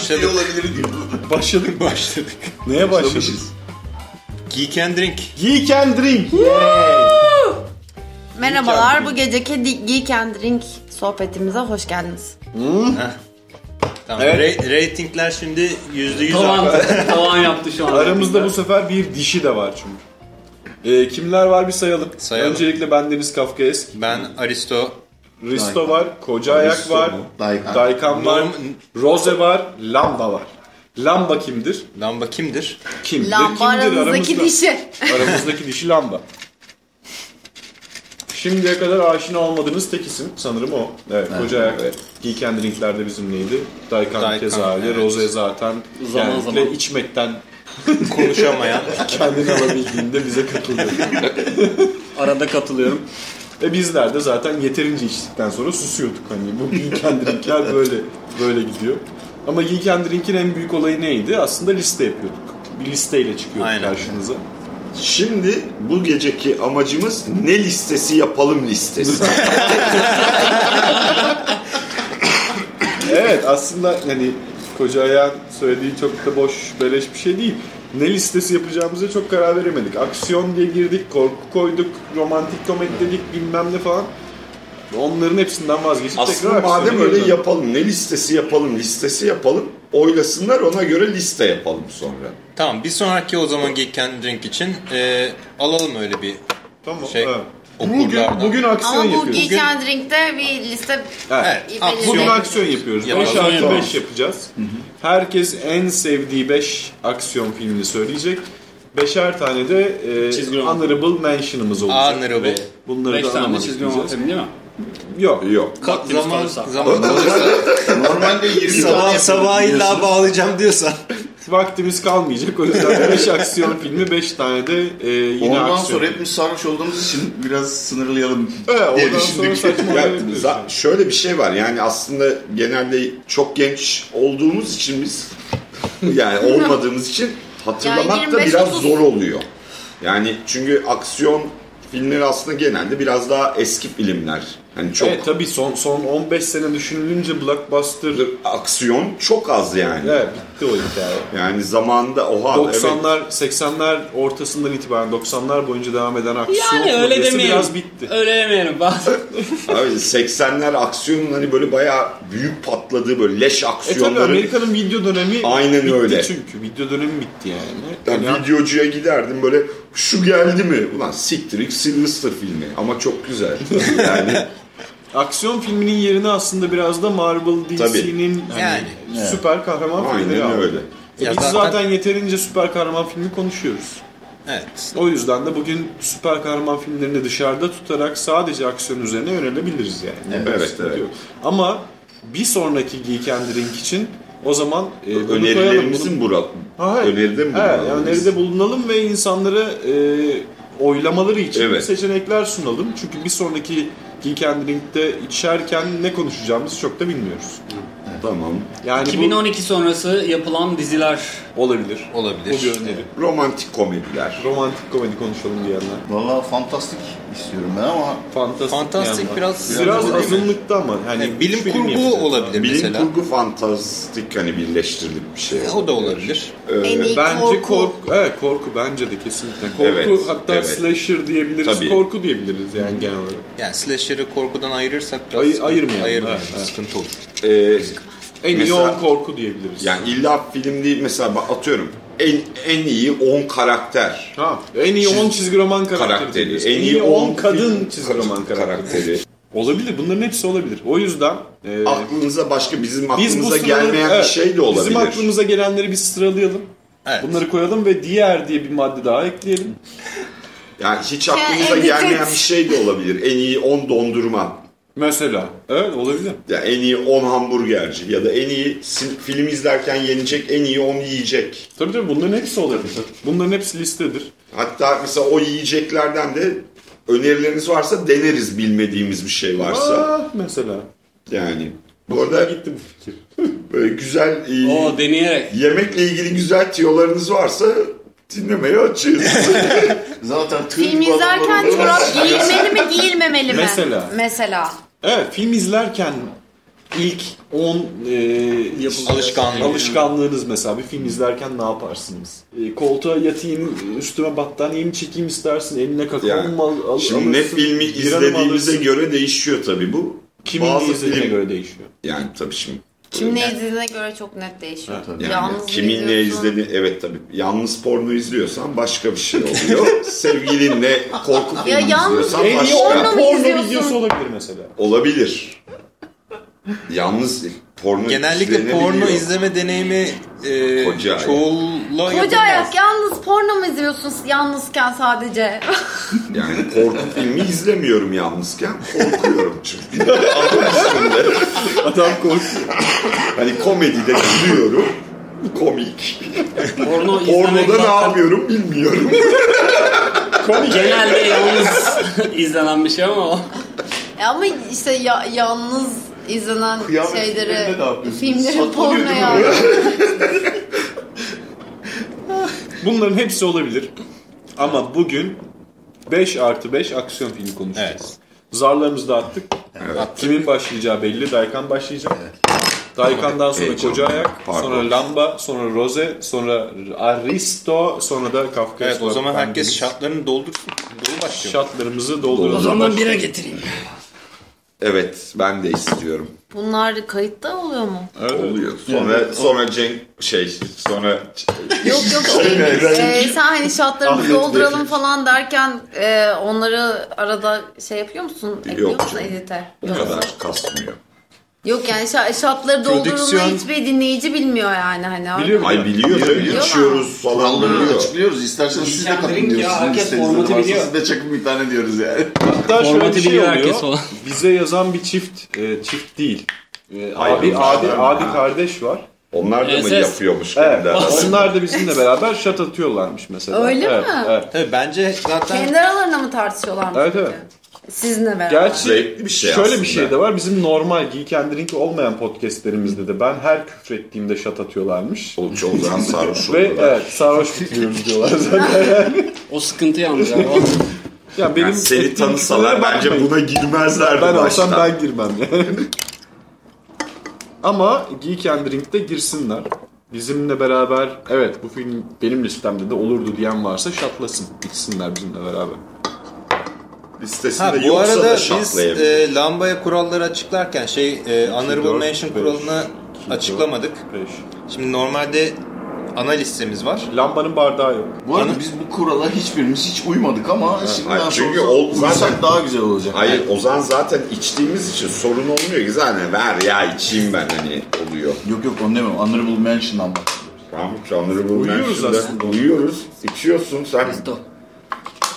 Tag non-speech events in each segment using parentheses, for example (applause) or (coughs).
Başladık. olabilir diyor. (laughs) Başladık Başladık. Neye başladık? Başlamışız. Geek and Drink. Geek and Drink. Merhabalar, bu geceki Di- Geek and Drink sohbetimize hoş geldiniz. Tamam. Evet. Ra- ratingler şimdi %100 Tavan, arttı. (laughs) tavan yaptı şu an. Aramızda bu sefer bir dişi de var çünkü. Ee, kimler var bir sayalım. Sayalım. Öncelikle bendeniz Kafkaesk. Ben Aristo. Risto var, Koca Ayak Risto var, mu? Daikan var, Rose var, Lamba var. Lamba kimdir? Lamba kimdir? Kimdir? Lamba kimdir aranızdaki aramızda? dişi. (laughs) Aramızdaki dişi Lamba. Şimdiye kadar aşina olmadığınız tek isim sanırım o. Evet, Koca Ayak ve Geek and Drink'lerde bizimleydi. Daikan, Daikan, keza öyle, evet. Rose zaten Zaman genellikle zaman. içmekten (laughs) Konuşamayan. (laughs) kendini alabildiğinde bize katılıyor. Arada katılıyorum. Ve bizler de zaten yeterince içtikten sonra susuyorduk hani bu Geek and Drink'ler böyle böyle gidiyor. Ama Geek and Drink'in en büyük olayı neydi? Aslında liste yapıyorduk. Bir listeyle çıkıyorduk Aynen. karşınıza. Şimdi bu geceki amacımız ne listesi yapalım listesi. (laughs) (laughs) Evet aslında hani koca ayağın söylediği çok da boş beleş bir şey değil. Ne listesi yapacağımıza çok karar veremedik. Aksiyon diye girdik, korku koyduk, romantik komedi dedik bilmem ne falan. Onların hepsinden vazgeçip Aslında tekrar madem öyle yapalım ne listesi yapalım listesi yapalım oylasınlar ona göre liste yapalım sonra. tamam bir sonraki o zaman Geek and Drink için e, alalım öyle bir Tamam. şey. evet. Bugün, Okurlardan. bugün aksiyon Ama bu yapıyoruz. Geek and Drink'te bir liste Evet. Aksiyon. Bugün aksiyon yapıyoruz. Yapalım. 5 artı Yapalım. 5 yapacağız. Herkes en sevdiği 5 aksiyon filmini söyleyecek. Beşer tane de e, Çizgi honorable mention'ımız olacak. Honorable. Bunları 5 da tane çizgi roman değil mi? Yok. Yok. Vaktimiz Zaman, zaman Normalde 20 sabah sabah illa bağlayacağım diyorsan. Vaktimiz kalmayacak. O yüzden 5 aksiyon filmi 5 tane de e, yine Ondan aksiyon. sonra hepimiz sarhoş olduğumuz için biraz sınırlayalım Evet, diye düşündük. Ya, şöyle bir şey var yani aslında genelde çok genç olduğumuz için biz yani (laughs) olmadığımız için hatırlamak Yani da 25-30. biraz zor oluyor. Yani çünkü aksiyon filmleri aslında genelde biraz daha eski filmler. Hani çok Evet tabii son son 15 sene düşünülünce blockbuster aksiyon çok az yani. evet bitti o hikaye. Yani zamanında oha evet. 90'lar 80'ler ortasından itibaren 90'lar boyunca devam eden aksiyon Yani öyle demeyelim. biraz bitti. Öyle demeyelim. (laughs) Abi 80'ler aksiyonun hani böyle bayağı büyük patladığı böyle leş E tabii aksiyonları. Amerika'nın video dönemi Aynen bitti öyle. çünkü. Video dönemi bitti yani. Yani Yani videocuya giderdim böyle şu geldi mi? Ulan siktir Sylvester filmi ama çok güzel. (laughs) Yani aksiyon filminin yerini aslında biraz da Marvel DC'nin hani Yani, süper kahraman filmleri aynen öyle. E Ya biz zaten- zaten yeterince süper kahraman filmi konuşuyoruz. Evet. O yüzden de bugün süper kahraman filmlerini dışarıda tutarak sadece aksiyon üzerine yönelebiliriz yani. Evet, evet. yok. Ama bir sonraki Geek and Drink için o zaman e, bunu koyalım. Önerilerimizi Bunu- hayır. Öneride mi Evet, bulunalım biz? öneride bulunalım ve insanlara e, oylamaları için Evet. seçenekler sunalım. Çünkü bir sonraki Geek and Drink'te içerken ne konuşacağımızı çok da bilmiyoruz. Tamam. Yani 2012 sonrası yapılan diziler. bu olabilir. Olabilir. Bu bir öneri. Romantik komediler. Romantik komedi konuşalım diyenler. Valla fantastik istiyorum ben ama Fantastik, Fantastik yani. biraz biraz azınlıkta ama hani Yani bilim film kurgu olabilir Bilim mesela. kurgu fantastik hani birleştirilip bir şey. O da olabilir. En iyi Bence korku. korku. Evet korku bence de kesinlikle. Korku Evet, hatta evet. slasher diyebiliriz. Tabii. Korku diyebiliriz yani genel olarak. Yani slasher'ı korkudan ayırırsak biraz Ay- ayırmayalım, ayırmayalım. evet. Sıkıntı olur. Ee, En iyi korku diyebiliriz. yani illa film değil mesela atıyorum en en iyi 10 karakter Ha, en iyi 10 çizgi roman karakteri. karakteri, diyoruz. en iyi 10 kadın çizgi roman karakteri. Olabilir. Bunların hepsi olabilir. O yüzden e, Aklınıza başka bizim biz aklımıza sıraları- gelmeyen evet, bir şey de olabilir. Bizim aklımıza gelenleri biz sıralayalım. Evet. Bunları koyalım ve diğer diye bir madde daha ekleyelim. Yani hiç aklınıza gelmeyen bir şey de olabilir. En iyi 10 dondurma. Mesela. Evet olabilir. Ya en iyi 10 hamburgerci ya da en iyi film izlerken yenecek en iyi 10 yiyecek. Tabii tabii bunların hepsi olabilir. Bunların hepsi listedir. Hatta mesela o yiyeceklerden de önerileriniz varsa deneriz bilmediğimiz bir şey varsa. Aa, mesela. Yani bu arada gitti bu fikir. (laughs) böyle güzel e, O deneyerek. yemekle ilgili güzel tiyolarınız varsa dinlemeye açığız. (laughs) zaten Film izlerken çorap giyilmeli mi giyilmemeli mi? Mesela. Mesela. Evet film izlerken ilk 10 e, Alışkanlığı. alışkanlığınız mesela bir film izlerken ne yaparsınız? E, koltuğa yatayım, üstüme battaniyemi çekeyim istersin, eline kakao Yani, mu al, al, Şimdi ne alırsın, filmi bira mı izlediğimize göre değişiyor tabii bu. kimin ne Bazı izlediğine film- göre değişiyor. Yani tabii şimdi. Kim ne izlediğine göre çok net değişiyor. Yani Yalnız kimin ne izlediği evet tabii yalnız porno izliyorsan başka bir şey oluyor. (laughs) Sevgilinle korku Ya filmi yalnız izliyorsan En iyi başka. porno porno izliyorsun? videosu olabilir mesela. Olabilir. Yalnız porno Genellikle porno izleme deneyimi e, Koca ayak. çoğulla Koca yapılmaz. ayak yalnız porno mu izliyorsun yalnızken sadece? (laughs) Yani korku filmi izlemiyorum yalnızken korkuyorum çünkü. (laughs) Adım üstünde. Adam korkuyor. Hani komedide gülüyorum. Komik. Porno Pornoda ne zaten yapıyorum bilmiyorum. (laughs) genelde yalnız izlenen bir şey ama o. E ama işte ya- yalnız izlenen Kıyamet şeyleri, filmleri porno değil mi? ya. (laughs) Bunların hepsi olabilir. Ama bugün 5 artı 5 aksiyon filmi konuşacağız. Evet. Zarlarımızı da attık. Kimin başlayacağı belli. Daykan başlayacak. Daykan'dan sonra Heyecan. Koca Ayak, Pardon. sonra Lamba, sonra Rose, sonra Aristo, sonra da Kafka. Evet o zaman herkes şartlarını doldursun. Dolu başlıyor. şatlarımızı dolduralım. O zaman bira getireyim. Evet ben de istiyorum. Bunlar kayıtta oluyor mu? Oluyor. Sonra sonra Cenk şey sonra Yok yok (laughs) şey, e, sen hani şatlarımızı Ahmet dolduralım falan derken e, onları arada şey yapıyor musun? Ekliyor Yok musun canım. edite? o Yoksa- kadar kasmıyor. Yok yani şa- doldurulduğunu Prodüksiyon- hiçbir dinleyici bilmiyor yani. Hani Biliyor mu? Ay biliyor canım Biliyor içiyoruz falan Kuralları biliyor. açıklıyoruz. İsterseniz siz de Drink katılın ya, diyoruz. Sizin herkes isteğiniz formatı varsa biliyor. Siz de çakın bir tane diyoruz yani. Hatta şöyle bir Formatı şey biliyor oluyor. herkes falan. Bize yazan bir çift, e, çift değil. E, Hayır, abi, onlar abi, da- abi Ha. kardeş var. Onlar da mı SS. yapıyormuş Evet. Onlar da bizimle beraber şat atıyorlarmış mesela. Öyle evet, mi? Evet. Tabii bence zaten Kendi aralarında mı tartışıyorlar? Evet, evet. Sizinle beraber. Gerçi Zevkli bir şey şöyle aslında. bir şey de var. Bizim normal Geek and Drink olmayan podcastlerimizde de ben her küfür ettiğimde şat atıyorlarmış. O çoğu zaman sarhoş Ve oluyorlar. evet sarhoş bitiriyoruz diyorlar zaten. O sıkıntı yalnız ya. ya benim Yani seni ettiğim tanısalar bence bakmayın. buna girmezlerdi ben baştan. olsam ben girmem yani. Ama Geek and Drink'te girsinler. Bizimle beraber evet bu film benim listemde de olurdu diyen varsa şatlasın. Gitsinler bizimle beraber. Listesinde Ha, bu yoksa arada da biz e, lambaya kuralları açıklarken şey e, honorable mention kuralını iki, açıklamadık. Beş. Şimdi normalde ana listemiz var. Lambanın bardağı yok. Bu arada Anı- biz bu kurala hiçbirimiz hiç uymadık ama şimdiden Hayır, çünkü sonra o zaten- uysak daha güzel olacak. Hayır Ozan zaten içtiğimiz için sorun olmuyor ki zaten ver ya içeyim ben hani oluyor. Yok yok onu demiyorum. Honorable mention'dan bahsediyorum. Tamam Honorable Uyuyoruz Mention'da aslında. Uyuyoruz. içiyorsun sen.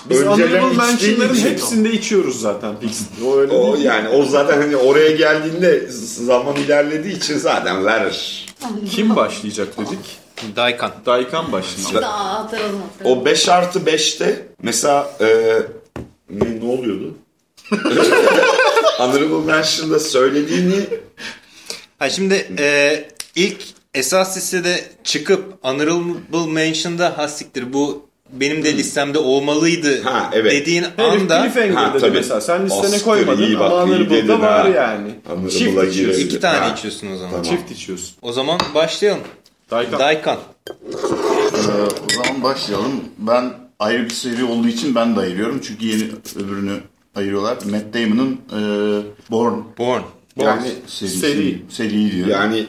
Biz Honorable Mention'ların hepsinde içiyoruz zaten. Fix. O öyle O yani o zaten hani oraya geldiğinde zaman ilerlediği için zaten verir. Kim başlayacak dedik? Daikan. Daykan başlayacak. O 5 artı 5'te mesela e, ne, ne oluyordu? (laughs) Honorable Mention'da söylediğini Ha şimdi e, ilk esas listede çıkıp honorable mention'da hastiktir bu benim de listemde olmalıydı Ha, evet. dediğin Herif anda Ha, dedi tabii. mesela. Sen listene koymadın iyi bak, ama Honorable'da var ha. yani. Çift içiyorsun. iki tane Ha. içiyorsun o zaman. Tamam. Çift içiyorsun. O zaman başlayalım. Daykan. Daikan. Ee, o zaman başlayalım. Ben ayrı bir seri olduğu için ben de ayırıyorum. Çünkü yeni öbürünü ayırıyorlar. Matt Damon'ın e, Born Born. Yani serisi. seri. Seri diyor. yani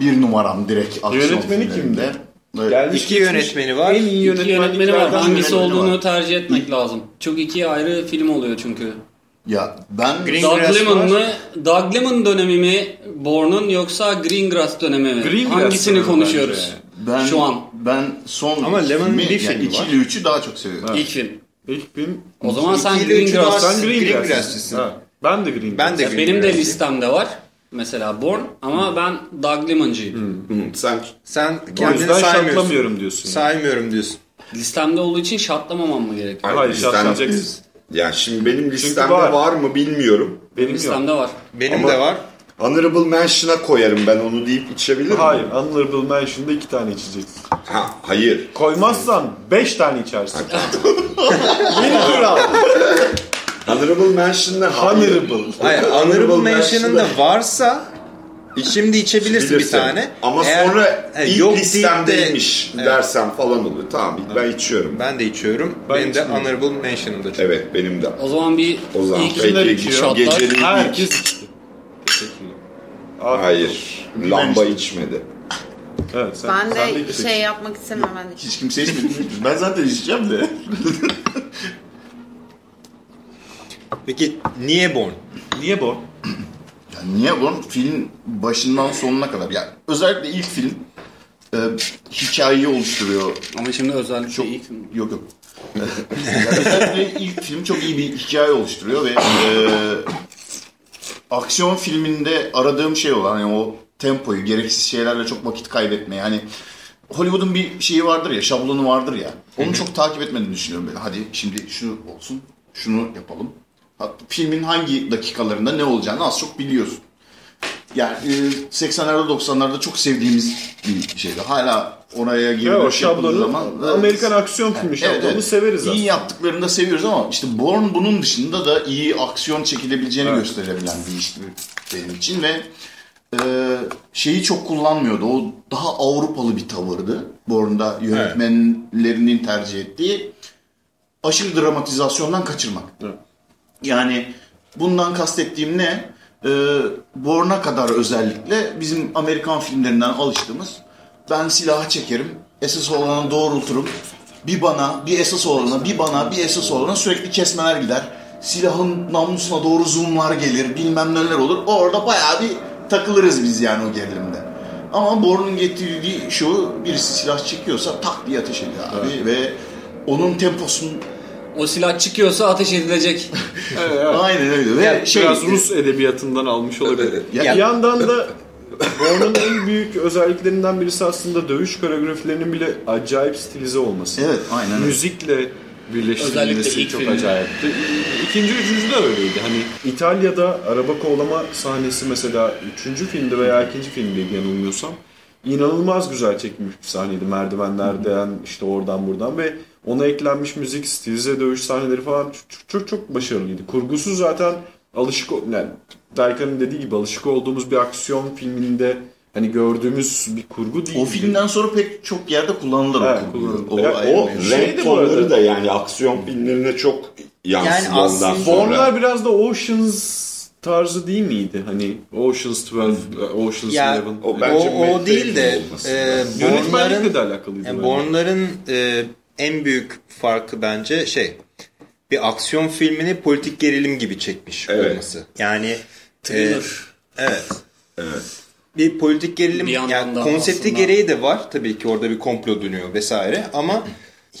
bir numaram direkt Yönetmeni filmlerinde. Ee, Gelmiş İki geçmiş yönetmeni var. En iyi İki yönetmeni var. Hangisi yönetmeni olduğunu var. tercih etmek lazım. Çok iki ayrı film oluyor çünkü. Ya ben Green- Doug var. mı? Doug Liman dönemi mi? Bourne'un yoksa Greengrass dönemi mi? Greengrass Hangisini dönemi konuşuyoruz? ben Şu an. ben son Ama Lemon'un filmi, bir yani filmi iki var. ile üçü daha çok seviyorum. İlk film. İlk film. O zaman sen Greengrass. daha- Sen Green, Green Ben de Green Ben de Grass. Green Benim de listemde var. Mesela Bourne ama ben Doug Liman'cıyım. hı, sen Sen O kendini saymıyorsun. diyorsun. Saymıyorum diyorsun. Listemde olduğu için şatlamamam mı gerekiyor? Hayır şatlanacaksın. yani şimdi benim listemde var. var. mı bilmiyorum. Benim yok. Listemde var. Benim Ama- de var. Honorable Mention'a koyarım ben onu deyip içebilir miyim? Hayır. Honorable Mention'da iki tane içeceksin. Ha, hayır. Koymazsan beş tane içersin. Yeni (laughs) kural. Honorable Mention'da. Honorable. Hayır, honorable mention'ın da varsa E, Şimdi içebilirsin bir tane. Ama Eğer- sonra He, ilk yok deyip de- listemdeymiş Evet. dersem falan oluyor. Tamam ben içiyorum. Ben de içiyorum. Ben benim de içmiyorum. honorable mention'ımda. çünkü. Evet benim de. O zaman bir O zaman ilk kimler peki içiyor? İlk- Herkes içti. Teşekkürler. Hayır. olsun. Lamba içmedi. Evet, sen, Ben sen de şey yapmak istemem ben de. Hiç kimse içmedi. ben zaten içeceğim de. (laughs) Peki niye Born? Niye bu? Yani niye bu? Film başından sonuna kadar. Yani özellikle ilk film e, hikayeyi oluşturuyor. Ama şimdi özellikle Çok ilk film. yok yok. (laughs) Yani özellikle ilk film çok iyi bir hikaye oluşturuyor ve e, aksiyon filminde aradığım şey olan hani o tempoyu gereksiz şeylerle çok vakit kaybetmeyi hani Hollywood'un bir şeyi vardır ya şablonu vardır ya onu çok takip etmediğini düşünüyorum böyle hadi şimdi şu olsun şunu yapalım filmin hangi dakikalarında ne olacağını az çok biliyorsun yani e, 80'lerde 90'larda çok sevdiğimiz bir şeydi hala oraya Ya o yapıldığı şablonu zaman Amerikan aksiyon filmi şablonu severiz aslında. İyi yaptıklarını da seviyoruz ama işte Bourne bunun dışında da iyi aksiyon çekilebileceğini Evet. gösterebilen bir işti benim için ve e, şeyi çok kullanmıyordu. O daha Avrupalı bir tavırdı. Bourne'da yönetmenlerinin tercih ettiği aşırı dramatizasyondan kaçırmak. Evet. Yani bundan kastettiğim ne? Ee, Bourne'a kadar özellikle bizim Amerikan filmlerinden alıştığımız ben silahı çekerim, esas olana doğrulturum. Bir bana, bir esas olana, bir bana, bir esas olana sürekli kesmeler gider. Silahın namlusuna doğru zoomlar gelir, bilmem neler olur. Orada bayağı bir takılırız biz yani o gerilimde. Ama Bourne'un getirdiği şu, birisi silah çekiyorsa tak diye ateş ediyor abi ve onun temposunun O silah çıkıyorsa ateş edilecek. (laughs) aynen öyle ve Yani şey biraz Rus edebiyatından almış olabilir. Ya- Bir yandan da Bourne'un en büyük özelliklerinden birisi aslında dövüş koreografilerinin bile acayip stilize olması. Evet, aynen öyle. Müzikle birleştirilmesi Özellikle ilk çok filmde. acayipti. İkinci, üçüncü de öyleydi. Hani İtalya'da araba kovalama sahnesi mesela üçüncü filmde veya ikinci filmdeydi yanılmıyorsam. İnanılmaz güzel çekilmiş bir sahneydi. Merdivenlerden işte oradan buradan ve ona eklenmiş müzik, stilize dövüş sahneleri falan çok çok, çok başarılıydı. Kurgusu zaten alışık yani Derkan'ın dediği gibi alışık olduğumuz bir aksiyon filminde hani gördüğümüz bir kurgu değil. O filmden sonra pek çok yerde kullanılır Evet, o kurgu. kullanılır. O, mevzu. Şey bu arada- da yani aksiyon filmlerine çok yansıdı Yani ondan sonra. Bourne'lar biraz da Oceans tarzı değil miydi? Hani Oceans 12, Oceans Ya, 11. O O, bence o Matt değil de e, Bourne'ların de alakalıydı. yani bence. Bourne'ların e, en büyük farkı bence şey bir aksiyon filmini politik gerilim gibi çekmiş Evet. olması. Yani e, Thriller. evet. Evet. Bir politik gerilim Bir yani konsepti aslında- gereği de var. Tabii ki orada bir komplo dönüyor vesaire ama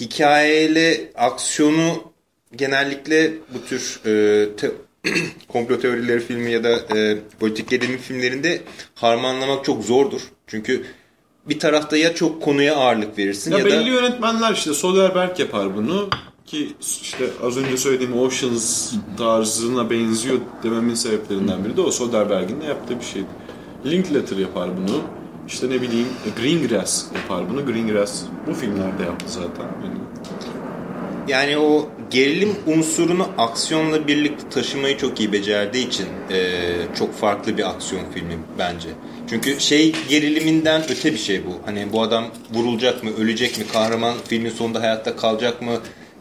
hikayeyle aksiyonu genellikle bu tür e, te- (clears throat) komplo teorileri filmi ya da e, politik gerilim filmlerinde harmanlamak çok zordur. Çünkü bir tarafta ya çok konuya ağırlık verirsin Ya, ya, belli da yönetmenler işte Soderbergh yapar bunu ki işte az önce söylediğim Oceans tarzına benziyor dememin sebeplerinden biri de o Soderbergh'in de yaptığı bir şeydi. Linklater yapar bunu. İşte ne bileyim Greengrass yapar bunu. Greengrass bu filmlerde yaptı zaten. Yani o gerilim unsurunu aksiyonla birlikte taşımayı çok iyi becerdiği için e, çok farklı bir aksiyon filmi bence. Çünkü şey geriliminden öte bir şey bu. Hani bu adam vurulacak mı, ölecek mi, kahraman filmin sonunda hayatta kalacak mı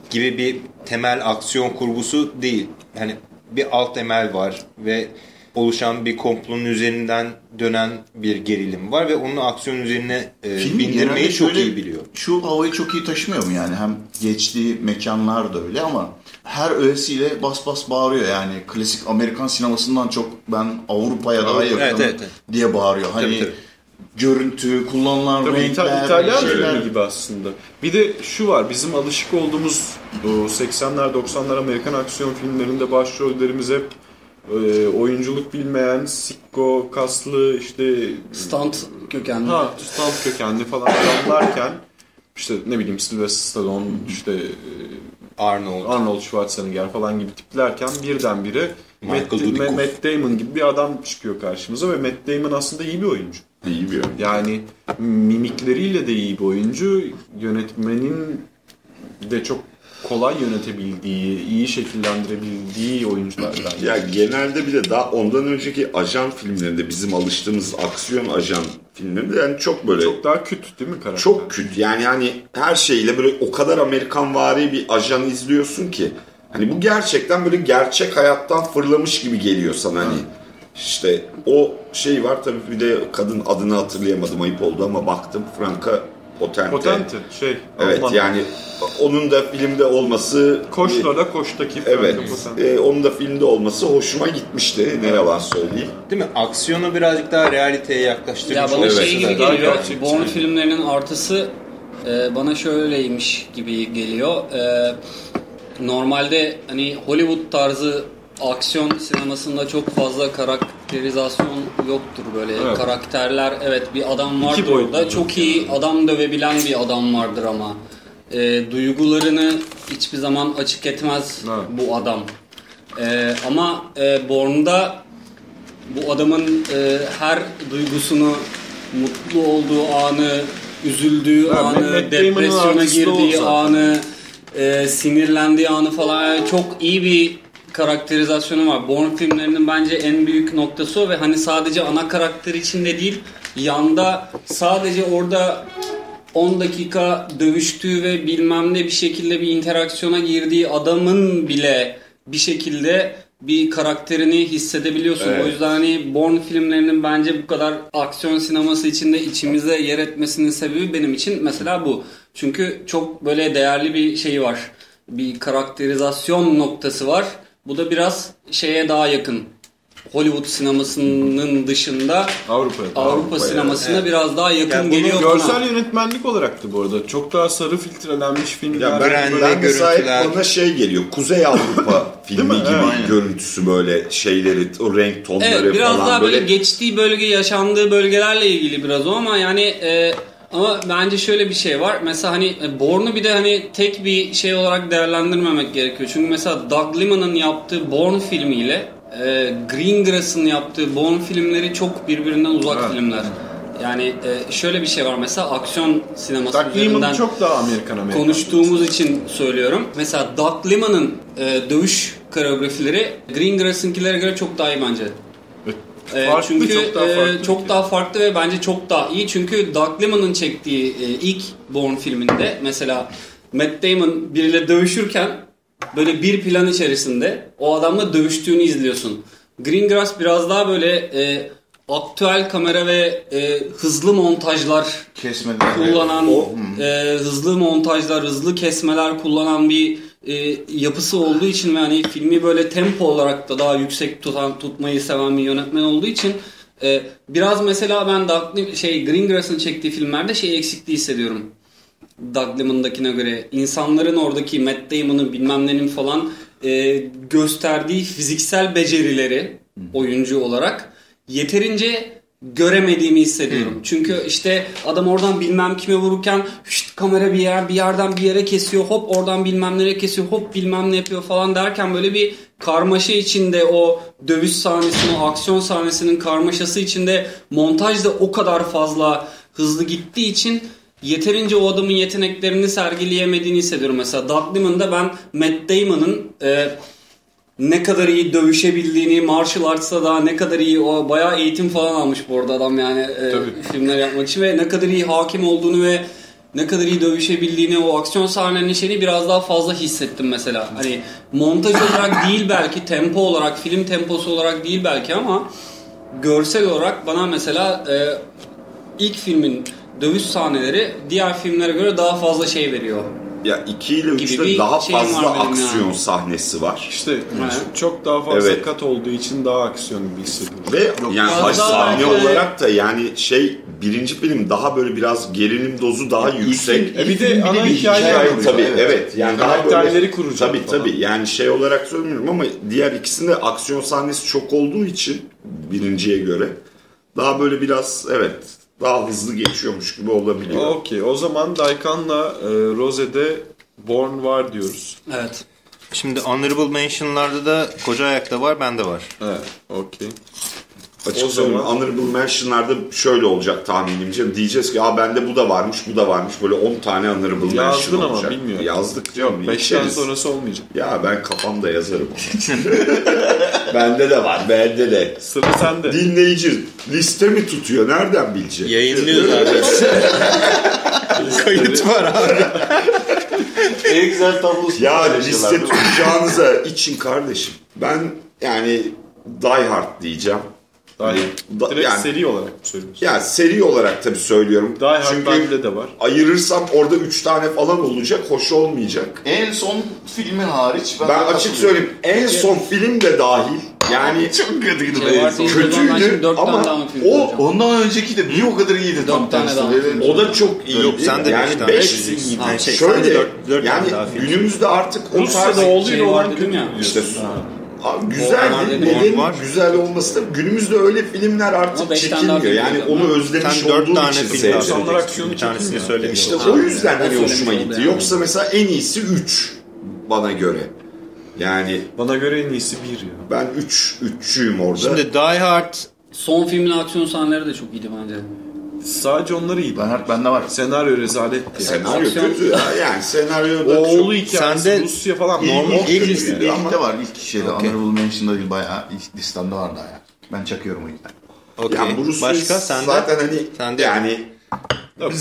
gibi bir temel aksiyon kurgusu değil. Hani bir alt temel var ve oluşan bir komplonun üzerinden dönen bir gerilim var ve onu aksiyon üzerine e, Film bindirmeyi çok şöyle- iyi biliyor. Şu havayı çok iyi taşımıyor mu yani? Hem geçtiği mekanlar da öyle ama her öğesiyle bas bas bağırıyor yani. Klasik Amerikan sinemasından çok ben Avrupa'ya daha yakınım Evet, evet, evet. diye bağırıyor. Hani Tabii, tabii. görüntü, kullanılan Tabii renkler, İta- İtalyan filmi gibi aslında. Bir de şu var bizim alışık olduğumuz o 80'ler 90'lar Amerikan aksiyon filmlerinde başrollerimiz hep e, oyunculuk bilmeyen, sikko, kaslı işte Stunt kökenli. ha stunt kökenli falan adamlarken işte ne bileyim Sylvester Stallone işte e, Arnold. Arnold Schwarzenegger falan gibi tiplerken birdenbire Michael Matt. Ma- Matt Damon gibi bir adam çıkıyor karşımıza ve Matt Damon aslında iyi bir oyuncu. İyi bir oyun. Yani mimikleriyle de iyi bir oyuncu. Yönetmenin de çok kolay yönetebildiği, iyi şekillendirebildiği oyuncular bence. Ya genelde bir de daha ondan önceki ajan filmlerinde bizim alıştığımız aksiyon ajan filmlerinde yani çok böyle Çok daha küt değil mi karakter? çok küt yani hani her şeyle böyle o kadar Amerikan vari bir ajan izliyorsun ki hani bu gerçekten böyle gerçek hayattan fırlamış gibi geliyor sana hani işte o şey var tabii bir de kadın adını hatırlayamadım ayıp oldu ama baktım Franka Potente. Potente şey. Evet Alman. yani onun da filmde olması Koşla da koştaki Evet. E, onun da filmde olması hoşuma gitmişti. Ne yalan söyleyeyim. Değil mi? Aksiyonu birazcık daha realiteye yaklaştırmış. Ya bana şey gibi geliyor. Bourne filmlerinin artısı e, bana şöyleymiş gibi geliyor. E, normalde hani Hollywood tarzı aksiyon sinemasında çok fazla karakterizasyon yoktur böyle Evet. karakterler evet bir adam vardır boyutlu. orada çok iyi adam dövebilen bir adam vardır ama e, duygularını hiçbir zaman açık etmez Evet. bu adam E, ama e, Bourne'da bu adamın e, her duygusunu mutlu olduğu anı, üzüldüğü Ha, anı, Matt depresyona girdiği anı, e, sinirlendiği anı falan Yani çok iyi bir karakterizasyonu var. Bourne filmlerinin bence en büyük noktası o ve hani sadece ana karakter içinde değil, yanda sadece orada 10 dakika dövüştüğü ve bilmem ne bir şekilde bir interaksiyona girdiği adamın bile bir şekilde bir karakterini hissedebiliyorsun. Evet. O yüzden hani Bourne filmlerinin bence bu kadar aksiyon sineması içinde içimize yer etmesinin sebebi benim için mesela bu. Çünkü çok böyle değerli bir şey var. Bir karakterizasyon noktası var. Bu da biraz şeye daha yakın. Hollywood sinemasının dışında Avrupa'ya. Avrupa sinemasına evet. biraz daha yakın Yani geliyor bana. Görsel yönetmenlik olarak da bu arada. Çok daha sarı filtrelenmiş filmler. Ya ben, ben mesela bana şey geliyor. Kuzey Avrupa (laughs) filmi mi? gibi Aynen. görüntüsü böyle şeyleri, o renk tonları Evet biraz falan daha böyle. böyle geçtiği bölge, yaşandığı bölgelerle ilgili biraz o ama yani e, ama bence şöyle bir şey var. Mesela hani e, Bourne'u bir de hani tek bir şey olarak değerlendirmemek gerekiyor. Çünkü mesela Doug Liman'ın yaptığı Bourne filmiyle e, Greengrass'ın yaptığı Bourne filmleri çok birbirinden uzak Evet. filmler. Yani e, şöyle bir şey var mesela aksiyon sineması Doug üzerinden çok daha Amerikan Amerikan. konuştuğumuz için söylüyorum. Mesela Doug Liman'ın e, dövüş koreografileri Greengrass'ınkilere göre çok daha iyi bence. Ee, Farklı, çünkü çok daha e, farklı. çok daha farklı ve bence çok daha iyi. Çünkü Doug Liman'ın çektiği e, ilk Bourne filminde mesela Matt Damon biriyle dövüşürken böyle bir plan içerisinde o adamla dövüştüğünü izliyorsun. Greengrass biraz daha böyle e, aktüel kamera ve e, hızlı montajlar Kesmediler. kullanan O- e, hızlı montajlar, hızlı kesmeler kullanan bir e, yapısı olduğu için ve hani filmi böyle tempo olarak da daha yüksek tutan tutmayı seven bir yönetmen olduğu için e, biraz mesela ben Doug, şey Greengrass'ın çektiği filmlerde şey eksikliği hissediyorum. Doug Liman'dakine göre insanların oradaki Matt Damon'ın bilmem nenin falan e, gösterdiği fiziksel becerileri oyuncu olarak yeterince göremediğimi hissediyorum. Çünkü işte adam oradan bilmem kime vururken şşt, kamera bir yer bir yerden bir yere kesiyor hop oradan bilmem nereye kesiyor hop bilmem ne yapıyor falan derken böyle bir karmaşa içinde o dövüş sahnesinin o aksiyon sahnesinin karmaşası içinde montaj da o kadar fazla hızlı gittiği için yeterince o adamın yeteneklerini sergileyemediğini hissediyorum. Mesela Doug Liman'da ben Matt Damon'ın e, ne kadar iyi dövüşebildiğini, martial arts'ta da ne kadar iyi, o bayağı eğitim falan almış bu arada adam yani e, Tabii. filmler yapmak için ve ne kadar iyi hakim olduğunu ve ne kadar iyi dövüşebildiğini, o aksiyon sahnelerinin şeyini biraz daha fazla hissettim mesela. Hani montaj olarak değil belki, tempo olarak, film temposu olarak değil belki ama görsel olarak bana mesela e, ilk filmin dövüş sahneleri diğer filmlere göre daha fazla şey veriyor. Ya 2 ile Gibi 3'te bir daha fazla aksiyon yani. sahnesi var. İşte Evet. çok daha fazla Evet. kat olduğu için daha aksiyon gibi hissediyorum. Ve yani biraz baş daha sahne belki- olarak da yani şey birinci film daha böyle biraz gerilim dozu daha yüksek. E bir de film ana bir de bir hikaye hikaye kuruyor. tabii Evet. evet. Yani Karakterleri böyle, kuracak Tabii falan. tabii. Yani şey olarak söylemiyorum ama diğer ikisinde aksiyon sahnesi çok olduğu için birinciye göre daha böyle biraz evet daha hızlı geçiyormuş gibi olabiliyor. Okey o zaman Daikan'la e, Rose'de Born var diyoruz. Evet. Şimdi Honorable Mention'larda da Koca Ayak'ta var, bende var. Evet okey. Açık O zaman- Honorable Mention'larda şöyle olacak tahminimce. Diyeceğiz ki ya bende bu da varmış bu da varmış. Böyle 10 tane Honorable Mention Yazdın ama olacak. bilmiyorum. Yazdık canım. Beşten içeriz. sonrası olmayacak. Ya ben kafamda yazarım onu. (laughs) bende de var bende de. Sıra sende. Dinleyici liste mi tutuyor? Nereden bilecek? Yayınlıyoruz (laughs) abi. Kayıt var abi. En güzel tablosu. Ya liste tutacağınıza için kardeşim. Ben yani Die Hard diyeceğim. Daha Da- direkt yani- seri olarak söylüyorsun? Ya seri olarak tabii söylüyorum. Die Hard Çünkü de var. ayırırsam orada 3 tane falan olacak. Hoş olmayacak. En son filmi hariç ben, Ben açık söyleyeyim en son film de dahil. Yani (laughs) Çok kötüydü Şey be. var, değil mi? Ben şimdi kötüydü daha ama o. Ondan önceki de bir o kadar iyiydi tam tersi. daha. Evet. o da çok iyi. Yok sen de yani beş tane beş diyeceksin. iyi. Ha, şey, Şöyle yani daha film. günümüzde artık o tarz Rusya'da olduğu şey olan var kötü dedim ya. işte. Abi O güzel var güzel olması da günümüzde öyle filmler artık çekilmiyor. Yani onu özlemiş Sen dört tane için film. İnsanlar aksiyonu tanesini söylemiyor. İşte o yüzden hani hoşuma söylemiş gitti. Yoksa mesela en iyisi 3 bana göre. Yani Bana göre en iyisi bir ya. ben 3 üç, 3'çüyüm orada. Şimdi Die Hard Son filmin aksiyon sahneleri de çok iyiydi bence. Sadece onları iyi. Ben her bende var. Senaryo rezaletti. senaryo aksiyon- kötü. Yani senaryo da Oğlu çok... hikayesi Sende Rusya falan. normal Normal ilk kötü liste- yani. İlk de var. ilk şeyde Honorable Mention'da değil bayağı ilk listemde var daha ya. Ben çakıyorum o yüzden. Okey. Yani Bruce Başka Willis sende? zaten hani Sende. yani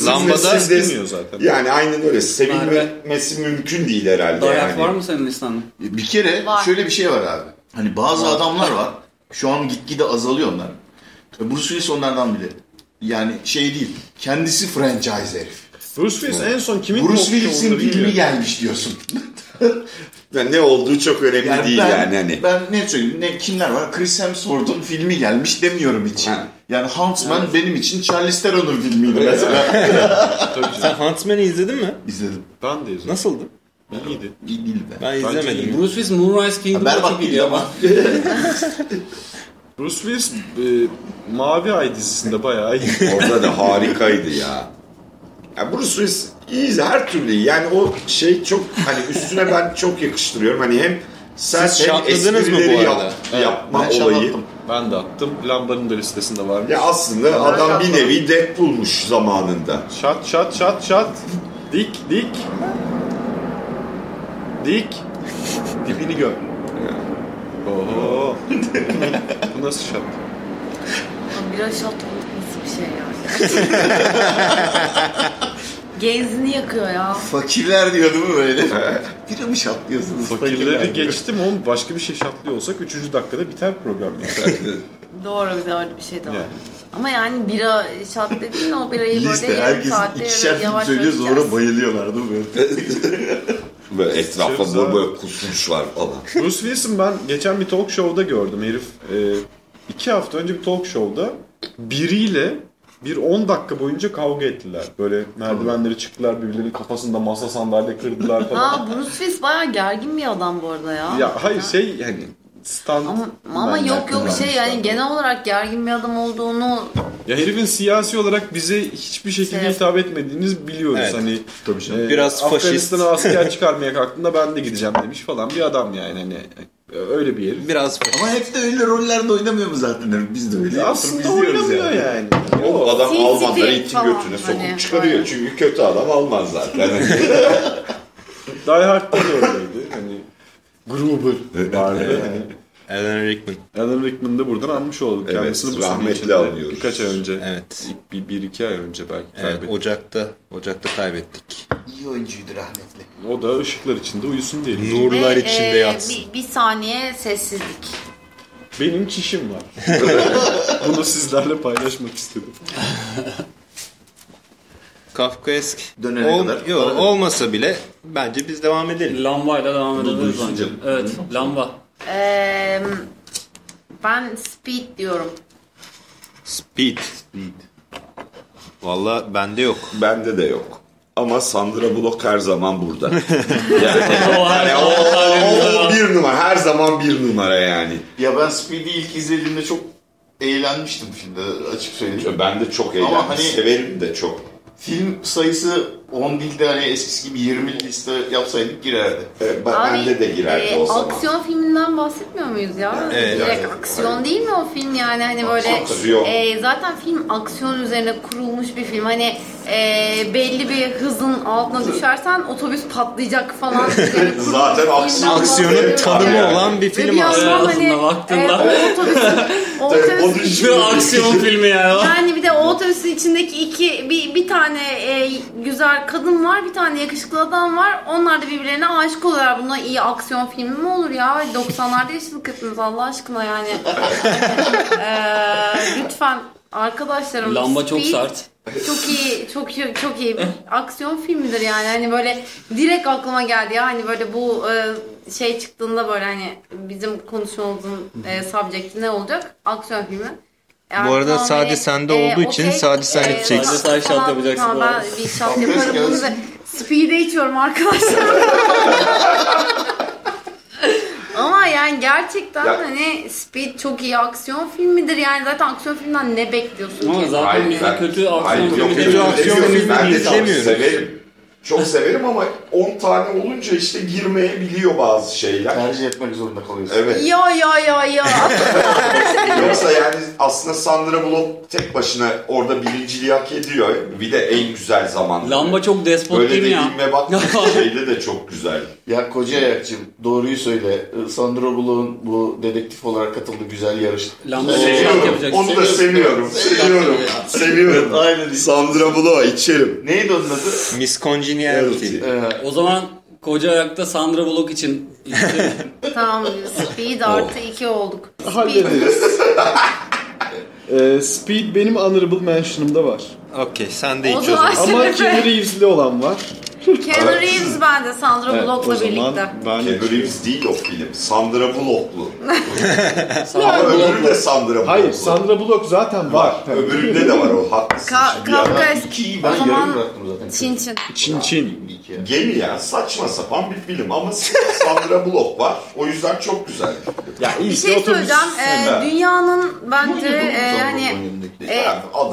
Lambada bilmiyor zaten. Yani aynen öyle. Sevilmesi mümkün değil herhalde Dayak yani. var mı senin listende? Bir kere Var. şöyle bir şey var abi. Hani bazı adamlar var. Şu an gitgide azalıyor onlar. Bruce Willis onlardan biri. Yani şey değil. Kendisi franchise herif. Bruce Willis en son kimin Bruce Willis'in filmi gelmiş diyorsun. (laughs) Yani ne olduğu çok önemli Yani değil ben, yani hani. ben ne söyleyeyim? Ne, kimler var? Chris Hemsworth'un filmi gelmiş demiyorum hiç. Ha. Yani Huntsman benim için Charlize Theron'un filmiydi mesela. (laughs) Sen Huntsman'ı izledin mi? İzledim. Ben de izledim. Nasıldı? İyiydi. İyi değil be. Ben Bence izlemedim. Bruce Willis Moonrise Kingdom'da Berbat çok iyiydi ama. (laughs) Bruce Willis e, Mavi Ay dizisinde bayağı iyi. (laughs) Orada da harikaydı ya. Ya Bruce Willis iyi her türlü iyi. Yani o şey çok hani üstüne ben çok yakıştırıyorum. Hani hem sen Siz hem şartladınız mı bu arada? yap- yapma Ben olayı. şahlattım. ben de attım. Lambanın da listesinde varmış. Ya aslında adam bir nevi Deadpool'muş zamanında. Şat şat şat şat. Dik dik. Dik. (laughs) Dibini gör. Oho. (laughs) Bu nasıl şat? Bira şat nasıl bir şey ya? (laughs) Genzini yakıyor ya. Fakirler diyor değil mi böyle? Bira mı şatlıyorsunuz? Fakirleri geçtim oğlum. Başka bir şey şatlıyor olsak 3. dakikada biter program. (laughs) Doğru bir de öyle bir şey de var. Yani. Ama yani bira şat dediğin o birayı böyle yarım herkes saatte ikişer yavaş söylüyor yavaş sonra bayılıyorlar değil mi? (laughs) Böyle etrafa Çok böyle, güzel. böyle kusmuşlar falan. (laughs) Bruce Willis'in ben geçen bir talk show'da gördüm herif. E, iki hafta önce bir talk show'da biriyle bir 10 dakika boyunca kavga ettiler. Böyle merdivenleri çıktılar birbirlerinin kafasında masa sandalye kırdılar (laughs) falan. Ha Bruce Willis bayağı gergin bir adam bu arada ya. ya hayır şey yani stand Ama, ama yok yok şey yani genel olarak gergin bir adam olduğunu ya herifin siyasi olarak bize hiçbir şekilde Şey- hitap etmediğini biliyoruz. Evet. Hani Tabii canım. e, Biraz faşist. Afganistan'a asker (laughs) çıkarmaya kalktığında ben de gideceğim demiş falan bir adam yani hani öyle bir herif. Biraz Ama hep de öyle rollerde oynamıyor mu zaten? Biz de öyle. Aslında oynamıyor yani. O adam Sinsi Almanları itin götüne sokup hani, çıkarıyor. böyle. Çünkü kötü adam Alman zaten. (laughs) Die Hard'da da öyleydi. Gruber vardı. Hani Alan Rickman. Alan Rickman'ı da buradan almış olduk. Evet, Kendisini bu rahmetli alıyoruz. birkaç ay önce. Evet. Bir, bir iki ay önce belki Evet, kaybettik. Ocak'ta Ocak'ta kaybettik. İyi oyuncuydu rahmetli. O da ışıklar içinde uyusun diye. Nurlar Ve, içinde e, yatsın. Bir, bir saniye sessizlik. Benim çişim var. (laughs) Bunu sizlerle paylaşmak istedim. (laughs) Kafkaesk. Dönene kadar. Yok, olmasa bile bence biz devam edelim. Lambayla devam edebiliriz duysun bence. Evet, lamba. Ee, ben speed diyorum. Speed. Speed. Valla bende yok. Bende de yok. Ama Sandra Bullock her zaman burada. (laughs) (laughs) O her Yani o, o- o bir numara. Her zaman bir numara yani. Ya ben Speed'i ilk izlediğimde çok eğlenmiştim filmde açık söyleyeyim. Ben de çok eğlendim. Ama hani- Severim de çok. Film sayısı 10 değil de hani eskisi gibi 20 liste yapsaydık girerdi. E, ben, Abi, bende de girerdi e, o zaman. Aksiyon filminden bahsetmiyor muyuz ya? Evet. Direkt Evet. aksiyon değil mi o film yani hani böyle Aksiyon. e, zaten film aksiyon üzerine kurulmuş bir film hani e, belli bir hızın altına düşersen otobüs patlayacak falan. (laughs) kurulmuş Zaten aksiyon- Aksiyonun tanımı Yani. olan bir film bir aslında. hani baktığında. e, o otobüsün, o otobüsün. Bir aksiyon filmi yani. (laughs) yani bir de o otobüsün içindeki iki bir, bir tane e, güzel kadın var, bir tane yakışıklı adam var. Onlar da birbirlerine aşık oluyorlar. Buna iyi aksiyon filmi mi olur ya? 90'larda yaşadık hepimiz Allah aşkına yani. (laughs) Ee, lütfen arkadaşlarım. Lamba çok sert. Çok iyi, çok iyi, çok iyi. Aksiyon filmidir yani. Hani böyle direkt aklıma geldi ya. Hani böyle bu e, şey çıktığında böyle hani bizim konuşmamızın e, subject'i ne olacak? Aksiyon filmi. Yani Bu arada tamam, sadece hani, sende olduğu için okey, sadece sen e, içeceksin. Sadece sen tamam, yapacaksın Tamam bu ben bir şat yaparım. Bunu da speed'e içiyorum arkadaşlar. (laughs) Yani gerçekten Ya- hani Speed çok iyi aksiyon filmidir yani zaten aksiyon filminden ne bekliyorsun Ama ki? zaten Hayır, bize ben- kötü Hayır, aksiyon yok, filmi kötü demiyoruz. aksiyon demiyorum. filmi Ben de çok izlemiyoruz. severim. Çok severim ama 10 tane olunca işte girmeyebiliyor bazı şeyler. Tercih etmek zorunda kalıyorsun. Evet. Ya ya ya ya. (laughs) Yoksa yani aslında Sandra Bullock tek başına orada birinciliği hak ediyor. Bir de en güzel zaman. Lamba çok despot Böyle değil mi ya? dediğime bak (laughs) şeyde de çok güzel. Ya koca ayakçım doğruyu söyle. Sandra Bullock'un bu dedektif olarak katıldığı güzel yarış. Lamba Seviyorum. yapacaksın. Onu da seviyorum. Seviyorum. Seviyorum. Aynen. Sandra Bullock'a içerim. Neydi onun adı? Miss Congeniality. Ee, O zaman koca ayakta Sandra Bullock için (laughs) tamam Speed artı iki olduk. Speed. Hallederiz. (laughs) Ee, Speed benim honorable mention'ımda var. Okey sen de O iç o zaman zaman. Ama Keanu Reeves'li olan var. Keanu Reeves bende Sandra Evet, Bullock'la birlikte. ben Keanu Reeves değil o film. Sandra Bullock'lu. (laughs) Ama öbürü de Sandra Bullock'lu. Hayır Sandra Bullock zaten var. Öbüründe de var o. Haklısın. Ka. Kafka ikiyi ben yarım bıraktım zaten. Çin Çin. Çin Çin. Bir iki ya. Saçma sapan bir film ama Sandra Bullock var. O yüzden çok güzel. Ya Bir ilk şey otobüs. söyleyeceğim. Ee, dünyanın bence e, yanındaki. e,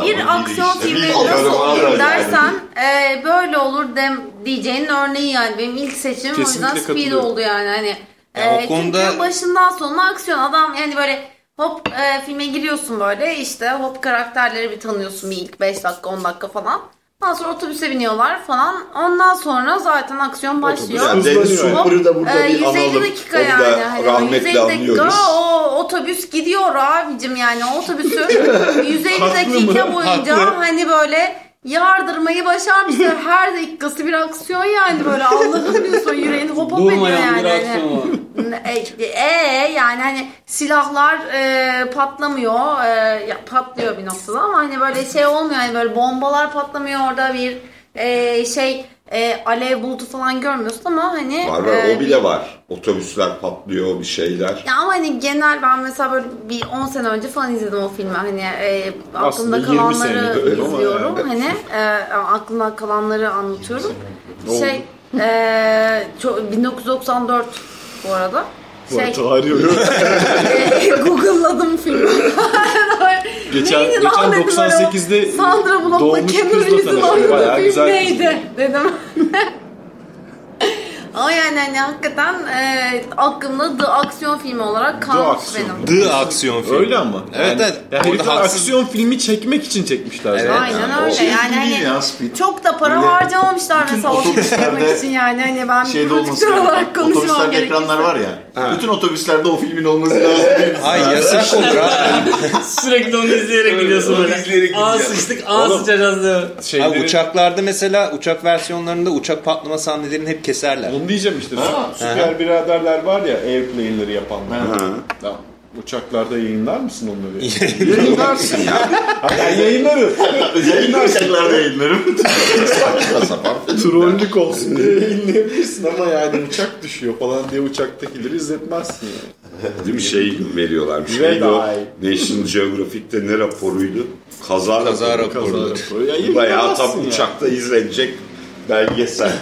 bir aksiyon filmi bir nasıl olur dersen e, böyle olur dem diyeceğinin örneği yani benim ilk seçimim o yüzden Kesinlikle Speed oldu yani hani. Ya o E, konuda- Çünkü başından sonuna aksiyon adam yani böyle hop e, filme giriyorsun böyle işte hop karakterleri bir tanıyorsun bir ilk 5 dakika 10 dakika falan. Ondan sonra otobüse biniyorlar falan. Ondan sonra zaten aksiyon başlıyor. Yani Deniz Hızlanıyor. Cooper'ı da burada Ee, bir 150 analım. dakika yani. da Hani rahmetle 150 anlıyoruz. dakika o otobüs gidiyor abicim yani. O otobüsü (laughs) 150 dakika boyunca hani böyle yardırmayı başarmışlar. Her dakikası bir aksiyon yani böyle Allah'ım diyorsun yüreğin hop hop ediyor yani. bir Hani- aksiyon var. e, e, yani hani silahlar e, patlamıyor e, ya, patlıyor bir noktada ama hani böyle şey olmuyor yani böyle bombalar patlamıyor orada bir e, şey e, alev bulutu falan görmüyorsun ama hani Var var e, o bile var. Otobüsler patlıyor bir şeyler. ya ama hani genel ben mesela böyle bir 10 sene önce falan izledim o filmi hani e, aklımda 20 kalanları izliyorum yani. hani e, aklımda kalanları anlatıyorum şey e, çok, 1994 bu arada şey. Ee, (laughs) Google'ladım filmi. (laughs) Geçen- Neydi geçen lan dedim böyle o? 98'de Sandra Bullock'la kızla Reeves'in oynadığı film neydi dedim. (laughs) Ama yani hani hakikaten e, aklımda The aksiyon filmi olarak kalmış aksiyon. benim. The aksiyon filmi. Öyle ama. Evet, yani, evet. Ya Orada herifler haksız- aksiyon filmi çekmek için çekmişler zaten. Aynen O öyle şey yani hani ya, Speed. çok da para Böyle harcamamışlar mesela o filmi otobüslerde çekmek için yani hani ben bir Şeyde olması prodüktör olarak konuşmam Otobüslerde gerekirse. ekranlar var ya. Bütün otobüslerde o filmin olması lazım. (laughs) Ay yasak olur abi. (laughs) Sürekli onu izleyerek gidiyorsun böyle. izleyerek Aa sıçtık, aa sıçacağız diyor. Abi Şeyleri- uçaklarda mesela uçak versiyonlarında uçak patlama sahnelerini hep keserler. Onu diyeceğim işte. Süper biraderler var ya airplane'leri yapanlar. Tamam. Uçaklarda yayınlar mısın onları? Yayınlarsın ya. Ha, ben yayınlarım. Özellikle uçaklarda yayınlarım. Saçma sapan. Trollük olsun diye yayınlayabilirsin ama yani uçak düşüyor falan diye uçaktakileri izletmezsin yani. Değil mi şey veriyorlarmış. Red Neydi o? Eye. National Geographic'te ne raporuydu? Kaza, Kaza raporu. Kaza raporu. Ya Bayağı tam uçakta izlenecek belgesel. (laughs)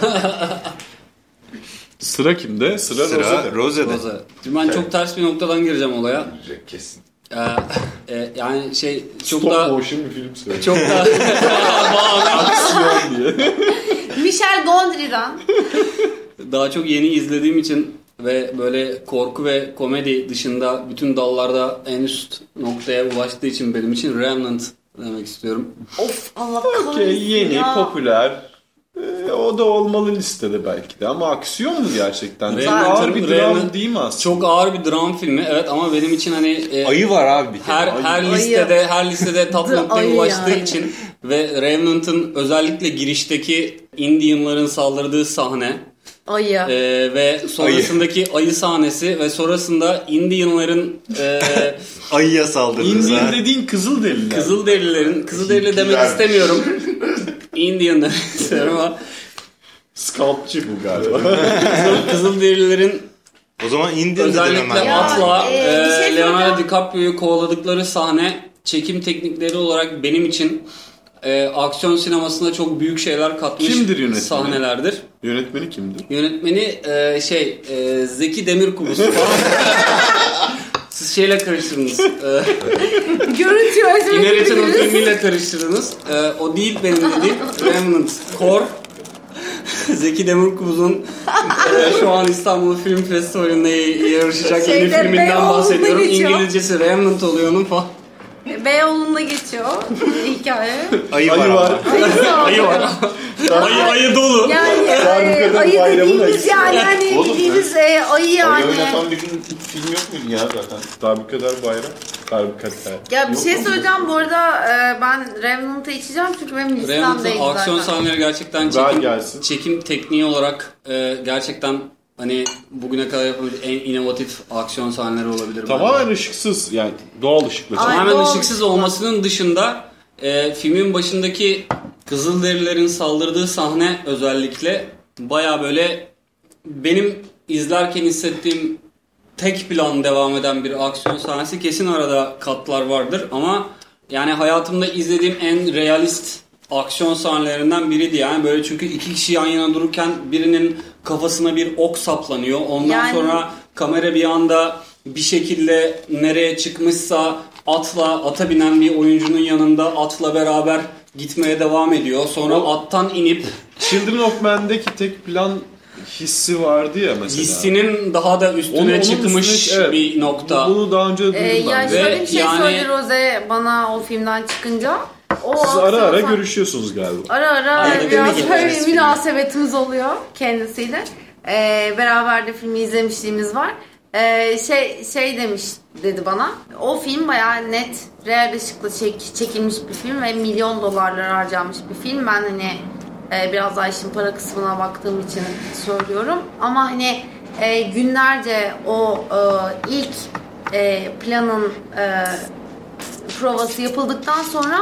Sıra kimde? Sıra, Sıra Rose'de. Rose'de. Roza. Şimdi ben çok ters bir noktadan gireceğim olaya. Kesin. Ee, (laughs) e, yani şey çok Stop da motion bir film söyle. çok da (laughs) Michel Gondry'den. Daha çok yeni izlediğim için ve böyle korku ve komedi dışında bütün dallarda en üst noktaya ulaştığı için benim için Remnant demek istiyorum. Of Allah kahretsin Okey yeni, ya. popüler. Ee, o da olmalı listede belki de ama aksiyon mu gerçekten? Çok ağır bir dram Remnant- değil mi aslında? Çok ağır bir dram filmi evet ama benim için hani e, Ayı var abi bir her Ayı. her Ayı. listede her listede (laughs) top noktaya ayı ulaştığı yani. için ve Revenant'ın özellikle girişteki Indianların saldırdığı sahne Ayı. e, ve sonrasındaki ayı. sahnesi ve sonrasında Indianların e, (laughs) Ayıya saldırdı. Indian dediğin Kızılderililer. Kızılderililerin Kızılderili demek Hintliler. istemiyorum. (laughs) Indian demek istiyorum ama Sculptçı bu galiba. (laughs) Kızıl, Kızılderililerin O zaman Indian özellikle Ya, atla e, şey e, Leonardo soracağım. DiCaprio'yu kovaladıkları sahne çekim teknikleri olarak benim için e, aksiyon sinemasında çok büyük şeyler katmış Kimdir yönetmeni? sahnelerdir. Yönetmeni kimdir? Yönetmeni e, şey e, Zeki Demirkubuz falan. (laughs) Şeyle karıştırdınız. E, (laughs) Görüntü özür Inheritance filmiyle karıştırdınız. E, o değil benim dediğim. (laughs) Remnant Core. (laughs) Zeki Demirkubuz'un e, şu an İstanbul Film Festivali'nde yarışacak yeni Şeyde, filminden Beyoğlu'nda bahsediyorum. geçiyor. İngilizcesi Remnant oluyor onun falan. Beyoğlu'nda geçiyor hikaye. Ayı var. Var. Ayı var. Ayı, ayı dolu. Yani e, ayı dediğimiz yani hani Oğlum, bildiğimiz e, ayı Ayı yani. oynatan bir film, film yok muydu ya zaten? Darbukadar bayram. Darbukadar. Ya bir Yok şey söyleyeceğim bu arada e, ben Revenant'ı içeceğim çünkü benim listemdeydi aksiyon zaten. sahneleri gerçekten çekim, çekim tekniği olarak e, gerçekten hani bugüne kadar yapılmış en inovatif aksiyon sahneleri olabilir. bence. Tamamen ışıksız yani doğal ışıkla. Tamamen doğal ışıksız olmasının dışında e, filmin başındaki Kızılderililerin saldırdığı sahne özellikle baya böyle benim izlerken hissettiğim tek plan devam eden bir aksiyon sahnesi. Kesin arada katlar vardır ama yani hayatımda izlediğim en realist aksiyon sahnelerinden biriydi yani. Böyle çünkü iki kişi yan yana dururken birinin kafasına bir ok saplanıyor. Ondan Yani- sonra kamera bir anda bir şekilde nereye çıkmışsa atla ata binen bir oyuncunun yanında atla beraber gitmeye devam ediyor sonra attan inip Children of Men'deki tek plan hissi vardı ya mesela. hissinin daha da üstüne Onun- onun çıkmış üstüne- evet. bir nokta. Bunu daha önce duydum E, ben. ya de. şöyle bir şey yani- söyledi Rose bana o filmden çıkınca. O Siz ara ara aksiyon- görüşüyorsunuz galiba. Ara ara biraz böyle münasebetimiz oluyor kendisiyle. Ee, beraber de filmi izlemişliğimiz var. Ee, şey şey demiş dedi bana. O film bayağı net real ışıkla çek- çekilmiş bir film ve milyon dolarlar harcanmış bir film. Ben hani e, biraz daha işin para kısmına baktığım için söylüyorum. Ama hani e, günlerce o e, ilk e, planın e, provası yapıldıktan sonra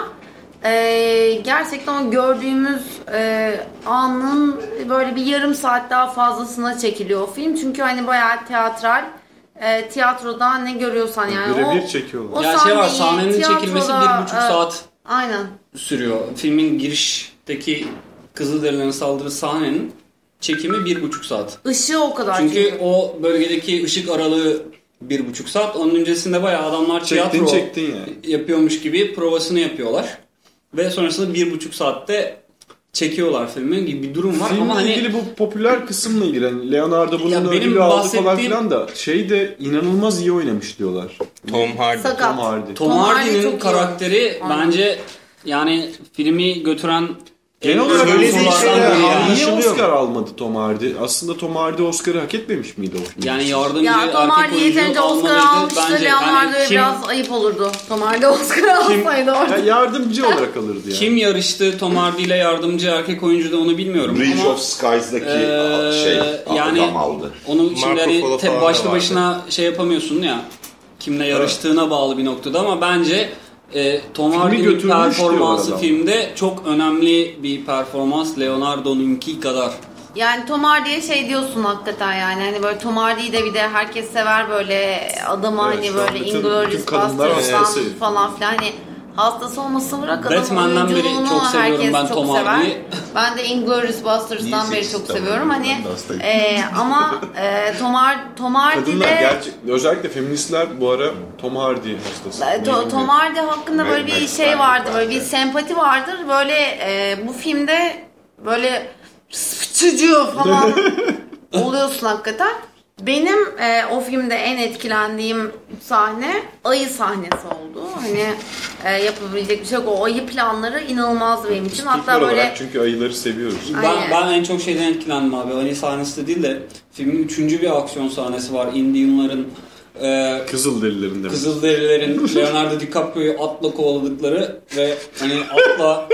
e, gerçekten o gördüğümüz e, anın böyle bir yarım saat daha fazlasına çekiliyor o film. Çünkü hani bayağı teatral. E, tiyatroda ne görüyorsan yani. Birebir o, çekiyorlar. o Ya şey var sahnenin çekilmesi tiyatroda, bir buçuk e, saat Aynen. sürüyor. Filmin girişteki Kızılderililerin saldırı sahnenin çekimi bir buçuk saat. Işığı o kadar Çünkü o bölgedeki ışık aralığı bir buçuk saat. Onun öncesinde bayağı adamlar Çektin tiyatro çektin yani. yapıyormuş gibi provasını yapıyorlar. Ve sonrasında bir buçuk saatte çekiyorlar filmi gibi bir durum var. Filmle Ama hani ilgili bu popüler kısımla ilgili hani Leonardo bunun ödülü aldı falan filan da şey de inanılmaz iyi oynamış diyorlar. Tom Hardy. Sakat. Tom Hardy. Tom Tom Hardy Hardy'nin iyi karakteri oynadı. bence yani filmi götüren Genel en olarak söylediği şeyler yani. niye anlaşılıyor Oscar almadı Tom Hardy? Aslında Tom Hardy Oscar'ı hak etmemiş miydi o film? Yani yardımcı Ya Tom Hardy yeterince Oscar almıştı. bence. Leonardo'ya Yani kim, biraz ayıp olurdu. Tom Hardy Oscar alsaydı orada. Ya yardımcı (laughs) olarak alırdı yani. kim yarıştı Tom Hardy ile yardımcı erkek oyuncu da onu bilmiyorum Bridge ama of Skies'daki Ee, şey yani- adam aldı. onu şimdi hani başlı başına şey yapamıyorsun ya kimle yarıştığına bağlı bir noktada ama bence e, Tom Hardy'nin performansı filmde çok önemli bir performans Leonardo'nunki kadar. Yani Tom Hardy'ye şey diyorsun hakikaten yani hani böyle Tom Hardy'yi de bir de herkes sever böyle adamı Evet, hani böyle Inglourious hastası. falan filan hani hastası olmasını bırak Batman'dan beri çok seviyorum herkes ben çok Tom. Hardy'yi. Ben de Inglourious Basterds'tan Niye beri çok seksist seviyorum hani e, ama e, Tom, Har Tom Hardy Kadınlar de gerçek, özellikle feministler bu ara Tom Hardy hastası. To- Tom Hardy hakkında böyle bir şey vardı, var böyle bir sempati vardır. Böyle e, bu filmde böyle sıçıcıyor falan (laughs) oluyorsun hakikaten. Benim e, o filmde en etkilendiğim sahne ayı sahnesi oldu. Hani e, yapabilecek bir şey yok. O ayı planları inanılmaz benim için. Hatta böyle olarak çünkü ayıları seviyoruz. Aynen. Ben, ben en çok şeyden etkilendim abi. Hani sahnesi de değil de filmin üçüncü bir aksiyon sahnesi var. Indianların e, Kızılderililerin de. (laughs) Kızılderililerin Leonardo DiCaprio'yu atla kovaladıkları ve hani atla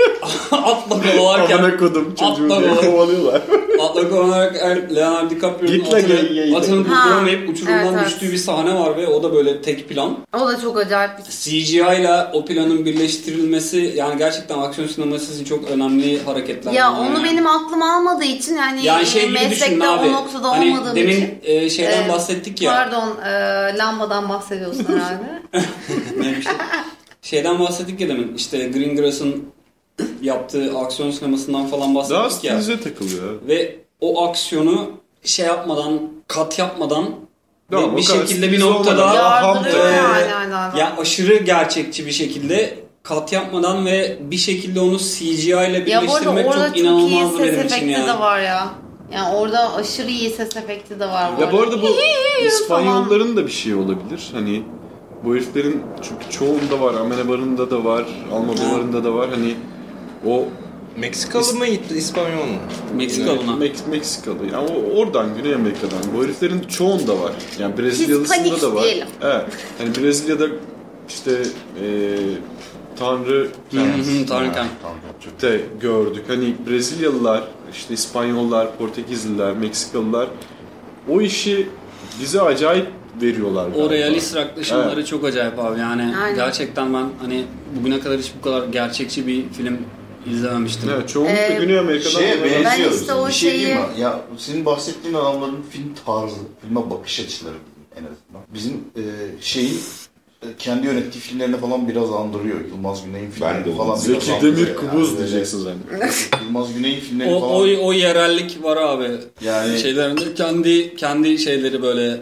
(laughs) atla kovalarken Amına kodum çocuğu atla, diye kovalıyorlar. (laughs) atla kovalarak Leonardo DiCaprio'nun atını, atını durduramayıp uçurumdan evet, evet. düştüğü bir sahne var ve o da böyle tek plan. o da çok acayip bir CGI ile o planın birleştirilmesi yani gerçekten aksiyon sineması için çok önemli hareketler. Ya bunlar onu yani. benim aklım almadığı için yani, yani şey gibi düşün meslekte abi. o noktada hani olmadığım demin için. e, şeyden Ee, bahsettik ya. Pardon e, lambadan bahsediyorsun herhalde. (laughs) Neymiş? Şeyden bahsettik ya demin işte Greengrass'ın yaptığı aksiyon sinemasından falan Daha bahsettik ya. stilize takılıyor. Ve o aksiyonu şey yapmadan, kat yapmadan Tamam, bir şekilde bir noktada ya, e, yani ya aşırı gerçekçi bir şekilde kat yapmadan ve bir şekilde onu CGI ile Ya bu arada birleştirmek orada çok çok inanılmazdı ses benim için efekti yani. de var ya. Yani orada aşırı iyi ses efekti de var. Ya bu arada bu. İspanyolların da bir şey olabilir. Hani bu heriflerin çünkü çoğunda var. Amenabar'ında da var. Almodovar'ında da var. Hani o Meksikalı mı İspanyol mu? Meksikalı'na. Mex- Meksikalı. Yani o oradan Güney Amerika'dan. Bu heriflerin çoğunda var. Yani Brezilyalısında da var. diyelim. Evet. Hani Brezilya'da işte e, Tanrı Tanrıken. de gördük. Hani Brezilyalılar, işte İspanyollar, Portekizliler, Meksikalılar o işi bize acayip veriyorlar. O galiba. realist yaklaşımları Evet. çok acayip abi yani Aynen. gerçekten ben hani bugüne kadar hiç bu kadar gerçekçi bir film izlememiştim. Evet, çoğunlukla Ee, Güney Amerika'dan Şeye olan- benziyoruz. işte o bir şey şeyi-? Ya senin bahsettiğin adamların film tarzı, filme bakış açıları en azından. Bizim e, şeyin e, kendi yönettiği filmlerine falan biraz andırıyor. Yılmaz Güney'in Ben de filmlerini falan biraz Zeki andırıyor Demir yani. Kubuz Böyle diyeceksin sen. Yılmaz Güney'in filmlerini O, falan. o, o yerellik var abi. Yani- Şeylerinde kendi kendi şeyleri böyle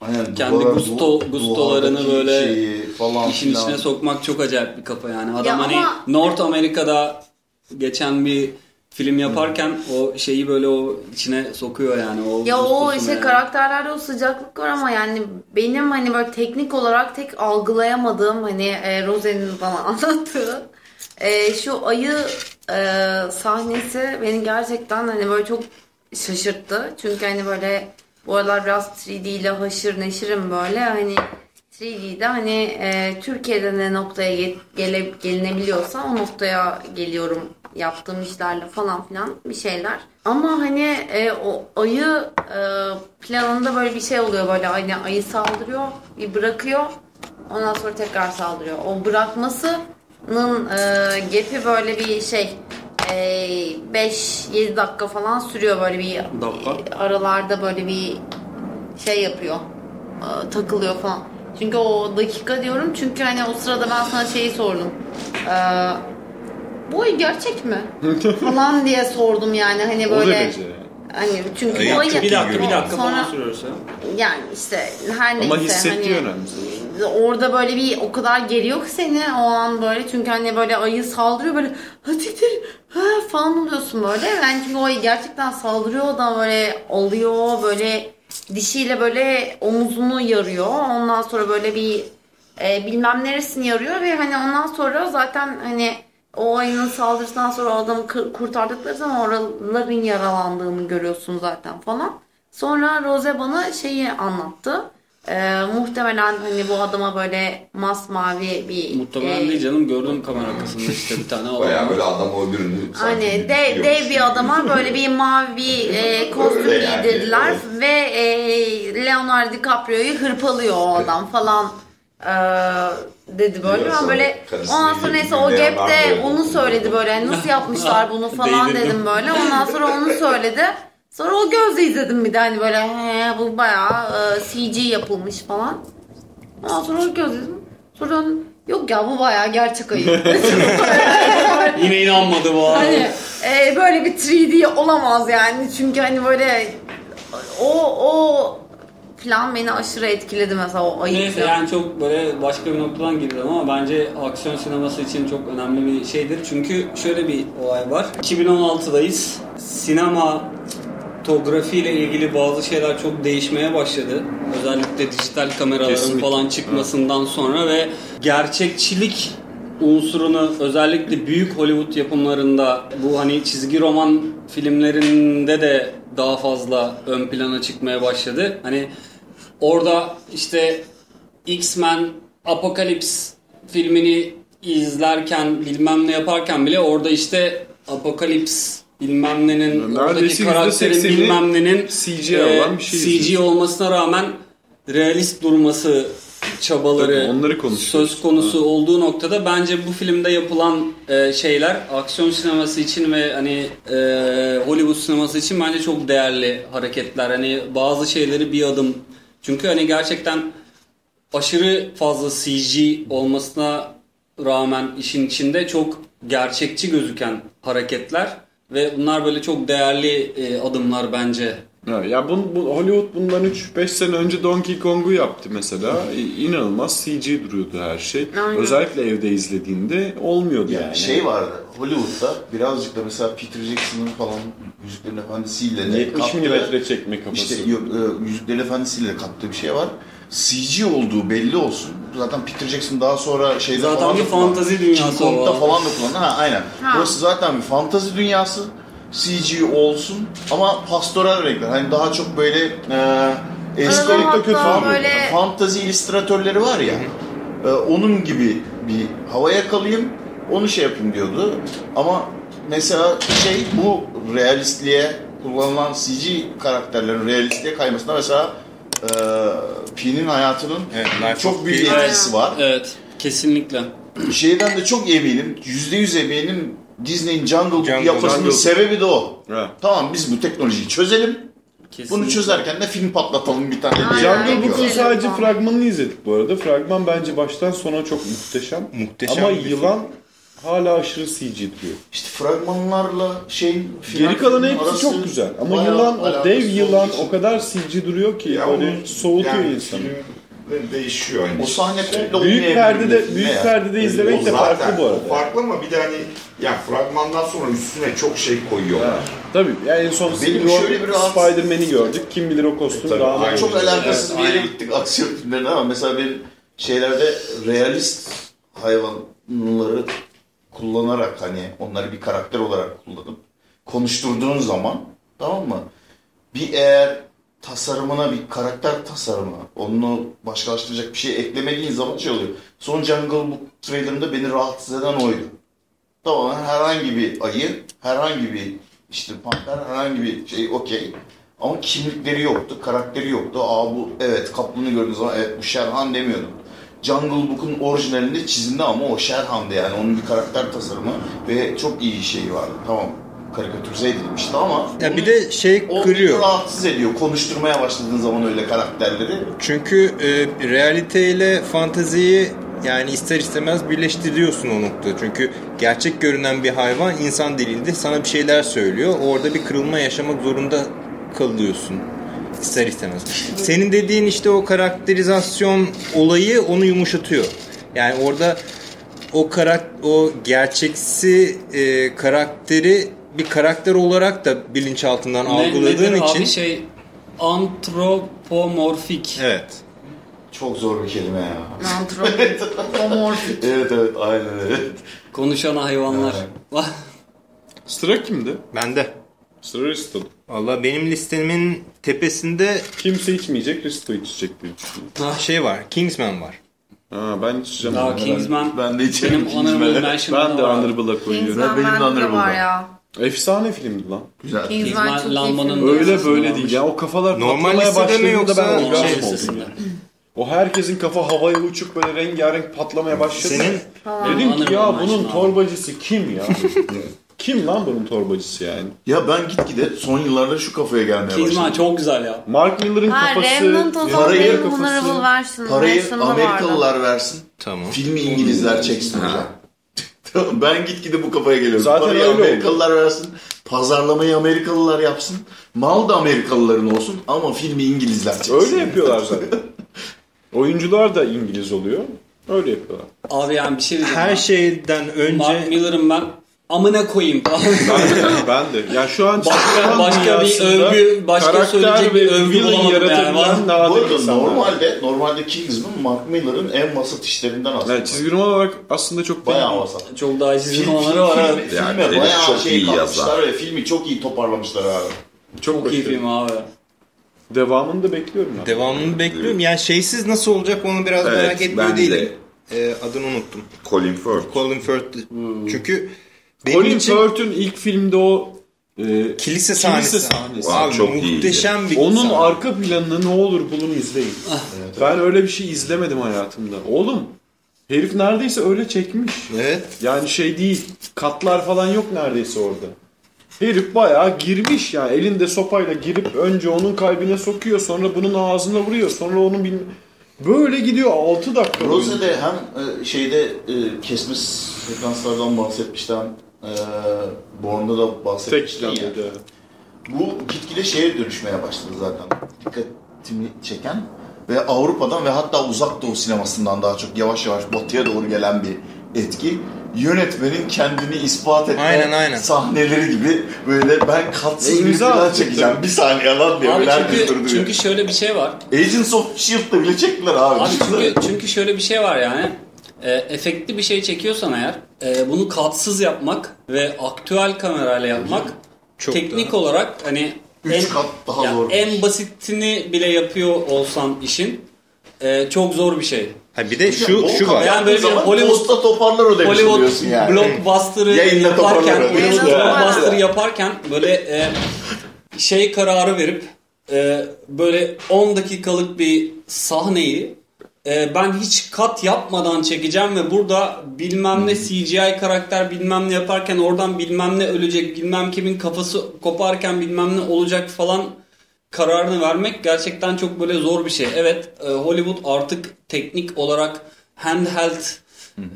Aynen, kendi duvara- gusto- gustolarını böyle şeyi falan işin filan. içine sokmak çok acayip bir kafa yani. Adam Ya hani ama- North Amerika'da geçen bir film yaparken o şeyi böyle o içine sokuyor yani. O Ya o işte yani. karakterlerde o sıcaklık var ama yani benim hani böyle teknik olarak tek algılayamadığım hani e, Rose'nin bana (laughs) anlattığı e, şu ayı e, sahnesi beni gerçekten hani böyle çok şaşırttı. Çünkü hani böyle bu aralar biraz 3D ile haşır neşirim böyle hani 3D'de hani e, Türkiye'de ne noktaya ge- gele, gelinebiliyorsa o noktaya geliyorum yaptığım işlerle falan filan bir şeyler. Ama hani e, o ayı e, planında böyle bir şey oluyor böyle hani ayı saldırıyor bir bırakıyor ondan sonra tekrar saldırıyor. O bırakmasının e, gepi böyle bir şey e, 5-7 dakika falan sürüyor böyle bir Dakika. aralarda böyle bir şey yapıyor. e, takılıyor falan. Çünkü o dakika diyorum çünkü hani o sırada ben sana şeyi sordum. E, bu ayı gerçek mi? (laughs) falan diye sordum yani hani O böyle derece yani. hani çünkü ayı çok Bir dakika bir Sonra- dakika falan sürüyorsa. yani işte her neyse Ama hissettiği hani önemli. orada böyle bir o kadar geliyor ki seni o an böyle çünkü hani böyle ayı saldırıyor böyle hatidir ha falan oluyorsun böyle yani çünkü o ayı gerçekten saldırıyor da böyle alıyor böyle dişiyle böyle omuzunu yarıyor ondan sonra böyle bir e, bilmem neresini yarıyor ve hani ondan sonra zaten hani o ayının saldırısından sonra o adamı kurtardıkları zaman oraların yaralandığını görüyorsun zaten falan. Sonra Rose bana şeyi anlattı. Ee, muhtemelen hani bu adama böyle masmavi bir Muhtemelen e, değil canım gördüm kamera arkasında işte bir tane (laughs) Bayağı adam. böyle adam öbürünü Hani dev, dev bir adama böyle bir mavi (laughs) e, kostüm Öyle yani, giydirdiler evet. ve e, Leonardo DiCaprio'yu hırpalıyor o adam falan e, dedi böyle. Ben böyle ondan sonra neyse o Leonardo onu söyledi böyle hani nasıl yapmışlar bunu (laughs) falan dedim böyle. Ondan sonra onu söyledi. Sonra o gözle izledim bir de hani böyle he, bu bayağı e, CG yapılmış falan. Ondan sonra o göz izledim. Sonra döndüm, yok ya bu bayağı gerçek ayı. (laughs) Yine inanmadı bu. Hani e, böyle bir 3D olamaz yani çünkü hani böyle o o plan beni aşırı etkiledi mesela o ayı Neyse yani çok böyle başka bir noktadan girdim ama bence aksiyon sineması için çok önemli bir şeydir. Çünkü şöyle bir olay var. 2016'dayız. Sinematografi ile ilgili bazı şeyler çok değişmeye başladı. Özellikle dijital kameraların Kesinlikle. falan çıkmasından sonra ve gerçekçilik unsurunu özellikle büyük Hollywood yapımlarında bu hani çizgi roman filmlerinde de daha fazla ön plana çıkmaya başladı. Hani orada işte X-Men Apokalips filmini izlerken bilmem ne yaparken bile orada işte Apokalips bilmem nenin oradaki karakterin %80'i bilmem nenin CGI e, olan bir şey CG izliyorsun. olmasına rağmen realist durması çabaları Tabii, onları konuşuyoruz. söz konusu olduğu noktada bence bu filmde yapılan e, şeyler aksiyon sineması için ve hani e, Hollywood sineması için bence çok değerli hareketler. Hani bazı şeyleri bir adım çünkü hani gerçekten aşırı fazla CG olmasına rağmen işin içinde çok gerçekçi gözüken hareketler ve bunlar böyle çok değerli e, adımlar bence. Ha, ya bu, bu Hollywood bundan 3-5 sene önce Donkey Kong'u yaptı mesela. İnanılmaz CG duruyordu her şey. Aynen. Özellikle evde izlediğinde olmuyordu yani. Yani şey vardı Hollywood'da birazcık da mesela Peter Jackson'ın falan Yüzüklerin Efendisi'yle de 70 kattığı- milimetre çekme kafası. İşte yok, e, Yüzüklerin Efendisi'yle kattığı bir şey var. CG olduğu belli olsun. Zaten Peter Jackson daha sonra şeyde Zaten falan bir da kullandı. fantazi dünyası King Kong'da falan da kullandı. Ha aynen. Ha. Burası zaten bir fantazi dünyası. CG olsun ama pastoral renkler. Hani daha çok böyle e, eski Arada kötü hatta böyle- fantazi illüstratörleri var ya. e, onun gibi bir havaya kalayım. Onu şey yapayım diyordu. Ama mesela şey bu realistliğe kullanılan CG karakterlerin realistliğe kaymasına mesela e, Pi'nin hayatının Evet, çok büyük etkisi var. Evet kesinlikle. Şeyden de çok eminim. %100 eminim Disney'in Jungle, Jungle, yapmasının Jungle. sebebi de o. Ha. Tamam biz bu teknolojiyi çözelim. kesinlikle. Bunu çözerken de film patlatalım bir tane. Jungle Book'un sadece fragmanını izledik bu arada. Fragman bence baştan sona çok muhteşem. Muhteşem Ama yılan hala aşırı CG duruyor. İşte fragmanlarla şeyin final Geri kalan hepsi arası çok güzel. Ama bayağı yılan, o dev yılan için- o kadar CG duruyor ki Ya böyle onun- soğutuyor yani insanı. değişiyor hani. O sahne komple Büyük perdede büyük ya. perdede izlemek O de zaten farklı bu arada. o farklı ama bir de hani ya fragmandan sonra üstüne çok şey koyuyorlar. Tabii yani en son Benim şöyle bir Spider-Man'i gördük. Kim bilir o kostüm Tabii, daha aynen. Çok alakasız Evet, bir yere aynen. gittik aksiyon filmlerine ama mesela benim şeylerde realist hayvanları kullanarak hani onları bir karakter olarak kullanıp konuşturduğun zaman tamam mı? Bir eğer tasarımına bir karakter tasarımı onu başkalaştıracak bir şey eklemediğin zaman şey oluyor. Son Jungle Book trailerında beni rahatsız eden oydu. Tamam herhangi bir ayı, herhangi bir işte panter, herhangi bir şey okey. Ama kimlikleri yoktu, karakteri yoktu. Aa bu evet kaplını gördüğün zaman evet bu Sherhan demiyordum. Jungle Book'un orijinalinde çizimde ama o Sherhan'dı yani onun bir karakter tasarımı ve çok iyi şeyi vardı. Tamam karikatürize edilmişti ama Ya bir de şey kırıyor. rahatsız ediyor konuşturmaya başladığın zaman öyle karakterleri. Çünkü e, realiteyle fanteziyi yani ister istemez birleştiriyorsun o noktada. Çünkü gerçek görünen bir hayvan insan dilinde sana bir şeyler söylüyor. Orada bir kırılma yaşamak zorunda kalıyorsun. İster istemez. Senin dediğin işte o karakterizasyon olayı onu yumuşatıyor. Yani orada o karak o gerçeksi e, karakteri bir karakter olarak da bilinçaltından Ne- algıladığın nedir için Abi şey antropomorfik. evet. Çok zor bir kelime ya. Antropomorfik. (laughs) evet evet aynen evet. Konuşan hayvanlar. Sıra kimdi? Bende. Sıra Risto'da. Valla benim listemin tepesinde Kimse içmeyecek, Risto içecek diye düşünüyorum. şey var. Kingsman var. Ha, ben içeceğim. Daha Kingsman Ben de içerim benim Kingsman'e. Ben de. Honorable'a koyuyorum. Kingsman benim de Honorable'da. var ya. Efsane filmdi lan. Güzel. Kingsman Kingsman film. Öyle böyle değil. Ya o kafalar Normal patlamaya mi başladığında yoksa ben şey Şey oldum. O herkesin kafa havaya uçup böyle rengarenk patlamaya başladı. Senin Dedim ki ya bunun torbacısı kim ya? (laughs) kim lan bunun torbacısı yani? Ya ben gitgide son yıllarda şu kafaya gelmeye başladım. çok güzel ya. Mark Miller'ın Ha kafası, Remnant o zaman Parayı- benim kafası. honorable. Parayı version'da vardı. Amerikalılar versin. tamam. Filmi İngilizler çeksin hocam. (laughs) ben gitgide bu kafaya geliyorum. Zaten Parayı öyle oldu. Amerikalılar versin. Pazarlamayı Amerikalılar yapsın. Mal da Amerikalıların olsun ama filmi İngilizler çeksin. Öyle yapıyorlar zaten. (laughs) Oyuncular da İngiliz oluyor. Öyle yapıyorlar. Abi yani bir şey diyeceğim. Her şeyden Mark önce Miller'ım ben. Amına koyayım. ben de. Ya şu an Başka- başka bir övgü- başka söyleyecek bir övgü bulamadım yani. yaratabilen Bu arada normalde, normalde Kingsman Mark Miller'ın en vasat işlerinden aslında. Yani çizgi roman olarak aslında çok Bayağı değil. vasat. Çok daha çizgi romanları var abi. Filme Yani herif bayağı çok şey iyi katmışlar ve filmi çok iyi toparlamışlar abi. Çok, Çok iyi film abi. Devamını da bekliyorum ben. devamını bekliyorum. Yani şeysiz nasıl olacak onu biraz Evet, merak etmiyor ben de. değilim. Ee, adını unuttum. Colin Firth. Colin Firth. Çünkü benim Colin için Firth'ün ilk filmde o e, kilise sahnesi. kilise sahnesi. Abi Çok muhteşem bir Onun sahne. arka planını ne olur bulun izleyin. ben öyle bir şey izlemedim hayatımda. Oğlum herif neredeyse öyle çekmiş. Evet. Yani şey değil. Katlar falan yok neredeyse orada. Herif bayağı girmiş yani elinde sopayla girip önce onun kalbine sokuyor sonra bunun ağzına vuruyor sonra onun bilmem böyle gidiyor 6 dakika. Rose'de hem e, şeyde e, kesme sekanslardan bahsetmişler. E, Bourne'da da Tek bahsetmişler ya. planda. Bu gitgide şeye dönüşmeye başladı zaten. Dikkatimi çeken ve Avrupa'dan ve hatta uzak doğu sinemasından daha çok yavaş yavaş batıya doğru gelen bir etki. Yönetmenin kendini ispat etme Aynen, aynen. sahneleri gibi böyle ben katsız E, bir imza çekeceğim. Bir saniye lan diye Abi çünkü, durduruyor. çünkü şöyle bir şey var. Agents of S.H.I.E.L.D'da bile çektiler abi. Abi çünkü, çünkü şöyle bir şey var yani. E, efektli bir şey çekiyorsan eğer e, bunu katsız yapmak ve aktüel kamerayla yapmak Çok teknik daha- olarak hani Üç kat daha ya zor bir En basitini bile yapıyor olsan işin e, çok zor bir şey. Ha bir de şu şu var. Yani böyle bir zaman Hollywood- posta toparlar o demiş Hollywood oluyorsun yani. blockbuster'ı yaparken. Hollywood blockbuster'ı yaparken böyle e, şey kararı verip e, böyle 10 dakikalık bir sahneyi e, ben hiç kat yapmadan çekeceğim ve burada bilmem ne CGI karakter bilmem ne yaparken oradan bilmem ne ölecek bilmem kimin kafası koparken bilmem ne olacak falan kararını vermek gerçekten çok böyle zor bir şey. Evet e, Hollywood artık teknik olarak handheld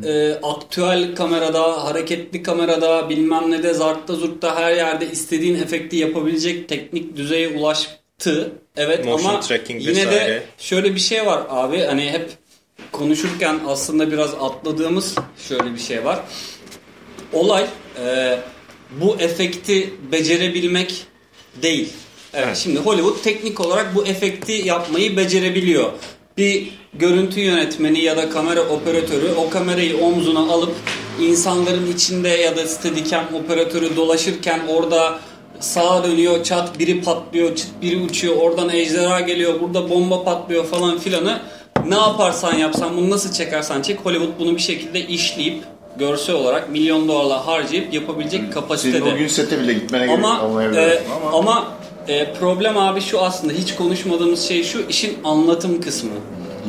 e, aktüel kamerada, hareketli kamerada, bilmem ne de zartta zurtta her yerde istediğin efekti yapabilecek teknik düzeye ulaştı. Evet Motion ama tracking yine de vesaire. şöyle bir şey var abi hani hep konuşurken aslında biraz atladığımız şöyle bir şey var. Olay e, bu efekti becerebilmek değil. Evet, Evet. Şimdi Hollywood teknik olarak bu efekti yapmayı becerebiliyor. Bir görüntü yönetmeni ya da kamera operatörü o kamerayı omzuna alıp insanların içinde ya da steadicam operatörü dolaşırken orada sağa dönüyor çat biri patlıyor çıt biri uçuyor oradan ejderha geliyor burada bomba patlıyor falan filanı ne yaparsan yapsan bunu nasıl çekersen çek Hollywood bunu bir şekilde işleyip görsel olarak milyon dolarlar harcayıp yapabilecek Senin kapasitede. o gün sete bile gitmene gerek Ama e, ama, ama e, problem abi şu aslında hiç konuşmadığımız şey şu işin anlatım kısmı.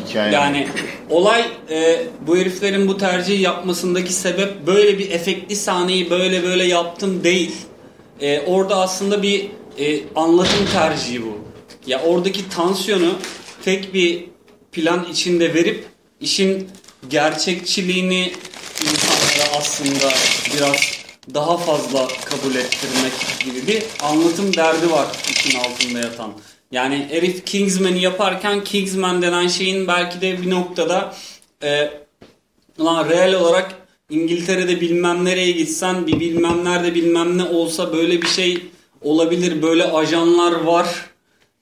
hikaye. Yani olay e, bu heriflerin bu tercihi yapmasındaki sebep böyle bir efektli sahneyi böyle böyle yaptım değil. E, orada aslında bir e, anlatım tercihi bu. Ya oradaki tansiyonu tek bir plan içinde verip işin gerçekçiliğini insanlara aslında biraz daha fazla kabul ettirmek gibi bir anlatım derdi var işin altında yatan. Yani herif Kingsman'ı yaparken Kingsman denen şeyin belki de bir noktada e, ulan real olarak İngiltere'de bilmem nereye gitsen bir bilmem nerede bilmem ne olsa böyle bir şey olabilir. Böyle ajanlar var.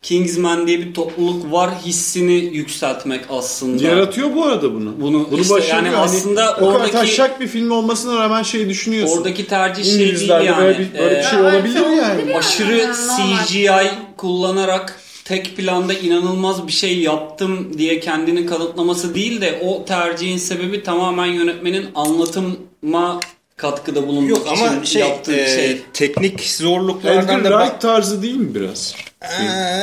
Kingsman diye bir topluluk var hissini yükseltmek aslında. Yaratıyor bu arada bunu. Bunu işte başarıyor. yani Hani aslında o kadar oradaki- taşak bir film olmasına rağmen şey düşünüyorsun. Oradaki tercih şey değil yani. böyle bir, böyle bir Ee, şey Evet, olabilir olabilir yani. yani. aşırı. CGI kullanarak tek planda inanılmaz bir şey yaptım diye kendini kanıtlaması değil de o tercihin sebebi tamamen yönetmenin anlatıma katkıda bulunduğu Yok ama için şey, yaptığı e, şey. teknik zorluklardan Edgar da Wright tarzı değil mi biraz? Aa,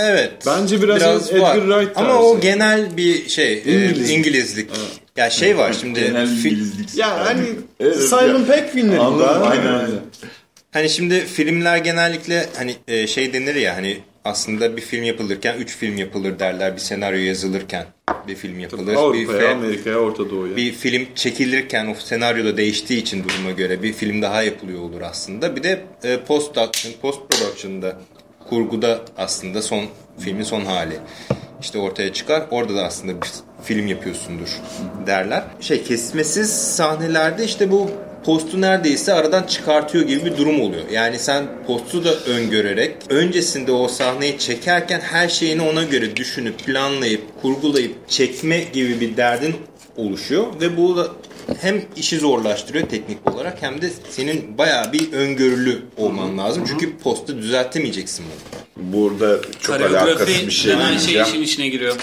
evet. Bence biraz Edgar Wright Ama tarzı. o genel bir şey e, İngiliz. İngilizlik. Ya şey var (laughs) şimdi Genel İngilizlik. Ya hani Evet, Simon ya. Peck filmleri. Anladım, aynen. hani şimdi filmler genellikle hani e, şey denir ya hani aslında bir film yapılırken üç film yapılır derler bir senaryo yazılırken. bir film yapılır. Avrupa'ya, Amerika'ya, Orta Doğu'ya. bir film çekilirken o senaryoda değiştiği için duruma göre bir film daha yapılıyor olur aslında. Bir de e, post post production'da kurguda aslında son filmin son hali işte ortaya çıkar. Orada da aslında bir film yapıyorsundur derler. Şey kesmesiz sahnelerde işte bu postu neredeyse aradan çıkartıyor gibi bir durum oluyor. Yani sen postu da öngörerek öncesinde o sahneyi çekerken her şeyini ona göre düşünüp planlayıp kurgulayıp çekme gibi bir derdin oluşuyor ve bu da hem işi zorlaştırıyor teknik olarak hem de senin bayağı bir öngörülü olman lazım. Çünkü postu düzeltemeyeceksin bunu. Burada çok alakasız bir şey denen şey işin içine giriyor.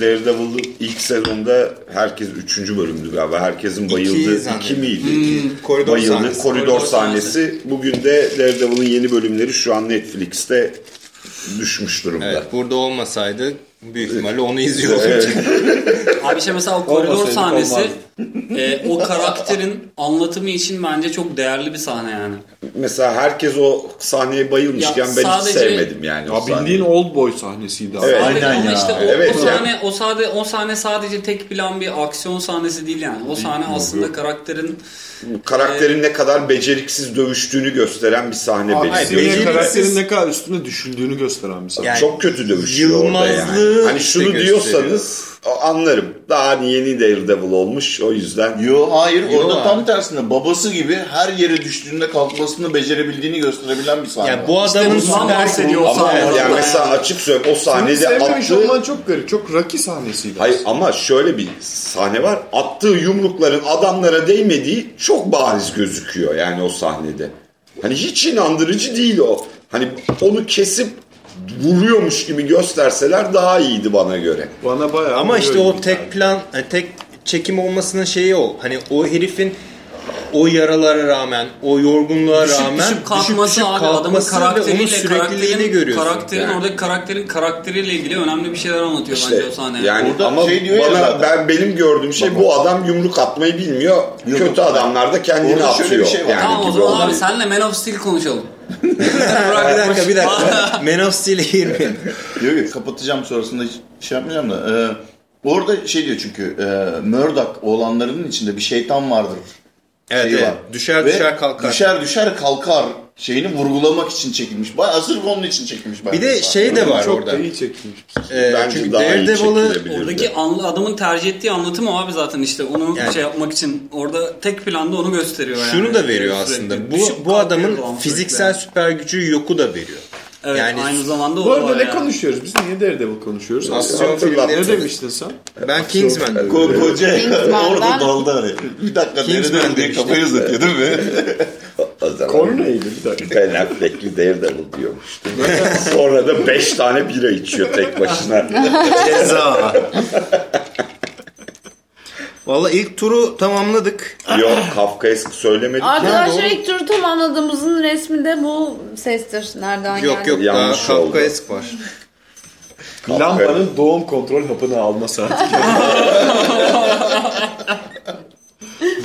Daredevil'ın ilk sezonda herkes üçüncü bölümdü galiba. Herkesin bayıldığı iki, zannediyorum. miydi? Koridor Bayıldı. sahnesi. Koridor, Koridor sahnesi. Bugün de Daredevil'ın yeni bölümleri şu an Netflix'te düşmüş durumda. Evet, burada olmasaydı büyük ihtimalle onu izliyordum. (laughs) Abi işte mesela o koridor sahnesi e, o karakterin anlatımı için bence çok değerli bir sahne yani. Mesela herkes o sahneye bayılmışken Ya ben sadece- hiç sevmedim yani o Ya sahneyi. bildiğin Old Boy sahnesiydi. abi. Evet. Aynen ya. işte o, Evet o sahne o sahne o sahne sadece tek plan bir aksiyon sahnesi değil yani. O sahne aslında karakterin Karakterin ne kadar beceriksiz dövüştüğünü gösteren bir sahne beceriksiz- karakterin ne kadar üstüne düşüldüğünü gösteren bir sahne. Yani Çok kötü dövüşüyor orada yani. Hani işte şunu gösteriyor. diyorsanız anlarım. Daha hani yeni Daredevil olmuş o yüzden. Yo hayır Yo orada abi. tam tersine babası gibi her yere düştüğünde kalkmasını becerebildiğini gösterebilen bir sahne. Yani bu adamın bundan süper bahsediyor o Ama sahnede. yani mesela açık söyleyeyim o sahnede attığı... olman çok garip. Çok Rocky sahnesiydi. Hayır ama şöyle bir sahne var. Attığı yumrukların adamlara değmediği çok bariz gözüküyor yani o sahnede. Hani hiç inandırıcı değil o. Hani onu kesip vuruyormuş gibi gösterseler daha iyiydi bana göre. Bana bayağı Ama işte o tek geldi. plan, e, tek çekim olmasının şeyi o. Hani o herifin o yaralara rağmen, o yorgunluğa düşüp rağmen düşüp kalkması abi adamın kalkması ve onun karakteriyle sürekliliğini karakterin, görüyorsun. karakterin Yani. oradaki karakterin karakteriyle ilgili önemli bir şeyler anlatıyor İşte bence o sahne. yani Orada ama şey diyor ya bana zaten. ben benim gördüğüm şey bu adam yumruk atmayı bilmiyor. Yok, Kötü adamlar da kendini Orada atıyor. şey var. Yani tamam o zaman abi senle Man of Steel konuşalım. Bir dakika bir dakika. (laughs) Man of Steel'e girmeyelim. Yok yok kapatacağım sonrasında hiç şey yapmayacağım da. Ee, orada şey diyor çünkü e, Murdoch oğlanlarının içinde bir şeytan vardır. Evet, şeyi evet. var. Düşer Ve düşer kalkar. Düşer düşer kalkar şeyini vurgulamak için çekilmiş. Bayağı sırf onun için çekilmiş. Bir de şey de var Çok orada. da iyi çekilmiş. Ee, Bence çünkü daha iyi Daredevil'ı. Oradaki anla, adamın tercih ettiği anlatım o abi zaten işte onu Yani- şey yapmak için orada tek planda onu gösteriyor yani. şunu da veriyor aslında. Bu bu adamın fiziksel süper gücü yoku da veriyor. Evet yani aynı zamanda o Bu arada ne yani. konuşuyoruz? Biz niye Daredevil konuşuyoruz? Aksiyon filmleri Ne demiştin sen? Ben Kingsman. Ko- koca Kingsman'dan- orada daldı araya. Bir dakika Kingsman nereden diye kafayı uzatıyor değil mi? (laughs) O zaman Konu neydi bir dakika? Ben Affleck'li Daredevil diyormuştum. Sonra da 5 tane bira içiyor tek başına. Ceza. (laughs) Valla ilk turu tamamladık. Yok Kafkaesk söylemedik ya. Arkadaşlar doğru. ilk turu tamamladığımızın resminde bu sestir. Nereden Yok geldi? yok Yanlış daha oldu. Kafkaesk var. Lambanın doğum kontrol hapını alma saati. (laughs)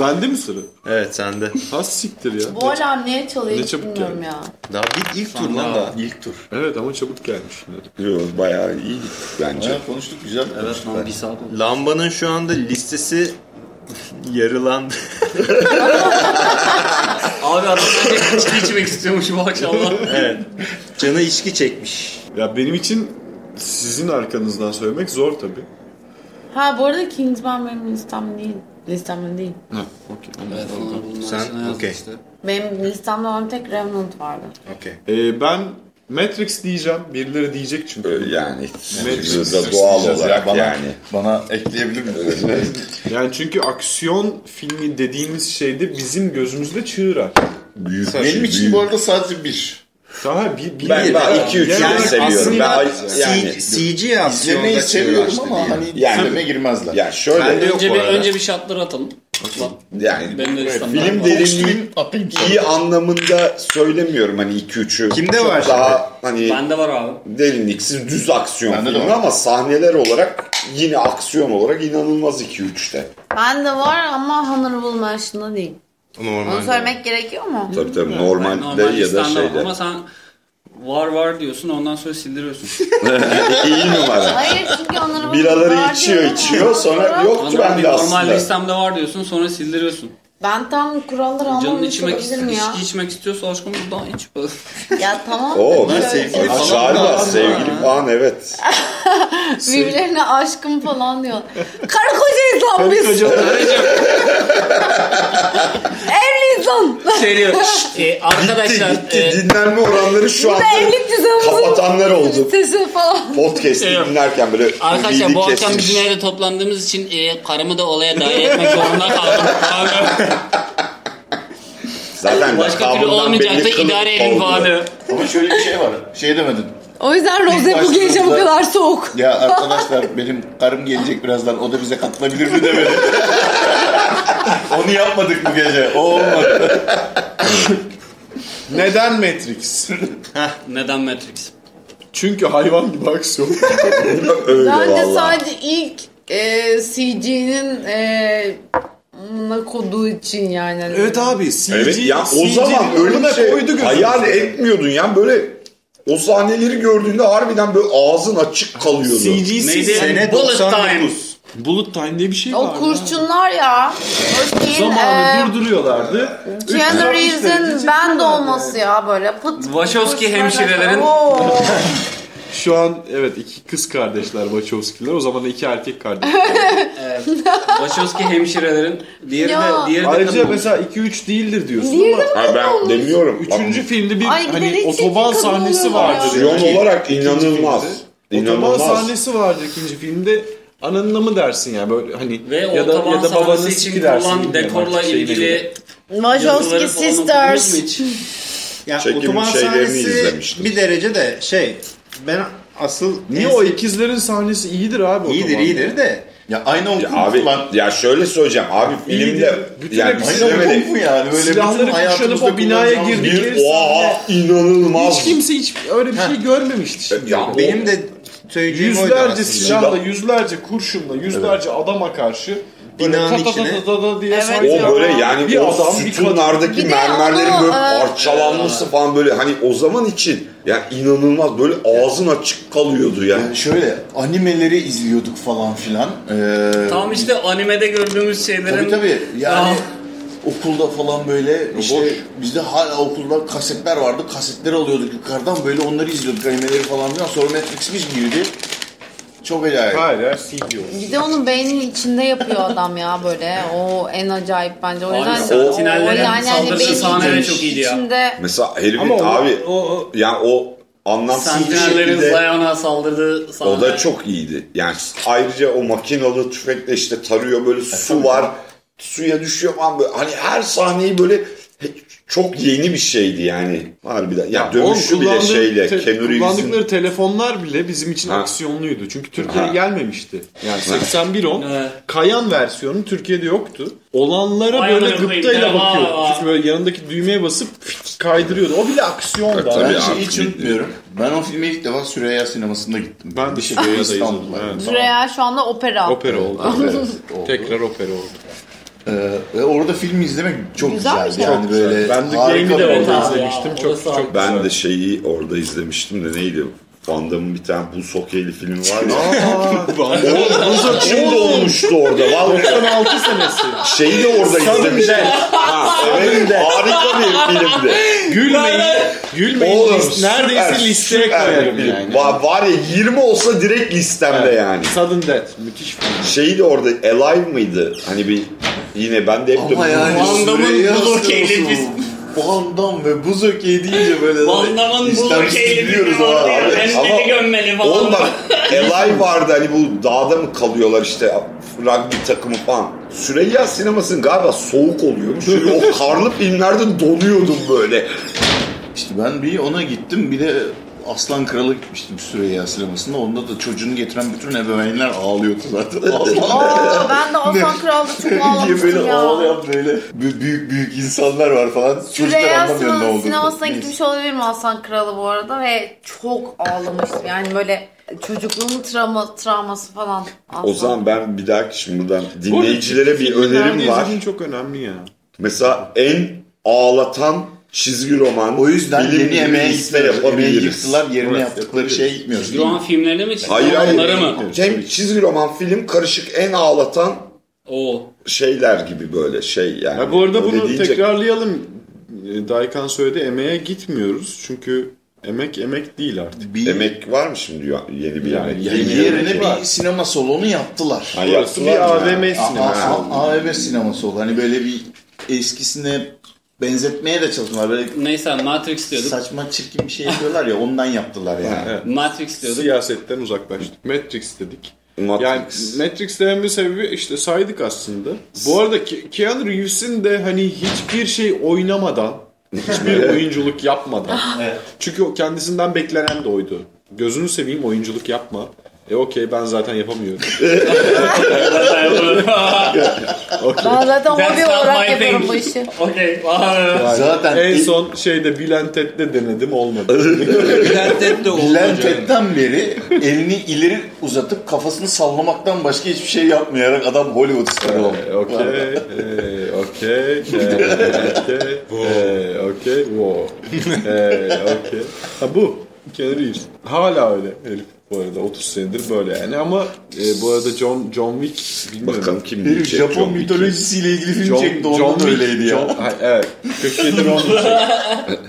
Bende mi sıra? Evet sende. Ha siktir ya. Bu alarm niye çalıyor Ne hiç çabuk bilmiyorum ya. Daha bir ilk tur lan daha. İlk tur. Evet ama çabuk gelmiş. Yok, Bayağı iyi bence. Ha, konuştuk güzel. Evet lan bir saat oldu. Lambanın şu anda listesi (laughs) yarılandı. Abi adam bence içki içmek istiyormuş bu akşam lan. (laughs) evet. Canı içki çekmiş. Ya benim için sizin arkanızdan söylemek zor tabii. Ha bu arada Kingsman benim listem değil. Listemde değil. Ha, okey. Evet bunlar Sen- okey. işte. Benim listemde olan tek Revenant vardı. Okey. Ee, ben Matrix diyeceğim. Birileri diyecek çünkü. Yani Matrix da doğal olarak bana, yani. Bana ekleyebilir misin? Yani çünkü aksiyon filmi dediğimiz şeyde bizim gözümüzde çığırar. Büyük Benim için büyük. bu arada sadece bir. Daha bir, bir Ben daha 2-3'ü de Yani seviyorum. Ben, yani, CG aksiyonda seviyorum ama açtı hani. Yani- filme girmezler. yani şöyle Ben Önce bir, arada. önce bir şartları atalım. Lan, yani benim de listemde film var. derinliği atayım iyi anlamında söylemiyorum hani 2-3'ü. Kimde Çok var Daha hani Bende var abi. derinliksiz düz aksiyon Bende de filmi ama sahneler olarak yine aksiyon olarak inanılmaz 2-3'te. Bende var ama Honorable Mention'da değil. Normal. Onu söylemek gerekiyor mu? Tabii tabii normalde normal ya da var şeyde. Ama sen var var diyorsun ondan sonra sildiriyorsun. (laughs) İyi numara. Hayır çünkü onları bana (laughs) Biraları verdi içiyor içiyor sonra yoktu Anladın bende mı? Normal aslında. listemde var diyorsun sonra sildiriyorsun. Ben tam kuralları Canın anlamamış içmek, olabilirim ya. içki içmek istiyorsa aşkım buradan iç. Ya tamam. Oo, da ben şöyle- sevgili falan Galiba da- sevgili falan evet. (laughs) Birbirlerine aşkım falan diyor. Karı kocayız lan biz. Evliyiz Şey diyor, (laughs) e, arkadaşlar Gitti e, dinlenme oranları şu anda Evlilik düzenimizin kapatanlar oldu. sesi falan. Podcast'i Evet. dinlerken böyle Arkadaşlar bu akşam kesmiş. bizim evde toplandığımız için e, karımı da olaya dahil etmek zorunda kaldım. Zaten Başka türlü olmayacaktı idare edin falan. Ama şöyle bir şey var. Şey demedin. O yüzden Rose bu gece bu kadar soğuk. Ya arkadaşlar benim karım gelecek birazdan o da bize katılabilir mi demedi. (laughs) Onu yapmadık bu gece. O olmadı. Neden Matrix? Neden Matrix? Çünkü hayvan gibi aksiyon. (laughs) Öyle Bence valla. sadece ilk e, CG'nin e, amına koduğu için yani. Evet abi CG, Evet ya o zaman öyle bir şey koydu gözümüze. hayal etmiyordun ya böyle o sahneleri gördüğünde harbiden böyle ağzın açık kalıyordu. CG'siz Neydi? sene Bullet 99. Time. Bullet Time diye bir şey O var. kurşunlar ya. O şeyin, Zamanı e, durduruyorlardı. Keanu 360 Reeves'in band olması ya böyle pıt. Wachowski hemşirelerin-. (laughs) Şu an evet iki kız kardeşler Wachowski'ler. O zaman da iki erkek kardeş. (laughs) (laughs) Wachowski hemşirelerin diğeri Ya. de diğeri de Ayrıca kadın. mesela 2-3 değildir diyorsun Niye ama Ha, ben demiyorum. üçüncü filmde bir Ay, hani giderek otoban çirkin sahnesi kadınlar vardır. Aksiyon İki- olarak inanılmaz. Otoban İnanılmaz. sahnesi vardır ikinci filmde. Ananına mı dersin ya böyle hani Ve ya da otoban ya da babanın sahnesi için siki dersin. kurulan bilmiyorum dekorla artık şeyine ilgili göre. Wachowski yazıları falan okudunuz Sisters. hiç? Ya Çekim otoban şeylerini sahnesi izlemiştim. bir derece de şey ben asıl Niye en- o ikizlerin sahnesi iyidir abi iyidir otobanda. iyidir de Ya aynı o Ya abi lan. ya şöyle söyleyeceğim abi filmde. Bütün yani hepsi- Aynı o kung fu yani. Böyle Silahları bütün kuşanıp hayatımızda o binaya kullanacağımız girdik. Bir oha inanılmaz. Hiç kimse hiç öyle bir şey görmemişti şimdi. Ya benim de söyleyeceğim oydu yüzlerce aslında. silahla, yüzlerce kurşunla, yüzlerce adama karşı Binanın içine- diye Evet. O böyle yani bir o adam bir kadın. sütunlardaki Bir de mermerlerin onu, böyle e, parçalanması falan böyle hani o zaman için yani inanılmaz böyle ağzın açık kalıyordu yani. Yani şöyle animeleri izliyorduk falan filan. Ee, Tam işte animede gördüğümüz şeylerin Tabii tabii. Yani Ya. okulda falan böyle işte bizde hala okulda kasetler vardı. Kasetleri alıyorduk yukarıdan böyle onları izliyorduk animeleri falan filan. Sonra Matrix'imiz girdi. Çok acayip. Hayır ya CD olsun. Bir de onu beynin içinde yapıyor adam ya böyle. O en acayip bence. O yüzden Abi, sentinellerin hani saldırısı beynin sahneleri çok iyiydi ya. içinde Mesela herifin Ama o- abi o- o- yani o anlamsız bir Sentinellerin şekilde Zion'a saldırdığı sahne. o da çok iyiydi. Yani ayrıca o makinalı tüfekle işte tarıyor böyle su var. Suya düşüyor falan böyle. Hani her sahneyi böyle çok yeni bir şeydi yani. Harbiden. Ya, Oğlum, dövüşü bile şeyle. te- Reeves'in kullandıkları telefonlar bile bizim için Ha. aksiyonluydu. Çünkü Türkiye'ye Ha. gelmemişti. Yani 8110 Evet. kayan versiyonu Türkiye'de yoktu. Olanlara Vay böyle gıptayla devam. Çünkü böyle yanındaki düğmeye basıp kaydırıyordu. O bile aksiyondu. Tabii abi. Ben şeyi hiç unutmuyorum. Ben o filme ilk defa Süreyya sinemasında gittim. Ben de Bir Süreyya'da izledim. İstanbul'da. Evet. Züreya şu anda opera. Opera oldu. Evet, oldu. Tekrar opera oldu. Ee, orada film izlemek çok Güzel güzel. bir şey. Yani böyle Ben de harika Game'i de bir orada abi ya, izlemiştim. Çok çok Ben güzel. de şeyi orada izlemiştim de neydi? Van Damme'ın bir tane buz hokeyli filmi var ya. Aa, (laughs) Buz hokeyli de olmuştu orada. Vallahi 96 senesi. şeyi de orada izlemiştim. Ha, evet, harika bir filmdi. Gülmeyin. Gülmeyin. Oğlum, List- neredeyse süper, listeye süper bir koyarım film. yani. Var, var ya 20 olsa direkt listemde yani. Sudden Death. Müthiş film. Şeyi de orada Alive mıydı? Hani bir yine ben de hep de Ama yani Van Damme'ın Süreyya buz okeyli sineması. Van Damme ve buz okey deyince böyle Van Damme'ın bu istemsiz okeyli biliyoruz ama. abi. de gömmeli falan. Bak (laughs) Alive vardı hani bu dağda mı kalıyorlar işte rugby takımı falan. Süreyya sinemasının galiba soğuk oluyormuş. Şöyle o karlı filmlerde donuyordum böyle. İşte ben bir ona gittim bir de Aslan Kral'a gitmiştim Süreyya sinemasında. Onda da çocuğunu getiren bütün ebeveynler ağlıyordu zaten. (laughs) Aa, ben de Aslan Kral'da çok (laughs) ağlamıştım böyle ya. ağlayan böyle bü- büyük büyük insanlar var falan. Çocuklar Süreyya anlamıyor ne olduğunu. sinemasına Neyse. gitmiş olabilirim Aslan Kralı bu arada ve çok ağlamıştım. Yani böyle çocukluğumun travma, travması falan. O zaman ben bir dahaki şimdi buradan dinleyicilere bir önerim var. çok önemli ya. Mesela en ağlatan çizgi roman. O yüzden film yeni emeğe gittiler. Emeği yıktılar yerine Evet, yaptıkları şeye gitmiyoruz. Çizgi roman filmlerini mi çizgi Hayır hayır. romanları mı? Hem çizgi roman film karışık en ağlatan Oo. şeyler gibi böyle şey yani. Ha, bu arada bunu deyince- tekrarlayalım. E, Daykan söyledi emeğe gitmiyoruz. Çünkü emek emek değil artık. Bir, Emek var mı şimdi ya- yeni bir Yani emek? yeni bir bir yerine emek var. bir sinema salonu yaptılar. Ha, yaptılar bir AVM ya? sineması. AVM sineması oldu. Hani böyle bir eskisine benzetmeye de çalıştılar. Böyle Neyse Matrix diyorduk. saçma çirkin bir şey yapıyorlar ya ondan yaptılar yani. Evet. Matrix diyorduk. Siyasetten uzaklaştık. Matrix dedik. Matrix. Yani Matrix dememin sebebi işte saydık aslında. Bu arada Ke- Keanu Reeves'in de hani hiçbir şey oynamadan, hiçbir oyunculuk yapmadan. Çünkü o kendisinden beklenen de oydu. Gözünü seveyim oyunculuk yapma. E okey ben zaten yapamıyorum. (laughs) (laughs) Ben zaten That's hobi not olarak my yapıyorum bu işi. Okey. Yani Zaten en son şeyde Bill and Ted'de denedim olmadı. (laughs) Plantet de oldu. Lentet'ten beri elini ileri uzatıp kafasını sallamaktan başka hiçbir şey yapmayarak adam Hollywood starı oldu. E, Okey, e, okey, e, okey, e, okey, wow. E, okey. Ha bu. Keanu Reeves. Hala öyle herif bu arada 30 senedir böyle yani ama e, bu arada John John Wick bilmiyorum. Bakalım kim Herif diyecek Japon John mitolojisiyle ilgili film John, çekti ondan John Wick, öyleydi ya. John, ha, evet. 47 Ronin çekti.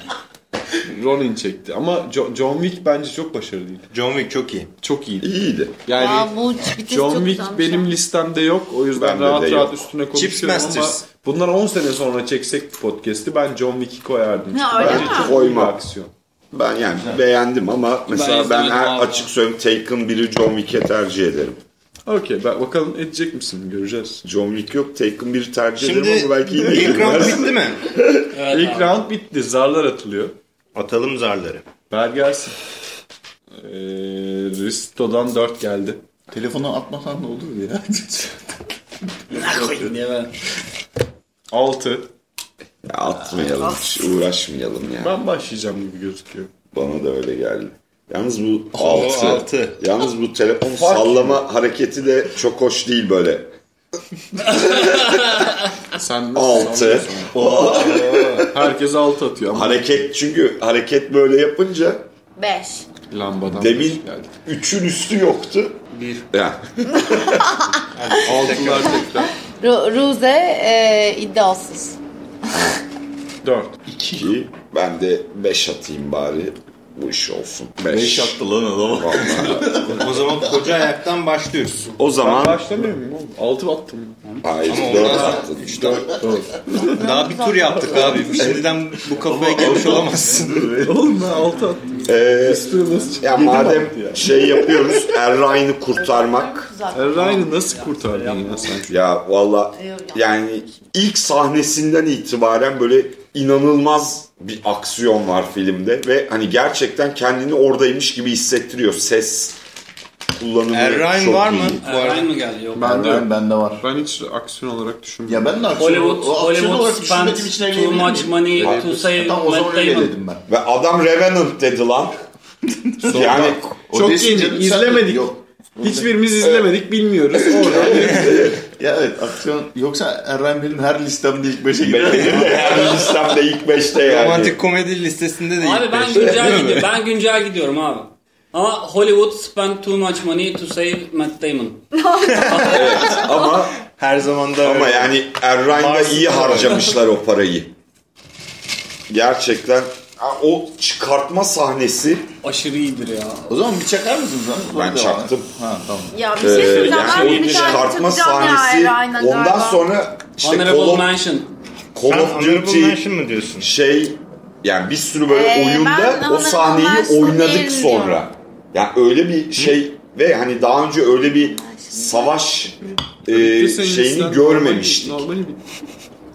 Ronin çekti ama Jo- John Wick bence çok başarılıydı. John Wick çok iyi. Çok iyiydi. İyiydi. Yani Ya bu John çok Wick benim ya. listemde yok. O yüzden Bende rahat rahat yok. üstüne Chips konuşuyorum ama Masters. bundan 10 sene sonra çeksek podcast'i ben John Wick'i koyardım. Öyle bence mi? çok iyi aksiyon. Ben yani beğendim ama mesela ben, izlemedim her abi. açık söyleyeyim Taken biri John Wick'e tercih ederim. Okey ben bakalım edecek misin göreceğiz. John Wick yok Taken biri tercih Şimdi ederim ama belki yine ilk round bitti mi? (laughs) Evet, İlk abi. round bitti. Zarlar atılıyor. Atalım zarları. Ver gelsin. Ee, Risto'dan 4 geldi. Telefonu atmasan ne olur ya? Diye ben- 6. Ya atmayalım hiç uğraşmayalım yani. Ben başlayacağım gibi gözüküyor. Bana da öyle geldi. Yalnız bu 6. altı. Yalnız bu telefon sallama hareketi de çok hoş değil böyle. (laughs) Sen nasıl Altı. Oo, (laughs) Herkes 6 atıyor ama Hareket çünkü hareket böyle yapınca Beş. lambadan demin geldi. 3'ün üstü yoktu. Bir. Ya (laughs) Altılar tekrar. Ru- Ruze e, iddiasız. 4. 2 ben de 5 atayım bari. Bu iş olsun. 5. 5 attı lan adama. (laughs) O zaman koca ayaktan başlıyoruz. O Ben zaman başlamıyor muyum oğlum? 6 attım. hayır Ama 4 ondan sonra attın. 3 Daha bir tur yaptık abi. Şimdiden bu kafaya gelmiş olamazsın. oğlum ben 6 attım. Ee, Üstüne nasıl çıktı? ya madem ya? şey yapıyoruz Erray'ını kurtarmak Ryan'ı nasıl kurtardın ya sen? Ya valla yani ilk sahnesinden itibaren böyle inanılmaz bir aksiyon var filmde ve hani gerçekten kendini oradaymış gibi hissettiriyor. Ses kullanımı Errain çok var iyi. mı? Arada. Errain mi geldi? Yok. Ben de Ben, bende var. Ben hiç aksiyon olarak düşünmüyorum. Ya ben de aksiyon, Hollywood, o aksiyon Hollywood olarak spent düşünmedim içine too much miyim? money to save Tam o zaman öyle Damon. dedim ben. Ve adam Revenant dedi lan. yani O Çok desin yeni, canım, sen- izlemedik. Yok. Hiçbirimiz izlemedik bilmiyoruz. Oradan (laughs) Ya evet aksiyon. Yoksa Erren benim her listemde ilk 5'e girer. her listemde ilk beşte yani. Romantik komedi listesinde de Abi ilk ben beşte, güncel gidiyorum. Ben güncel gidiyorum abi. Ama Hollywood spent too much money to save Matt Damon. Ama Her zaman da ama öyle. yani Mars'ın iyi harcamışlar o parayı. Gerçekten ha, o çıkartma sahnesi Aşırı iyidir ya. o zaman bir çakar mısınız lan? Ben çaktım. Ha tamam. Ya bir Ee, şey söyleyeceğim. ben yani de o bir tane çıkartma çıkacağım ya sahnesi Eray'la ondan galiba. sonra işte Call Honorable of, mention. Call Sen of Honorable Duty Mention mı diyorsun? şey yani bir sürü böyle Ee, ben oyunda o Honorable sahneyi oynadık değilim sonra. diyorum. Yani öyle bir şey ve hani daha önce öyle bir savaş e, şeyini listen görmemiştik. Normali bir-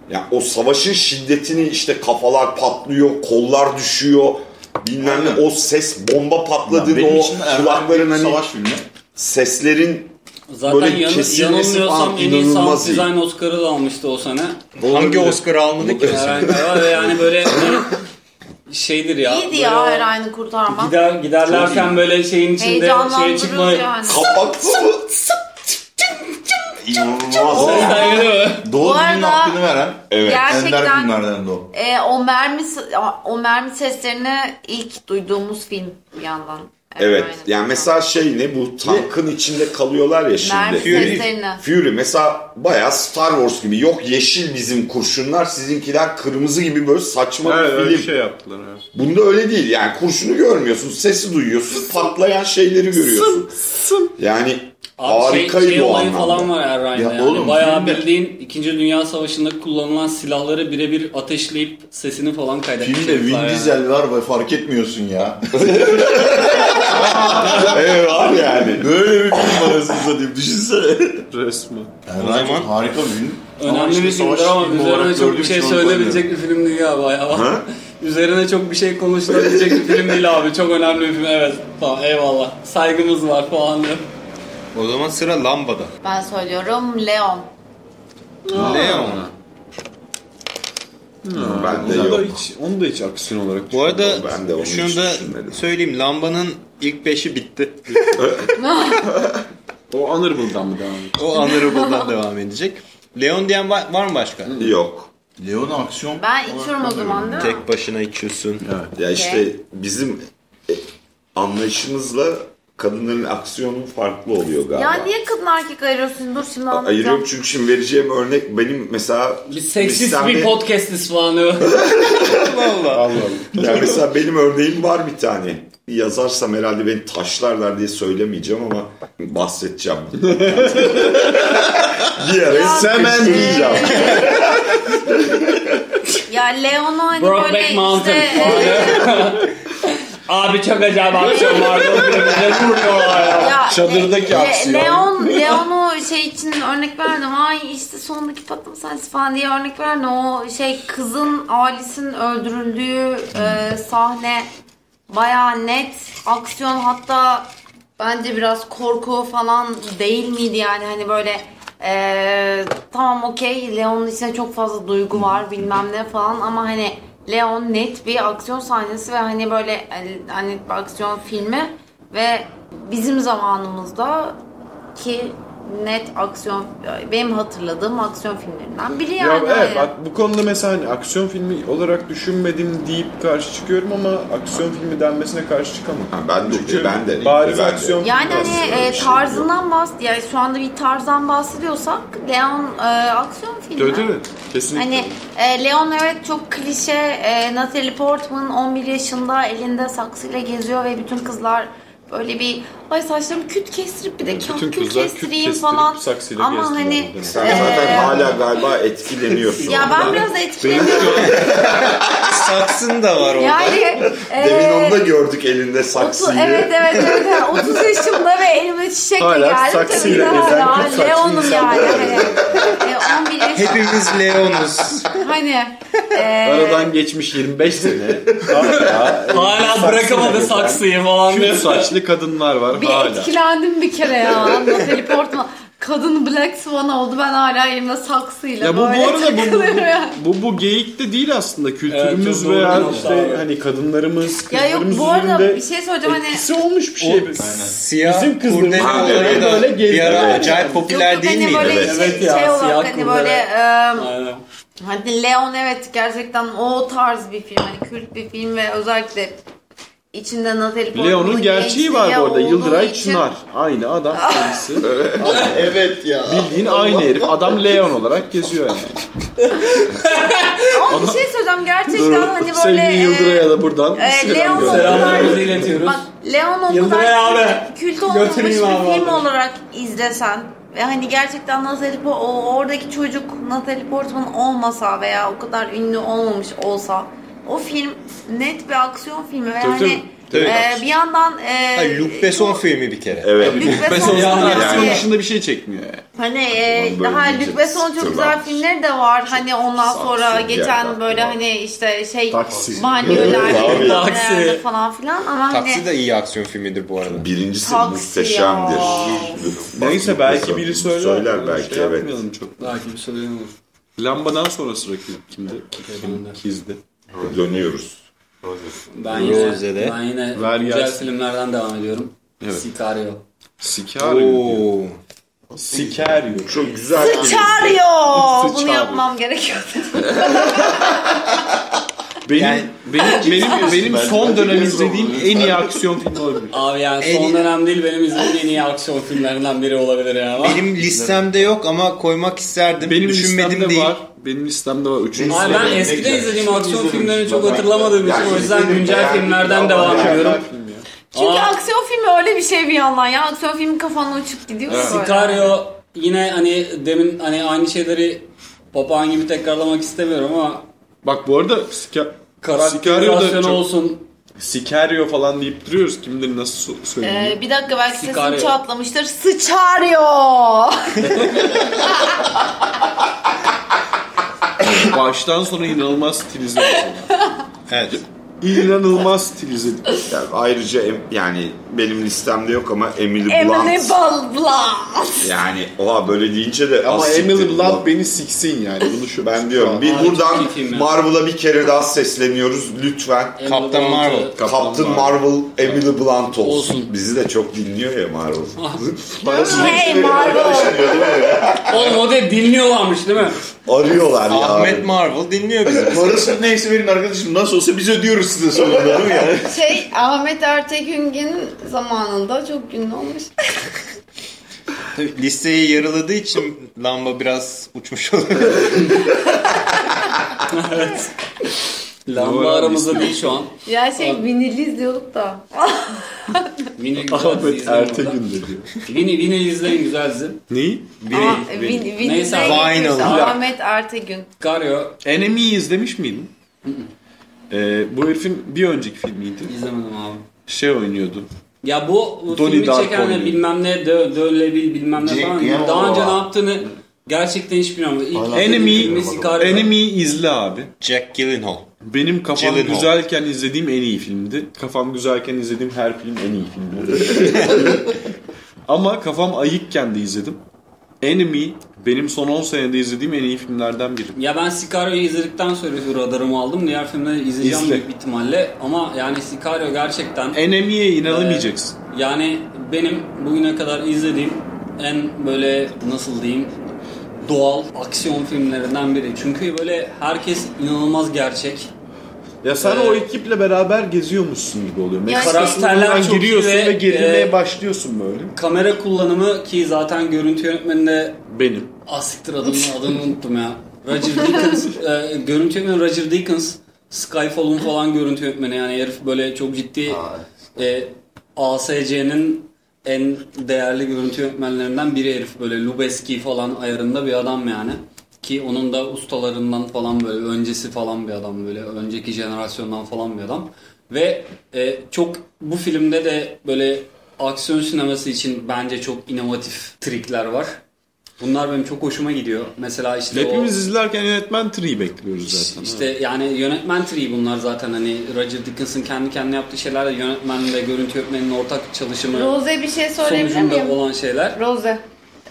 Yani o savaşın şiddetini işte kafalar patlıyor, kollar düşüyor. Bilmem ne o ses bomba patladığında Benim o kulakların hani savaş filmi. seslerin Zaten Böyle yan, kesilmesi yanılmıyorsam falan en iyi sound inanılmaz iyi. design Oscar'ı da almıştı o sene. Hangi Oscar almadı ki? Yani, yani böyle (laughs) şeydir ya. İyiydi ya o Eray'ını kurtarmak. Gider, giderlerken böyle şeyin içinde Heyecanlandırıcı çıkma yani. kapattı mı? İnanılmaz. Mi? Doğu Bu arada- hakkını veren Evet. ender Gerçekten filmlerden Doğu. e, o mermi o mermi seslerini ilk duyduğumuz film bir yandan. Evet. aynı Yani mesela şey ne bu tankın içinde kalıyorlar ya şimdi. mermi Fury. seslerini. Fury mesela bayağı Star Wars gibi. Yok yeşil bizim kurşunlar sizinkiler kırmızı gibi böyle saçma Evet, bir öyle film. şey yaptılar. Evet. Bunda öyle değil. Yani kurşunu görmüyorsun, sesi duyuyorsun, patlayan şeyleri görüyorsun. Yani Abi harikaydı şey, şey o olayı anlamda. falan var Erray'da Ya yani. oğlum, Bayağı filmde- bildiğin 2. Dünya Savaşı'nda kullanılan silahları birebir ateşleyip sesini falan kaydetmişler. Filmde Vin yani. Diesel var ve fark etmiyorsun ya. (laughs) evet var yani. Böyle bir film var aslında satayım. Düşünsene. Resmen. Yani zaman- harika bir film. Önemli işte bir filmdir ama üzerine çok bir şey söyleyebilecek bir film değil ya bayağı. (laughs) üzerine çok bir şey konuşulabilecek bir film değil abi. Çok önemli bir film. Evet tamam eyvallah. Saygımız var falan diyor. O zaman sıra lambada. Ben söylüyorum Leon. Leon. Ben de Onu da hiç, onu da hiç aksiyon olarak Bu arada Ben de onu şunu da söyleyeyim. Lambanın ilk beşi bitti. (laughs) O Honorable'dan mı devam ediyor? O Honorable'dan devam edecek. Leon diyen var, mı başka? Yok. Leon aksiyon. Ben içiyorum o zaman değil mi? Tek başına içiyorsun. Ya işte bizim e, anlayışımızla kadınların aksiyonu farklı oluyor galiba. Ya niye kadın erkek ayırıyorsun? Dur şimdi anlatacağım. Ayırıyorum çünkü şimdi vereceğim örnek benim mesela Biz seksist bir podcastiz falan diyor. (laughs) Allah Allah. Yani mesela benim örneğim var bir tane. Yazarsam herhalde beni taşlarlar diye söylemeyeceğim ama bahsedeceğim. (laughs) bir ara diyeceğim. Ya Leon'u hani Brokeback böyle Mountain işte... (laughs) Abi çok acayip aksiyon vardı. Birbirine vuruyorlar ya. Ya, Çadırdaki Le- aksiyon. Leon, Leon'u şey için örnek verdim. Ay işte sondaki patlama sahnesi falan diye örnek verdim. O şey kızın ailesinin öldürüldüğü e, sahne baya net aksiyon hatta bence biraz korku falan değil miydi yani hani böyle e, tamam okey Leon'un içinde çok fazla duygu var bilmem ne falan ama hani Leon net bir aksiyon sahnesi ve hani böyle hani, hani aksiyon filmi ve bizim zamanımızda ki net aksiyon benim hatırladığım aksiyon filmlerinden biri Ya yani. evet Hani. bak bu konuda mesela hani aksiyon filmi olarak düşünmedim deyip karşı çıkıyorum ama aksiyon filmi denmesine karşı çıkamam. Ha, ben de Çünkü ben de bariz ben de. aksiyon Yani filmi hani e, şey tarzından bahs yani şu anda bir tarzdan bahsediyorsak Leon e, aksiyon filmi. Evet evet kesinlikle. Hani e, Leon evet çok klişe e, Natalie Portman 11 yaşında elinde saksıyla geziyor ve bütün kızlar böyle bir ay saçlarımı küt kestirip bir de kah küt kestireyim kestirip falan. Ama hani. Sen e, zaten hala galiba etkileniyorsun. (laughs) ya ben biraz etkileniyorum. (laughs) Saksın da var orada. yani e, Demin onu da gördük elinde saksıyı. evet evet evet. Yani 30 yaşımda ve elimde çiçekle Hala geldim. Tabii saksıyla gezen hala Leon'um yani. Hani, e, 11 yaşında. Hepimiz Leon'uz. Hani (laughs) e, Aradan geçmiş 25 sene. Hala, Hala bırakamadı saksıyı falan diyor. saçlı kadınlar var bir hala. etkilendim bir kere ya. Natalie Portman. Kadın Black Swan oldu. Ben hala elimde saksıyla Ya bu böyle bu arada bu, bu, yani. bu, bu geyik de değil aslında. Evet, Kültürümüz bir veya işte abi. hani kadınlarımız, Ya yok bu arada bir şey söyleyeceğim hani etkisi olmuş bir şey. Siyah Bizim kızlarımız kurdele olayı evet, da böyle bir ara acayip popüler yok, değil hani miydi? böyle Evet. şey, Evet ya, şey olarak siyah hani kurdele. böyle e, Hadi Leon evet gerçekten o tarz bir film hani kült bir film ve özellikle içinde Natalie Portman'ın Leon'un gerçeği var bu arada. Yıldıray için- Çınar. Aynı adam (laughs) kendisi. (laughs) evet ya. Bildiğin aynı herif. Adam Leon olarak geziyor yani. Ama bir şey söyleyeceğim gerçekten hani böyle Sevgili Yıldıray'a da buradan e, selam Leon o kadar Selamlarımızı iletiyoruz. bak Leon o kadar kült olmamış bir film olarak izlesen ve hani gerçekten Natalie Po- o oradaki çocuk Natalie Portman olmasa veya o kadar ünlü olmamış olsa o film net bir aksiyon filmi ve Tabii, hani tabii. E, bir yandan e, Hayır, Luc Besson filmi bir kere. Evet. Luc Besson Yani yani, Aksiyon dışında bir şey çekmiyor yani. Hani e, daha Luc Besson çok güzel filmleri de var. Hani ondan sonra geçen böyle var. hani işte şey Taksi. banyolar. Taksi. falan filan ama Taksi hani de iyi aksiyon filmidir bu arada. Birincisi Taksi muhteşemdir. Neyse belki biri söyler. Söyler belki şey evet. yapmayalım çok. Belki bir söyleyen olur. Lambadan sonra sıra kim- kimde? Kim, Kizdi. Dönüyoruz. Ben yine, Rose'de. ben yine Ver güzel gelsin. filmlerden devam ediyorum. Evet. Sicario. Sicario. Sicario. Çok güzel. Sıçarıyor. Bunu yapmam gerekiyor. (laughs) Benim Yani- benim (laughs) benim benim Ben- son dönem izlediğim en iyi aksiyon filmi olabilir. Abi yani En son iyi- dönem değil benim izlediğim en iyi aksiyon filmlerinden biri olabilir ya. Benim listemde yok ama koymak isterdim. Benim Düşünmedim listemde değil. var. Benim listemde var. Üçüncü Abi ben eskiden izlediğim aksiyon filmlerini çok hatırlamadığım için Yani o yüzden güncel filmlerden devam ediyorum. Çünkü Aa. aksiyon filmi öyle bir şey bir yandan ya. Aksiyon filmi kafanla uçup gidiyor böyle. Sicario yine hani demin hani aynı şeyleri papağan gibi tekrarlamak istemiyorum ama Bak bu arada Sica- Sicario da çok olsun. Sicario falan deyip duruyoruz. Kimdir nasıl so- söyleniyor? Ee, bir dakika belki sesim çatlamıştır. Sıçarıyor. (laughs) Baştan sona inanılmaz stilize mesela. (laughs) Evet. İnanılmaz stilize. Yani ayrıca em- yani benim listemde yok ama Emily Emily Blunt. Blunt. Yani oha böyle deyince de Ama siktir Emily. Blunt beni siksin yani. Bunu şu Ben diyorum bir Abi, buradan çok iyi film ya. Marvel'a bir kere daha sesleniyoruz lütfen. Blunt'ı- Marvel. Captain Marvel, Emily Blunt olsun. Olsun. Bizi de çok dinliyor ya Marvel. (laughs) Hey Marvel. Oğlum o da dinliyorlarmış değil mi? Arıyorlar ya. Ahmet Marvel dinliyor bizi. Parasını neyse verin arkadaşım nasıl olsa biz ödüyoruz size sonunda değil mi ya? (laughs) Şey Ahmet Ertegün'ün zamanında çok ünlü olmuş. Tabii listeyi yarıladığı için lamba biraz uçmuş oluyor. (laughs) Lamba Doğru abi, aramızda değil şu an. ya şey vinili izliyorduk da. (laughs) Vinil Ahmet Ertegün de diyor. Vinil, vinil izleyin güzel dizi. Neyi? Ama vin, vinilde Neyse, Vinyl. Ahmet Ertegün. Sicario Enemy'yi izlemiş miydin? Ee, bu herifin bir önceki filmiydi. izlemedim abi. Şey oynuyordu. Ya bu, Donnie filmi Darko çeken de oynuyor. bilmem ne de Dölebil bilmem ne Jake falan. Gyllenhaal Daha önce ne yaptığını gerçekten hiç bilmiyorum. İlk Hala Enemy, Sicario. Enemy'yi izle abi. Jack Gyllenhaal. Benim kafam Gyllenhaal. güzelken izlediğim en iyi filmdi. Kafam güzelken izlediğim her film en iyi filmdi. (laughs) Ama kafam ayıkken de izledim. Enemy benim son 10 senede izlediğim en iyi filmlerden biri. Ya ben Sicario'yu izledikten sonra radarımı aldım. Diğer filmleri izleyeceğim İzle. büyük ihtimalle. Ama yani Sicario gerçekten Enemy'ye inanamayacaksın. yani benim bugüne kadar izlediğim en böyle nasıl diyeyim doğal aksiyon filmlerinden biri. Çünkü böyle herkes inanılmaz gerçek. Ya sen Ee, o ekiple beraber geziyormuşsun gibi oluyor. Ya Meksika karakterler çok giriyorsun ve, ve, gerilmeye e, başlıyorsun böyle. Kamera kullanımı ki zaten görüntü yönetmeninde Benim. Asiktir adını, adını unuttum ya. Roger Deakins, e, görüntü yönetmeni Roger Deakins, Skyfall'un falan görüntü yönetmeni yani herif böyle çok ciddi e, ASC'nin en değerli görüntü yönetmenlerinden biri herif böyle Lubeski falan ayarında bir adam yani. Ki onun da ustalarından falan böyle öncesi falan bir adam böyle önceki jenerasyondan falan bir adam. Ve e, çok bu filmde de böyle aksiyon sineması için bence çok inovatif trikler var. Bunlar benim çok hoşuma gidiyor. Mesela işte Hepimiz o izlerken yönetmen triyi bekliyoruz zaten. işte yani yönetmen triği bunlar zaten hani Roger Dickins'ın kendi kendine yaptığı şeyler de yönetmen ve görüntü yönetmeninin ortak çalışımı Rose bir şey söyleyebilir sonucunda miyim? olan şeyler. Rose.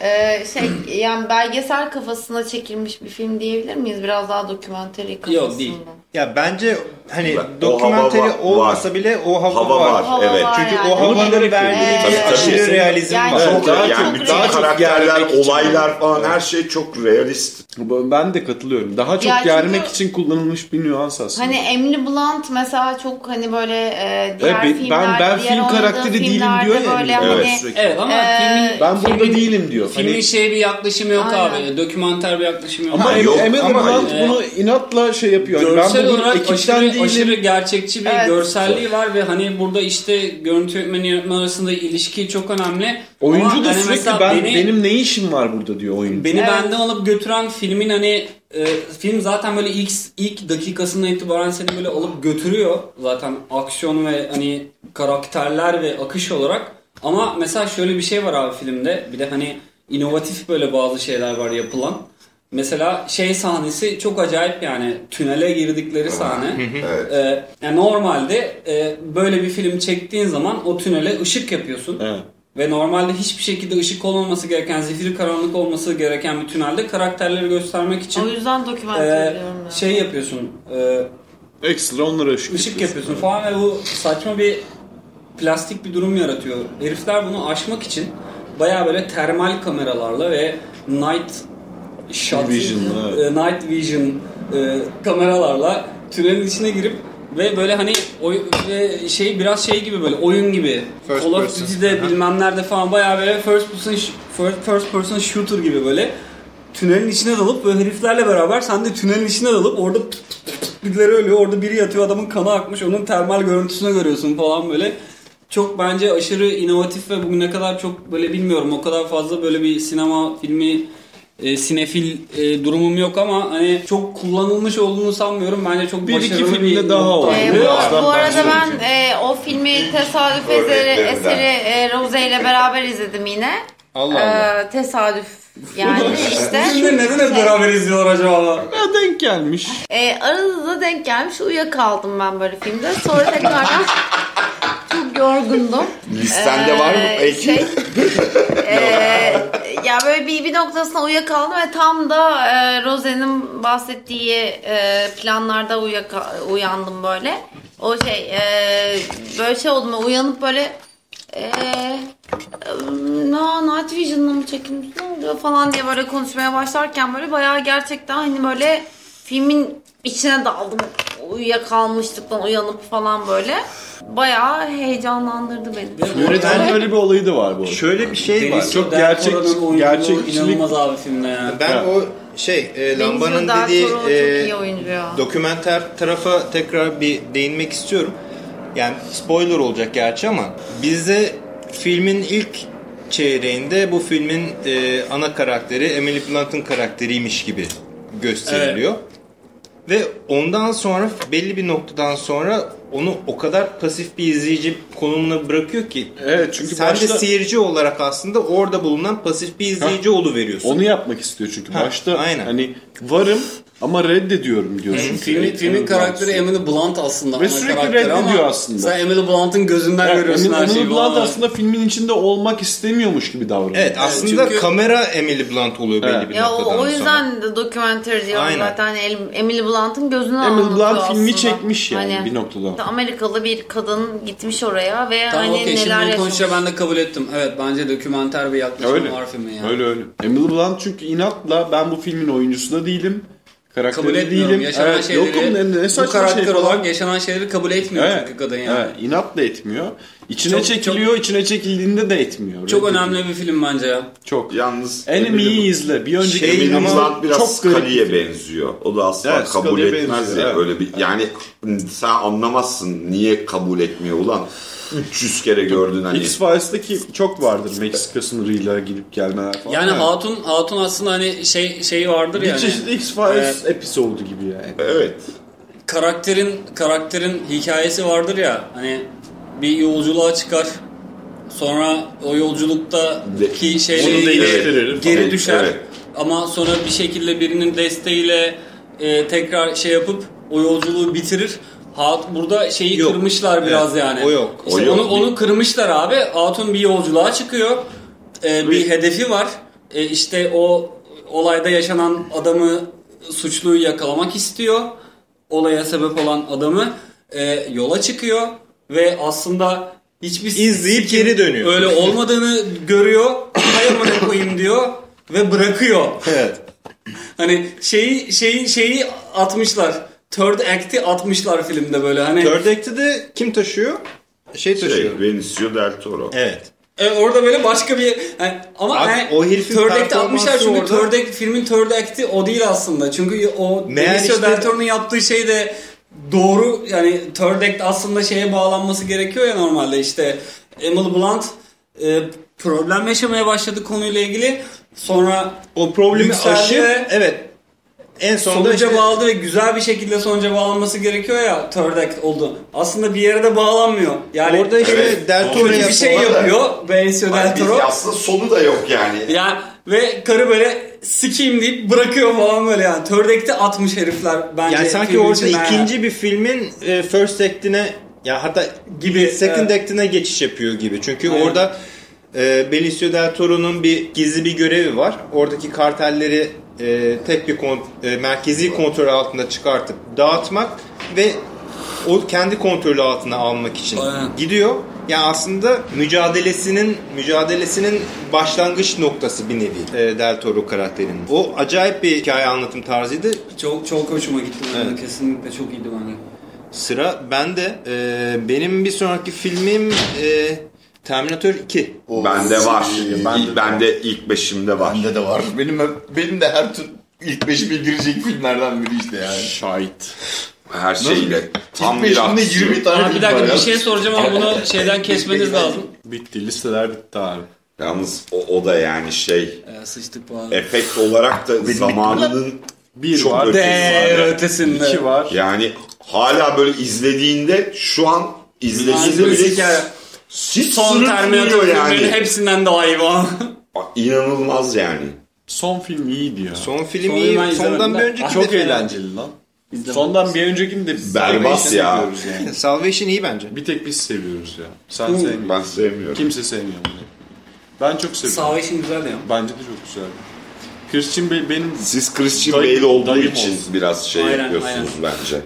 Ee, şey (clears throat) yani belgesel kafasına çekilmiş bir film diyebilir miyiz? Biraz daha dokumentary kafasında. değil. Ya bence hani hava va- olmasa var. bile o hava, Hava var. var, Hava evet. var Çünkü yani. o havanın verdiği bir Evet. aşırı Tabii. realizm Yani var. çok- daha yani çok bütün real. karakterler, Germek için. olaylar falan her şey çok realist. Ben de katılıyorum. Daha çok Ya çünkü- germek için kullanılmış bir nüans aslında. Hani Emily Blunt mesela çok hani böyle e, diğer Evet, ben- filmler, ben diğer film karakteri değilim filmlerde diyor ya böyle hani Evet. sürekli. Evet ama Ee, filmin Ben burada filmin- değilim diyor. Filmin Hani- şey bir yaklaşımı yok Aynen. abi. Dokümenter bir yaklaşımı yok. Ama Ha, yok, Emily ama Blunt hani- bunu inatla şey yapıyor. Hani Görsel ben bugün olarak ekipten aşırı, değilim. aşırı gerçekçi bir Evet. görselliği var ve hani burada işte görüntü yönetmeni yönetmen arasında ilişki çok önemli. Oyuncu Ama da hani sürekli mesela ben beni- benim ne işim var burada diyor oyuncu. Beni Evet. benden alıp götüren filmin hani e, film zaten böyle ilk ilk dakikasından itibaren seni böyle alıp götürüyor. Zaten aksiyon ve hani karakterler ve akış olarak. Ama mesela şöyle bir şey var abi filmde. Bir de hani inovatif böyle bazı şeyler var yapılan. Mesela şey sahnesi çok acayip yani tünele girdikleri sahne. Evet. Ee, yani normalde e, böyle bir film çektiğin zaman o tünele ışık yapıyorsun. Evet. Ve normalde hiçbir şekilde ışık olmaması gereken, zifiri karanlık olması gereken bir tünelde karakterleri göstermek için o yüzden dokümentary e, şey yapıyorsun, e, Ekstra onlara ışık, ışık yapıyorsun. falan ve bu saçma bir plastik bir durum yaratıyor. Herifler bunu aşmak için baya böyle termal kameralarla ve night shot, Vision'la, e, night vision e, kameralarla tünelin içine girip ve böyle hani oy, ve şey biraz şey gibi böyle oyun gibi. First Call of. Duty'de bilmem nerede falan bayağı böyle first person first, first person shooter gibi böyle. Tünelin içine dalıp böyle heriflerle beraber sen de tünelin içine dalıp orada birileri ölüyor. Orada biri yatıyor adamın kanı akmış onun termal görüntüsünü görüyorsun falan böyle. Çok bence aşırı inovatif ve bugüne kadar çok böyle bilmiyorum o kadar fazla böyle bir sinema filmi e, sinefil e, durumum yok ama hani çok kullanılmış olduğunu sanmıyorum. Bence çok Bir iki başarılı filmde bir daha oldu. Ee, Evet. bu, bu arada ben e, o filmi tesadüf eseri, eseri e, Rose ile beraber izledim yine. Allah Allah. Ee, tesadüf yani (laughs) işte. Şimdi neden hep beraber izliyorlar acaba? Ya denk gelmiş. E, arada da denk gelmiş uyuyakaldım ben böyle filmde. Sonra tekrardan (laughs) yorgundum. Listende var mı Ee, peki? Şey, (laughs) ee, ya böyle bir, bir noktasına uyuyakaldım ve tam da e, Rose'nin bahsettiği e, planlarda uyuyaka, uyandım böyle. O şey e, böyle şey oldum uyanıp böyle e, na Night Vision'la mı çekilmiş ne oluyor falan diye böyle konuşmaya başlarken böyle bayağı gerçekten hani böyle filmin içine daldım. Uyuyakalmışlıktan uyanıp falan böyle. Bayağı heyecanlandırdı beni. Yönetmenin öyle bir olayı da var bu arada. Şöyle bir şey var. Çok gerçek- gerçekçilik- inanılmaz abi filmde yani. Ben Ha. o şey e, Lamba'nın del dediği Toro çok e, iyi oyuncu ya. dokümenter tarafa tekrar bir değinmek istiyorum. Yani spoiler olacak gerçi ama bizde filmin ilk çeyreğinde bu filmin e, ana karakteri Emily Blunt'ın karakteriymiş gibi gösteriliyor. Ve ondan sonra belli bir noktadan sonra onu o kadar pasif bir izleyici konumuna bırakıyor ki Evet, çünkü sen de başta- seyirci olarak aslında orada bulunan pasif bir izleyici oluveriyorsun. Onu yapmak istiyor çünkü. Ha, Başta aynen. hani varım ama reddediyorum diyorsun. Yani filmin, filmin karakteri Emily Blunt aslında. Ve sürekli reddediyor aslında. Sen Emily Blunt'ın gözünden Yani görüyorsun her Emily şeyi. Blunt falan. aslında filmin içinde olmak istemiyormuş gibi davranıyor. Evet aslında çünkü- kamera Emily Blunt oluyor belli Evet. bir Ya noktadan o, o sonra. yüzden de dokümenter diyorum Aynen. zaten hani Emily Blunt'ın gözünü Emily anlatıyor Blunt filmi aslında. çekmiş yani bir noktadan. Amerikalı bir kadın gitmiş oraya ve Tamam hani şimdi neler yaşamış. konuşunca ben de kabul ettim. Evet bence dokümenter bir yaklaşım Öyle. var filmin yani. Öyle öyle. Emily Blunt çünkü inatla ben bu filmin oyuncusu da değilim. Karakteri Kabul etmiyorum. değilim. Yaşanan Evet, şeyleri, yokum, ne, ne bu saçma karakter şey falan. olarak yaşanan şeyleri kabul etmiyor Evet, çünkü kadın yani. evet, inatla etmiyor. İçine Çok- çekiliyor, içine çekildiğinde de etmiyor. Çok Reddediyor. önemli bir film bence ya. Çok. Yalnız Enemy'yi izle. Bir önceki Şey, Emily Blunt biraz çok film. benziyor. O da asla Evet, kabul etmez benziyor, ya evet. öyle bir yani sen anlamazsın niye kabul etmiyor ulan 300 kere gördün hani. X-Files'taki çok vardır Meksika sınırıyla gidip gelmeler falan. Yani Evet. Hatun Hatun aslında hani şey şey vardır bir yani. çeşit X-Files episodu gibi yani. Evet. karakterin karakterin hikayesi vardır ya hani bir yolculuğa çıkar sonra o yolculuktaki De- şeyleri Onu değiştirir geri falan. düşer Evet. ama sonra bir şekilde birinin desteğiyle e, tekrar şey yapıp o yolculuğu bitirir. Hat burada şeyi Yok. kırmışlar biraz Evet, yani. o yok. İşte O yok. onu onu kırmışlar abi. Hatun bir yolculuğa çıkıyor. E, bir hedefi var. E, işte o olayda yaşanan adamı suçluyu yakalamak istiyor. Olaya sebep olan adamı e, yola çıkıyor ve aslında hiçbir İzleyip geri dönüyor. Öyle olmadığını görüyor. Hay amına koyayım diyor ve bırakıyor. Evet. Hani şeyi şeyi şeyi atmışlar. Third act'i atmışlar filmde böyle hani. Third Act'i de kim taşıyor? Şey taşıyor. Şey, Benicio del Toro. Evet. E, orada böyle başka bir yani, ama Abi, yani o herifin third act'i performansı atmışlar çünkü orada- third act, filmin third act'i o değil aslında. Çünkü o Meğer Benicio işte- del Toro'nun yaptığı şey de doğru yani third act aslında şeye bağlanması gerekiyor ya normalde işte Emily Blunt e, problem yaşamaya başladı konuyla ilgili. Sonra O problemi aşıp ve evet en sonunda sonuca işte- bağladı ve güzel bir şekilde sonuca bağlanması gerekiyor ya third act oldu. Aslında bir yere de bağlanmıyor. Yani orada işte Evet, Del. Toro'ya bir şey yapıyor Benicio del Toro. aslında sonu da yok yani. Ya ve karı böyle sikeyim deyip bırakıyor falan böyle yani. Third act'i atmış herifler bence. Yani sanki orada yani. ikinci bir filmin e, first act'ine ya hatta gibi second evet. act'ine geçiş yapıyor gibi. Çünkü Aynen. orada e, Benicio del Toro'nun bir gizli bir görevi var. Oradaki kartelleri e, tek bir kon- e, merkezi kontrol altında çıkartıp dağıtmak ve o kendi kontrolü altına almak için Aynen. gidiyor Ya aslında mücadelesinin mücadelesinin başlangıç noktası bir nevi e, Del Toro karakterinin. O acayip bir hikaye anlatım tarzıydı. Çok çok hoşuma gitti. Evet. Kesinlikle çok iyiydi bence. Sıra bende. E, benim bir sonraki filmim e, Terminator 2. O- Bende var. Bende Bende ilk beşimde var. Bende de var. Benim benim de her tür ilk beşime girecek filmlerden biri işte yani. Şahit. Her şeyle. Tam ilk bir beşimde aksiyon. 20 tane Abi bir dakika var bir şey soracağım ama bunu (laughs) şeyden kesmeniz lazım. Bitti. Listeler bitti abi. Yalnız o, o da yani şey Ee, sıçtık bu arada. efekt olarak da zamanının Bir çok var. Değer ötesinde. İki var. Yani hala böyle izlediğinde şu an izlediğinde bile. Hiç Son Terminator yani. hepsinden daha iyi bu. İnanılmaz yani. Son film iyiydi ya. Son film Son iyi. ben izlemedim Sondan bir de. önceki Çok de- eğlenceli lan. Sondan bir öncekini de Berbat ya. seviyoruz yani. (laughs) Salvation iyi bence. Bir tek biz seviyoruz ya. Sen sevmiyorsun. Ben sevmiyorum. Kimse sevmiyor bunu. Ben çok seviyorum. Salvation güzel ya. Bence de çok güzel. Christian Bale benim Siz Christian Bale olduğu dayım için olsun. biraz şey Aynen, yapıyorsunuz bence.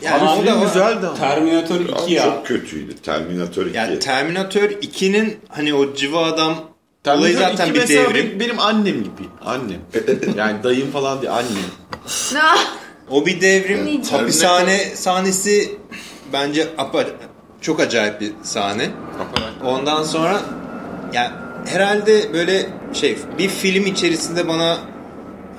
Yani Abi o da güzeldi ama. Terminator 2 Ama ya. Çok kötüydü. Terminator 2. Yani Terminator 2'nin hani o civa adam olayı Terminator zaten 2 bir devrim. Benim, benim annem gibi. Annem. (laughs) yani dayım falan değil annem. O bir devrim. Evet. Hapishane sahnesi bence apa- çok acayip bir sahne. Ondan sonra yani herhalde böyle şey bir film içerisinde bana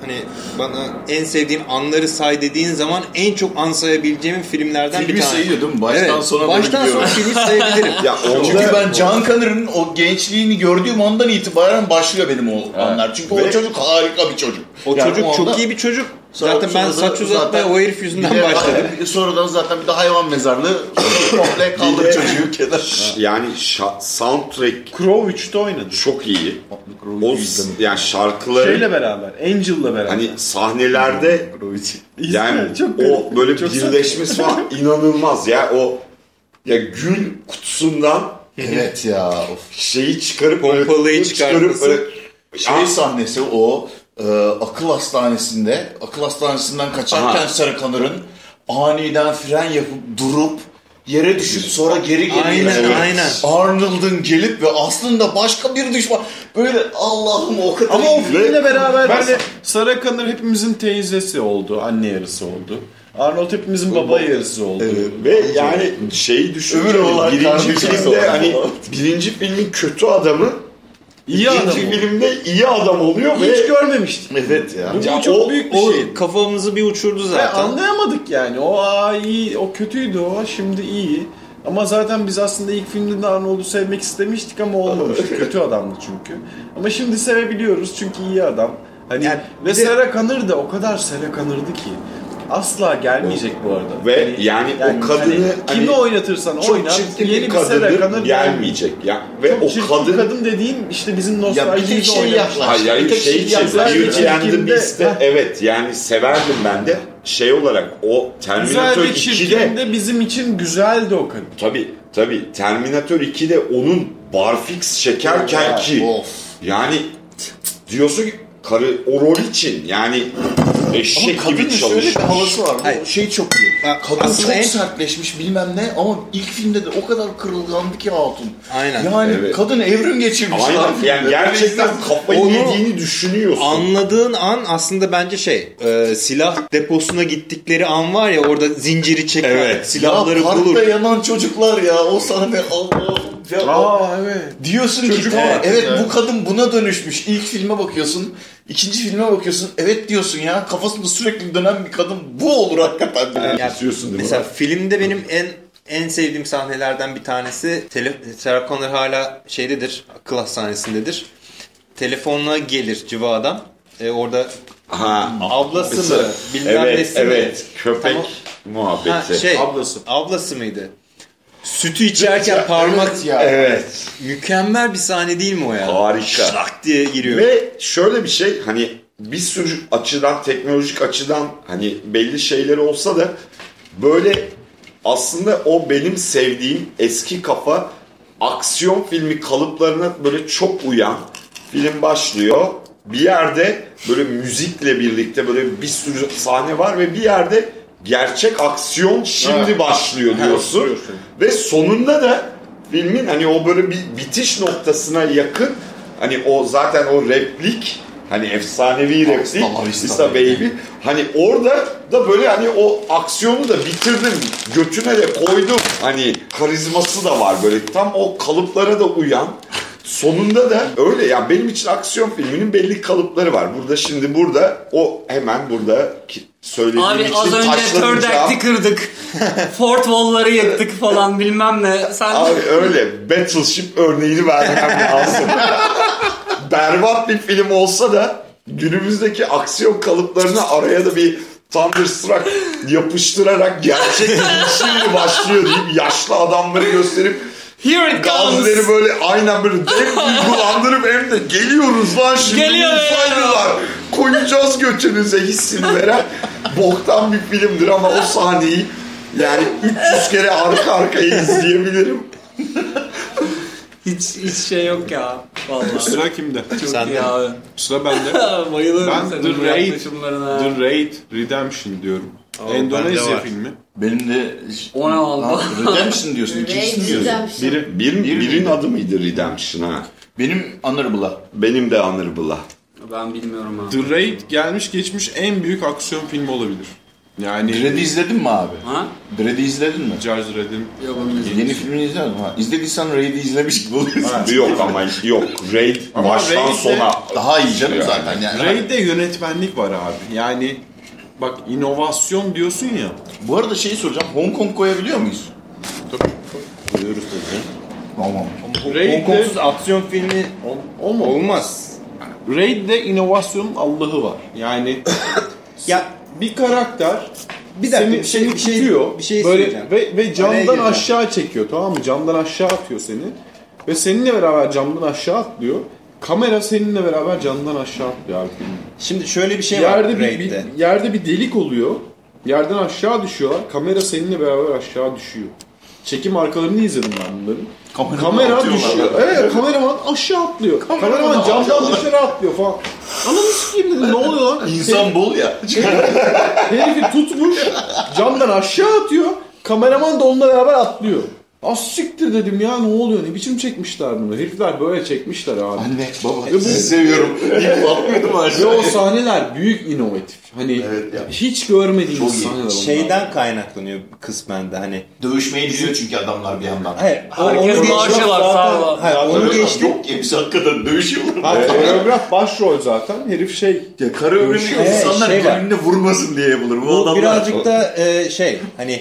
hani bana en sevdiğim anları say dediğin zaman en çok an sayabileceğim filmlerden Filmi bir tanesi. sayıyor değil mi? Baştan evet, sona Baştan sona filmi sayabilirim. (laughs) Ya onda Çünkü ben Can Connor'ın o gençliğini gördüğüm andan itibaren başlıyor benim o anlar. Çünkü Ve- o çocuk harika bir çocuk. o Yani çocuk anda- çok iyi bir çocuk. Sonra- Zaten ben saç uzatmaya o herif yüzünden başladım. Sonradan zaten bir de hayvan mezarlığı komple (laughs) kaldır çocuğu (laughs) kenara. yani soundtrack Crow 3'te oynadı. çok iyi. O yani şarkıları Şeyle beraber, Angel'la beraber. hani sahnelerde yani çok o böyle çok birleşmesi falan (laughs) inanılmaz ya o ya gül kutusundan Evet ya. Of. şeyi çıkarıp çıkarması. böyle Şey Ya- sahnesi o e, akıl hastanesinde akıl hastanesinden kaçarken Aha. Aniden fren yapıp durup yere düşüp sonra geri geliyor. Aynen, Evet. aynen. Arnold'un gelip ve aslında başka bir düşman böyle Allah'ım o kadar Ama o filmle beraber Ben- Sarah Connor hepimizin teyzesi oldu, anne yarısı oldu. Arnold hepimizin baba yarısı oldu. Ve yani şeyi düşün. Öbür oğlan birinci filmde hani birinci filmin kötü adamı İyi adam ikinci oldu. filmde iyi adam oluyor ve Hiç görmemiştim. evet ya. Bu Ya çok o- büyük bir O şey. kafamızı bir uçurdu Ve zaten. anlayamadık yani. O aa iyi, o kötüydü o, şimdi iyi. Ama zaten biz aslında ilk filmde de Arnold'u sevmek istemiştik ama olmamıştı. (laughs) Kötü adamdı çünkü. Ama şimdi sevebiliyoruz çünkü iyi adam. Hani Yani ve bir de- Sarah Connor da o kadar Sarah Connor'dı ki asla gelmeyecek bu arada. Ve yani o kadını hani, kimi hani oynatırsan oynat yeni bir Connor gelmeyecek ya. Ve Çok o kadın kadın dediğin işte bizim tek şey yaklaştı. Hayır yani tek şey şey için yaptılar. Beauty Heh. evet yani severdim ben de şey olarak o Terminator ve 2'de çirkin de bizim için güzeldi o kadın. tabi tabi Terminator 2'de onun barfix çekerken ki yani diyorsun ki karı o rol için yani Ama eşek kadının gibi şöyle bir çalışmış. havası var. Hayır. Bu şey çok iyi. Ha, Kadın aslında çok en- sertleşmiş bilmem ne ama ilk filmde de o kadar kırılgandı ki hatun. Aynen. Yani Evet. kadın evrim geçirmiş. lan Aynen filmde. yani gerçekten kafayı Onu yediğini düşünüyorsun. Anladığın an aslında bence şey e, silah deposuna gittikleri an var ya orada zinciri çeker Evet. silahları ya parkta bulur. yanan çocuklar ya o sahne Allah'ım. Ya, Aa evet. Diyorsun Çocuk ki var. evet Evet. bu kadın buna dönüşmüş. İlk filme bakıyorsun. İkinci filme bakıyorsun. Evet diyorsun ya kafasında sürekli dönen bir kadın bu olur hakikaten. diyorsun. Yani İstiyorsun değil mi? Mesela filmde benim en en sevdiğim sahnelerden bir tanesi Sarah Connor hala şeydedir akıl hastanesindedir. Telefonla gelir civa adam. E, orada Ha, ablası mı bilmem evet, nesi mi? evet. Köpek Tamam. muhabbeti. Ha, şey, Ablası. Ablası mıydı? Sütü içerken parmak Evet ya. Evet. mükemmel bir sahne değil mi o ya? Harika. Şak diye giriyor. Ve şöyle bir şey hani bir sürü açıdan teknolojik açıdan hani belli şeyler olsa da böyle aslında o benim sevdiğim eski kafa aksiyon filmi kalıplarına böyle çok uyan film başlıyor. Bir yerde böyle müzikle birlikte böyle bir sürü sahne var ve bir yerde gerçek aksiyon şimdi Evet. başlıyor diyorsun. Ve sonunda da filmin hani o böyle bir bitiş noktasına yakın hani o zaten o replik hani efsanevi replik Vista Baby. Hani orada da böyle hani o aksiyonu da bitirdim götüne de koydum. Hani karizması da var böyle. Tam o kalıplara da uyan Sonunda da öyle ya benim için aksiyon filminin belli kalıpları var. Burada şimdi burada o hemen burada söylediğim Abi için az önce. Turdact'i kırdık. (laughs) Fort Wall'ları yıktık falan bilmem ne. Sen Abi öyle Battleship örneğini vermem lazım. (laughs) Berbat bir film olsa da günümüzdeki aksiyon kalıplarını araya da bir Thunderstruck yapıştırarak gerçek şimdi başlıyor deyip yaşlı adamları gösterip Here it comes. Gazileri böyle aynen böyle (laughs) hem duygulandırıp hem de geliyoruz lan şimdi Geliyor ya." uzaylılar koyacağız götünüze hissini veren boktan bir filmdir ama o sahneyi yani 300 kere arka arkaya izleyebilirim. (laughs) Hiç, hiç şey yok ya. Vallahi. Sıra kimde? Çok Sen iyi abi. Sıra bende. (laughs) Bayılırım Ben senin The bu Raid. The Raid Redemption diyorum. Oo, Endonezya var. filmi. Benim de... O ne oldu? Redemption diyorsun. ikincisini diyorsun. Redemption. Bir, bir, birinin adı mıydı Redemption ha? Benim Honorable'a. Benim de Honorable'a. Ben bilmiyorum abi. The Raid gelmiş geçmiş en büyük aksiyon filmi olabilir. Yani Dread'i izledin mi abi? Ha? Dread'i izledin mi? Judge Redd'in Yok onu izledim. Yeni filmini izledin mi? Ha, İzlediysen Raid'i izlemiş gibi oluyorsun. (laughs) Yok ama yok. Raid Ama baştan Raid'de- sona. Daha iyi canım zaten yani. Raid'de yönetmenlik var abi. Yani bak inovasyon diyorsun ya. Bu arada şeyi soracağım. Hong Kong koyabiliyor muyuz? Buyuruz tabii. Tamam. Hong Kong'suz aksiyon filmi o mu? olmaz. Raid'de inovasyonun Allah'ı var. Yani (coughs) Ya bir karakter Bir dakika, seni, bir şey- seni bir şey- tutuyor bir şey böyle ve, ve camdan aşağı çekiyor tamam mı? Camdan aşağı atıyor seni ve seninle beraber camdan aşağı atlıyor. Kamera seninle beraber camdan aşağı atlıyor abi filmin. şimdi şöyle bir şey var yerde bir, Raid'de. bir yerde bir delik oluyor. Yerden aşağı düşüyorlar. Kamera seninle beraber aşağı düşüyor. Çekim arkalarını izledim ben bunların. Kameraman Kamera düşüyor. Evet kameraman aşağı atlıyor. Kameraman, camdan dışarı atlıyor falan. Ananı sikeyim dedim ne oluyor lan? İnsan bol ya. Herifi tutmuş camdan aşağı atıyor. Kameraman da onunla beraber atlıyor. Az siktir dedim ya ne oluyor ne biçim çekmişler bunu. Herifler böyle çekmişler abi. Anne baba Ve bu- sizi seviyorum. Deyip atmıyordum Ve aşağı. o sahneler büyük inovatif. Hani Evet ya. hiç görmediğimiz sahneler onlar. Şeyden kaynaklanıyor kısmen de hani. Dövüşmeyi biliyor çünkü adamlar bir yandan. Hayır, o- Herkes Zaten- sağ ol. Hayır, onu geçtim. Yok hepsi hakikaten dövüşüyorlar. Ha, koreograf başrol zaten. Herif şey Ya kara ömrünü insanlar şey var. birbirine vurmasın diye yapılır. Bu, Bu adamlar. birazcık da e, şey hani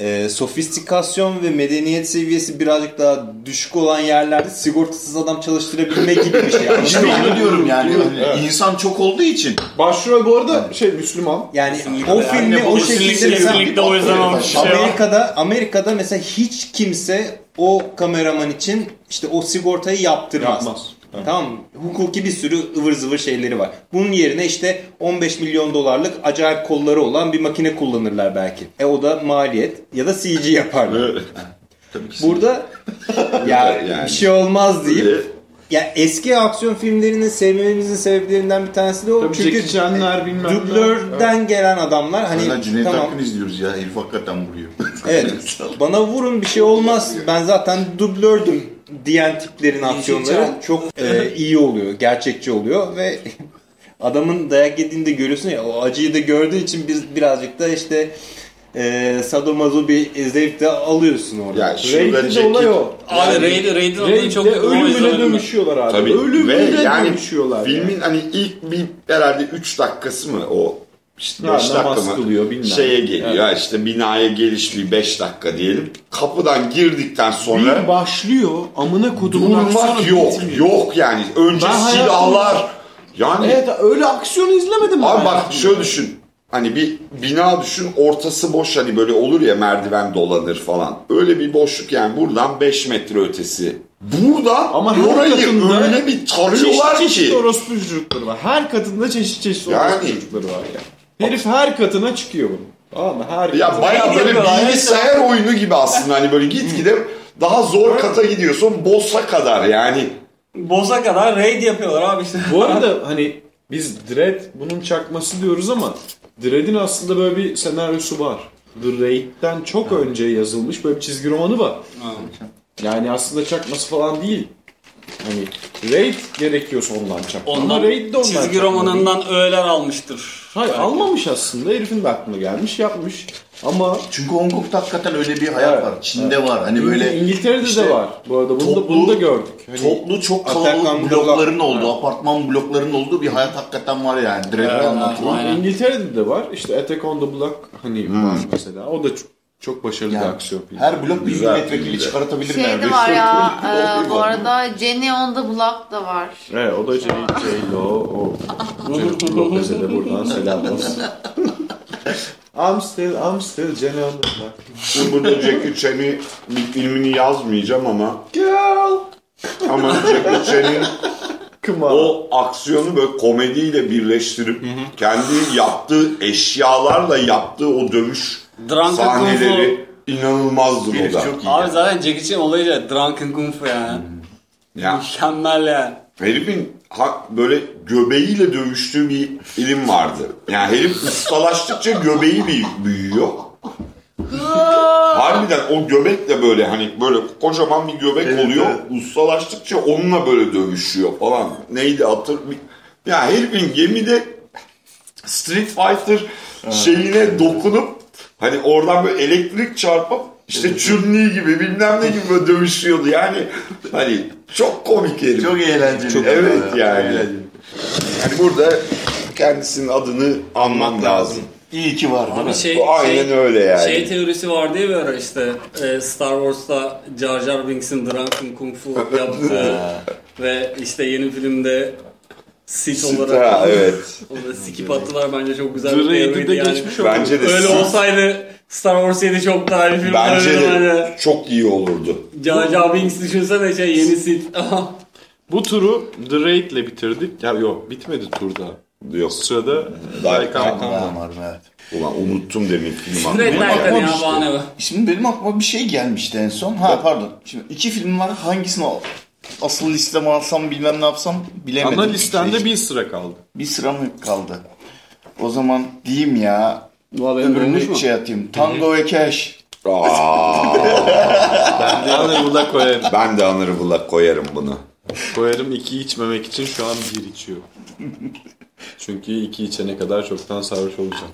e, sofistikasyon ve medeniyet seviyesi birazcık daha düşük olan yerlerde sigortasız adam çalıştırabilme gibi bir şey. (laughs) İşte onu diyorum yani. Hani insan çok olduğu için. başrol bu arada şey Müslüman. Yani o filmi o şekilde mesela o yüzden olmuş. Amerika'da Amerika'da mesela hiç kimse o kameraman için işte o sigortayı yaptırmaz. Yapmaz. Tamam mı? Hukuki bir sürü ıvır zıvır şeyleri var. Bunun yerine işte 15 milyon dolarlık acayip kolları olan bir makine kullanırlar belki. E o da maliyet ya da CG yaparlar. Tabii ki. Burada (laughs) ya Yani. bir şey olmaz deyip ya eski aksiyon filmlerini sevmemizin sebeplerinden bir tanesi de o. Tabii Çünkü Jackie Chan'ler bilmem dublörden gelen adamlar hani Hani Cüneyt tamam Arkın izliyoruz ya. Herif hakikaten vuruyor. evet (laughs) bana vurun bir şey olmaz ben zaten dublördüm diyen tiplerin aksiyonları çok e, iyi oluyor gerçekçi oluyor ve (laughs) adamın dayak yediğini de görüyorsun ya o acıyı da gördüğü için biz birazcık da işte e, sadomazo bir zevk de alıyorsun orada. Ya şurada Raid'de de olay o. Abi Raid, Raid'in adını çok ölümüne dövüşüyorlar abi. Tabii. Ölümüne Ve yani dövüşüyorlar. filmin ya. hani ilk bir herhalde 3 dakikası mı o işte Ha, 5 dakika namaz mı kılıyor, bilmem. şeye geliyor ya işte binaya geliş bir 5 dakika diyelim. Kapıdan girdikten sonra Bir başlıyor amına kodumun aksiyonu yok. bitmiyor. Yok yani. Önce Ben hayatımda- silahlar. Yani Evet öyle aksiyon izlemedim. Abi bak hayatımda. şöyle düşün. Hani bir bina düşün ortası boş hani böyle olur ya merdiven dolanır falan. Öyle bir boşluk yani buradan 5 metre ötesi. Buradan Ama her orayı öyle bir tarıyorlar çeşit çeşit ki. orospu çocukları var. Her katında çeşit çeşit Yani- orospu çocukları var ya. Herif her katına çıkıyor bunun. Tamam mı? Her Ya katına- baya böyle bilgisayar oyunu gibi aslında hani böyle gitgide daha zor kata gidiyorsun boss'a kadar yani. Boss'a kadar raid yapıyorlar abi işte. Bu arada (laughs) hani biz Dread bunun çakması diyoruz ama Dread'in aslında böyle bir senaryosu var. The Raid'den çok önce yazılmış böyle bir çizgi romanı var. Yani aslında çakması falan değil. Hani raid gerekiyorsa ondan. Ama Ondan raid de ondan çizgi romanından öğeler almıştır. Hayır almamış aslında. Herifin de aklına gelmiş yapmış. Ama Çünkü Hong Kong'da hakikaten öyle bir hayat Evet, var. Çin'de var. Hani böyle İngiltere'de işte de var. Bu arada bunu, da, toplu- bunu da gördük. Hani toplu çok kalabalık blok- blokların olduğu, apartman bloklarının olduğu bir hayat hakikaten var yani. Direkt Evet, anlatılan. İngiltere'de de var. İşte Attack on the Block hani var mesela. O da çok, çok başarılı Yani bir aksiyon filmi. her blok bir Güzel, milletvekili çıkartabilir Şey de neredeyse. (laughs) var ya e, bu arada Jenny on the Block da var. Evet o da J. J. Lo. O Jennifer Lopez'e de buradan selam olsun. (laughs) I'm still, I'm still Jenny on the Block. Şimdi burada Jackie Chan'i bir filmini yazmayacağım ama Girl! ama Jackie Chan'in (laughs) o aksiyonu böyle komediyle birleştirip kendi yaptığı eşyalarla yaptığı o dövüş Drunken sahneleri inanılmazdı o da. çok iyi. Abi zaten Jackie Chan olayı da Drunken Kung Fu yani. Ya Mükemmel yani. herifin ha- böyle göbeğiyle dövüştüğü bir film vardı. Yani herif ustalaştıkça göbeği büyü- büyüyor. Harbiden o göbek de böyle hani böyle kocaman bir göbek Evet, oluyor. evet. Ustalaştıkça onunla böyle dövüşüyor falan. Neydi hatır Ya herifin gemide Street Fighter şeyine dokunup hani oradan böyle elektrik çarpıp işte Chun-Li gibi bilmem ne gibi böyle dövüşüyordu. Yani hani çok komik herif. Çok eğlenceli. Çok- evet yani. eğlenceli. Yani burada kendisinin adını anmam lazım. İyi ki var Abi şey, Bu aynen şey, öyle yani. Şey teorisi var diye bir ara işte e, Star Wars'ta Jar Jar Binks'in Drunken Kung Fu (laughs) yaptığı ve işte yeni filmde Sith Ha, olarak evet. (laughs) o da skip attılar bence çok güzel bir Drade'de teoriydi yani. geçmiş oldu. Bence de Öyle Sith- olsaydı Star Wars 7 çok daha iyi film Bence olurdu de hani. çok iyi olurdu. Jar Jar Binks düşünsene şey yeni Sith. (laughs) Bu turu The Raid'le bitirdik. Ya yok bitmedi turda. Yok. Sırada Daha- Daikan var. Evet. Ulan unuttum demin film Benim aklıma ya bir şey-. Şimdi benim aklıma bir şey gelmişti en son. Ha pardon. Şimdi iki film var. Hangisini al- asıl listeme alsam bilmem ne yapsam bilemedim. Ana listende Şey, bir sıra kaldı. bir sıra mı kaldı? O zaman diyeyim ya. Valla benim olmuş Öbürünü şey atayım. Tango ve Cash. (laughs) Ben de Anadolu'da koyarım. ben de Honorable'a koyarım bunu. Koyarım iki içmemek için şu an bir içiyor. Çünkü iki içene kadar çoktan sarhoş olacağım.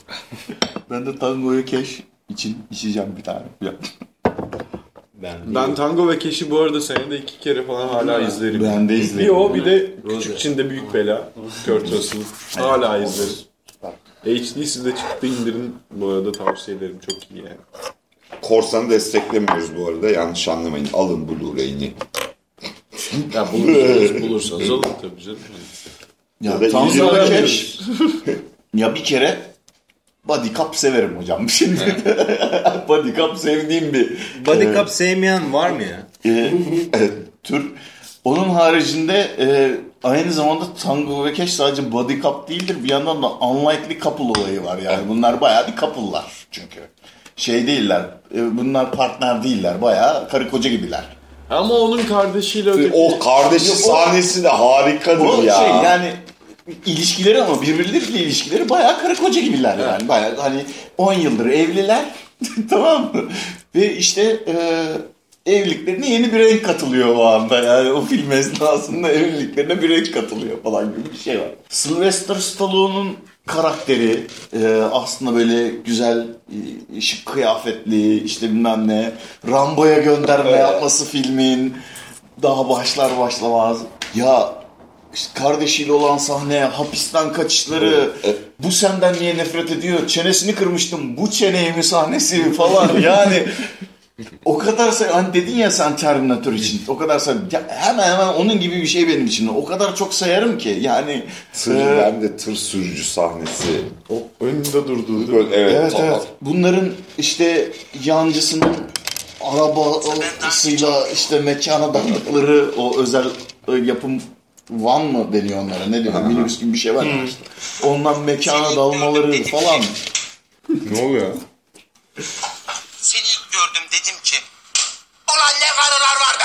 Ben de Tango ve Cash için içeceğim bir tane. Ya. Ben Tango ve Keş'i bu arada senede iki kere falan hala izlerim. Ben de izlerim. Bir o bir de Küçük Çin'de Büyük Bela. Kurt Russell. Hala izlerim. HD'si de çıktı indirin. Bu arada tavsiye ederim. Çok iyi yani. Korsan'ı desteklemiyoruz bu arada. Yanlış anlamayın. Alın Blu-ray'ini. Ya bulursanız, (laughs) bulursanız alın tabii canım. Ya, Ya da Tango ve. Cash. (laughs) ya bir kere Body Cup severim hocam. (laughs) Şimdi (laughs) Body Cup sevdiğim bir Body Cup sevmeyen var mı ya? e, (laughs) tür. Onun haricinde e, aynı zamanda Tango ve Cash sadece body cup değildir. Bir yandan da unlikely couple olayı var yani. Bunlar bayağı bir couple'lar çünkü. Şey değiller. e, bunlar partner değiller. Bayağı karı koca gibiler. Ama onun kardeşiyle öteki... O kardeşi sahnesi de harikadır O ya. şey yani ilişkileri ama birbirleriyle ilişkileri bayağı karı koca gibiler yani. Bayağı hani 10 yıldır evliler (laughs) tamam mı? Ve işte e, evliliklerine yeni bir renk katılıyor o anda yani o film esnasında evliliklerine bir renk katılıyor falan gibi bir şey var. Sylvester Stallone'un karakteri e, aslında böyle güzel e, şık kıyafetli işte bilmem ne Rambo'ya gönderme yapması filmin daha başlar başlamaz ya işte kardeşiyle olan sahne, hapisten kaçışları, bu senden niye nefret ediyor, çenesini kırmıştım, bu çeneyi mi sahnesi falan. (laughs) Yani o kadar say hani dedin ya sen Terminator için. O kadar say hemen hemen onun gibi bir şey benim için. O kadar çok sayarım ki yani Tır, e, ben de tır sürücü sahnesi. O önünde durduğu? Böyle, evet, Evet ta- evet. Bunların işte yancısının arabasıyla işte mekana daldıkları o özel e, yapım van mı deniyor onlara ne deniyor minibüs gibi bir şey var. ya işte. Ondan mekana dalmaları falan. Ne oluyor? Seni ilk gördüm dedim ki Ulan ne karılar var be!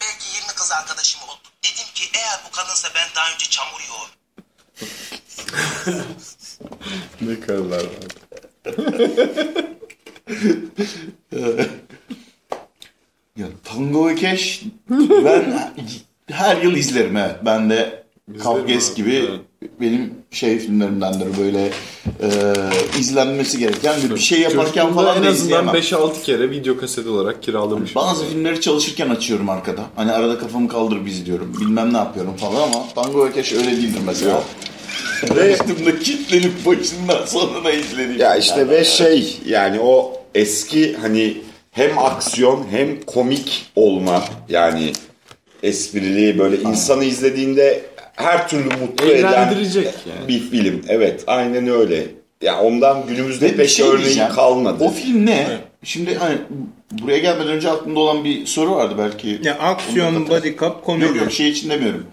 Belki 20 kız arkadaşım oldu. Dedim ki eğer bu kadınsa ben daha önce çamur yoğurdum. Ne karılar var. (laughs) Ya, Ökeş ben (laughs) her yıl izlerim evet. Ben de Kavges abi, gibi evet. benim şey filmlerimdendir böyle e, izlenmesi gereken bir şey yaparken falan en da azından izleyemem. 5-6 kere video kaset olarak kiralamışım. Bazı filmleri çalışırken açıyorum arkada. Hani arada kafamı kaldırıp izliyorum. Bilmem ne yapıyorum falan ama Tango Ökeş öyle değildir mesela. Açtığımda kilitlenip başından sonuna izlediğim. Ya işte ve şey yani o eski hani hem aksiyon hem komik olma yani esprili böyle insanı izlediğinde her türlü mutlu eden yani. bir film. Evet aynen öyle. Ya ondan günümüzde Ve bir pek şey örneği kalmadı. O film ne? Şimdi hani buraya gelmeden önce aklımda olan bir soru vardı belki. Ya aksiyon, body cop, komedi. Yok yok şey için demiyorum.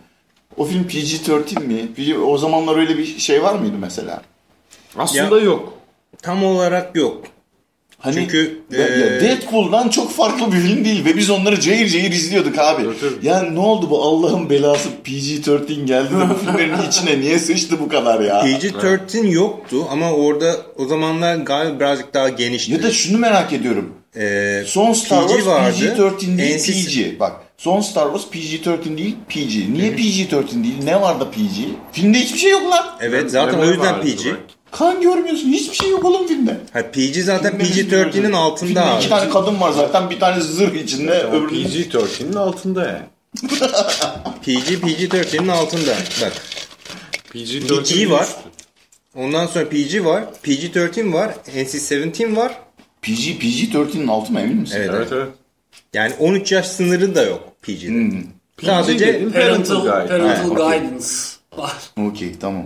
O film PG-13 mi? PG o zamanlar öyle bir şey var mıydı mesela? Aslında yok. Tam olarak yok. Hani Çünkü, ya, ya eee, Deadpool'dan çok farklı bir film değil ve biz onları cayır cayır izliyorduk abi. tabii. Ya ne oldu bu Allah'ın belası PG-13 geldi de bu (laughs) filmlerin içine niye sıçtı bu kadar ya? PG-13 yoktu ama orada o zamanlar galiba birazcık daha genişti. Ya da şunu merak ediyorum. Ee, Son Star PG Wars vardı. PG-13 değil NC PG. Bak son Star Wars PG-13 değil PG. Niye PG-13 değil? Ne var da PG? Filmde hiçbir şey yok lan. Evet zaten o yüzden PG. belki. Kan görmüyorsun. Hiçbir şey yok oğlum filmde. Ha, PG zaten Filmde PG-13'nin Filmde altında abi. iki tane kadın var zaten. Bir tane zırh içinde. Ama öbürünün... PG-13'nin altında yani. PG PG-13'nin altında. Bak PG-13 PG var. Ondan sonra PG var. PG-13 var. NC-17 var. PG, PG-13'nin altı mı emin misin? Evet. Evet evet. Yani 13 yaş sınırı da yok PG'de. Hmm. Sadece dediğin Parental, parental okey. guidance var. Okey tamam.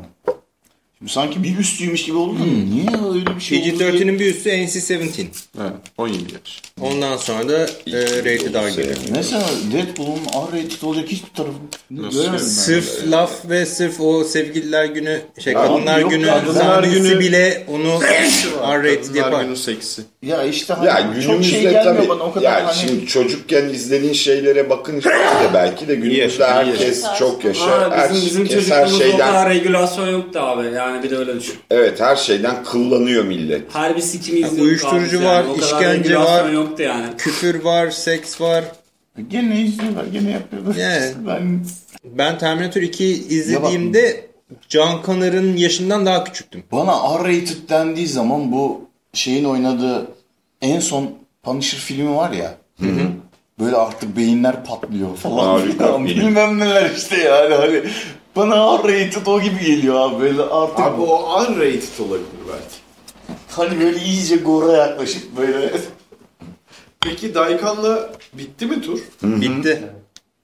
Sanki bir üstüymüş gibi oldu da niye öyle bir şey oldu? diye- PG-13'nin bir üstü NC-17. Evet, 17 yaş. Ondan sonra da e, rated R geliyor. Mesela Deadpool'un R-rated olacak hiçbir göremedim ben. Sırf laf ve sırf o sevgililer günü, şey Abi kadınlar yok günü Kadınlar Günü- bile onu R-rated Kadınlar yapar. günü seksi. Ya işte hani Ya çok şey gelmiyor tabii bana o kadar yani hani. şimdi çocukken izlediğin şeylere bakınca de belki de günümüzde yaşa, herkes çok yaşar. Ha, bizim, bizim her çocukluğumuzda o şeyden kadar regülasyon yoktu abi. Yani bir de öyle düşün. evet her şeyden kıllanıyor millet. Her bir sikimi izliyorduk uyuşturucu var, Yani. O işkence var. yoktu yani. Küfür var, seks var. Gene izliyorlar gene yapıyorlar. Yani. Ben Ben Terminator 2 izlediğimde John Connor'ın yaşından daha küçüktüm. Bana R-rated dendiği zaman bu şeyin oynadığı en son Punisher filmi var ya. Böyle artık beyinler patlıyor falan. Harika. (laughs) Bilmem neler işte yani hani. Bana R-rated o gibi geliyor abi. Böyle artık Abi o unrated olabilir belki. hani böyle iyice gora yaklaşıp böyle. Peki Daikan'la bitti mi tur? Bitti.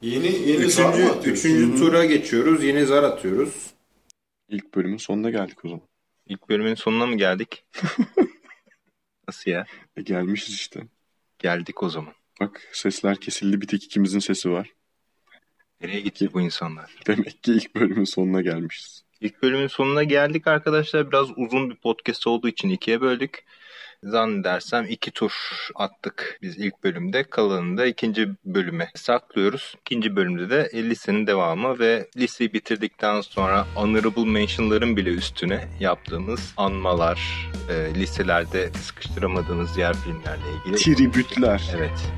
Yeni yeni zar mı Üçüncü, üçüncü tura geçiyoruz. Yeni zar atıyoruz. İlk bölümün sonuna geldik o zaman. İlk bölümün sonuna mı geldik? (laughs) Nasıl ya? E gelmişiz işte. Geldik o zaman. Bak sesler kesildi bir tek ikimizin sesi var. Nereye gitti bu insanlar? (laughs) Demek ki ilk bölümün sonuna gelmişiz. İlk bölümün sonuna geldik arkadaşlar. Biraz uzun bir podcast olduğu için ikiye böldük. Zannedersem iki tur attık biz ilk bölümde. Kalanını da ikinci bölüme saklıyoruz. İkinci bölümde de listenin devamı ve listeyi bitirdikten sonra honorable mentionların bile üstüne yaptığımız anmalar, e, listelerde sıkıştıramadığınız diğer filmlerle ilgili Tribütler. evet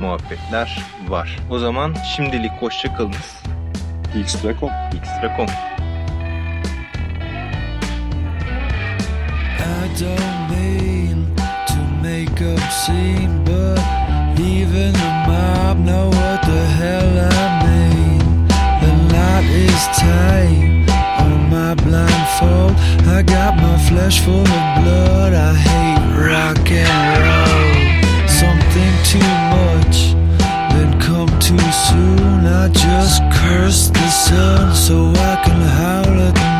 muhabbetler var. O zaman şimdilik hoşçakalınız. Xtra.com. Xtra.com I don't mean to make a scene, but even the mob know what the hell I mean. The night is tight on my blindfold. I got my flesh full of blood. I hate rock and roll. Something too much, too soon. I just curse the sun so I can howl at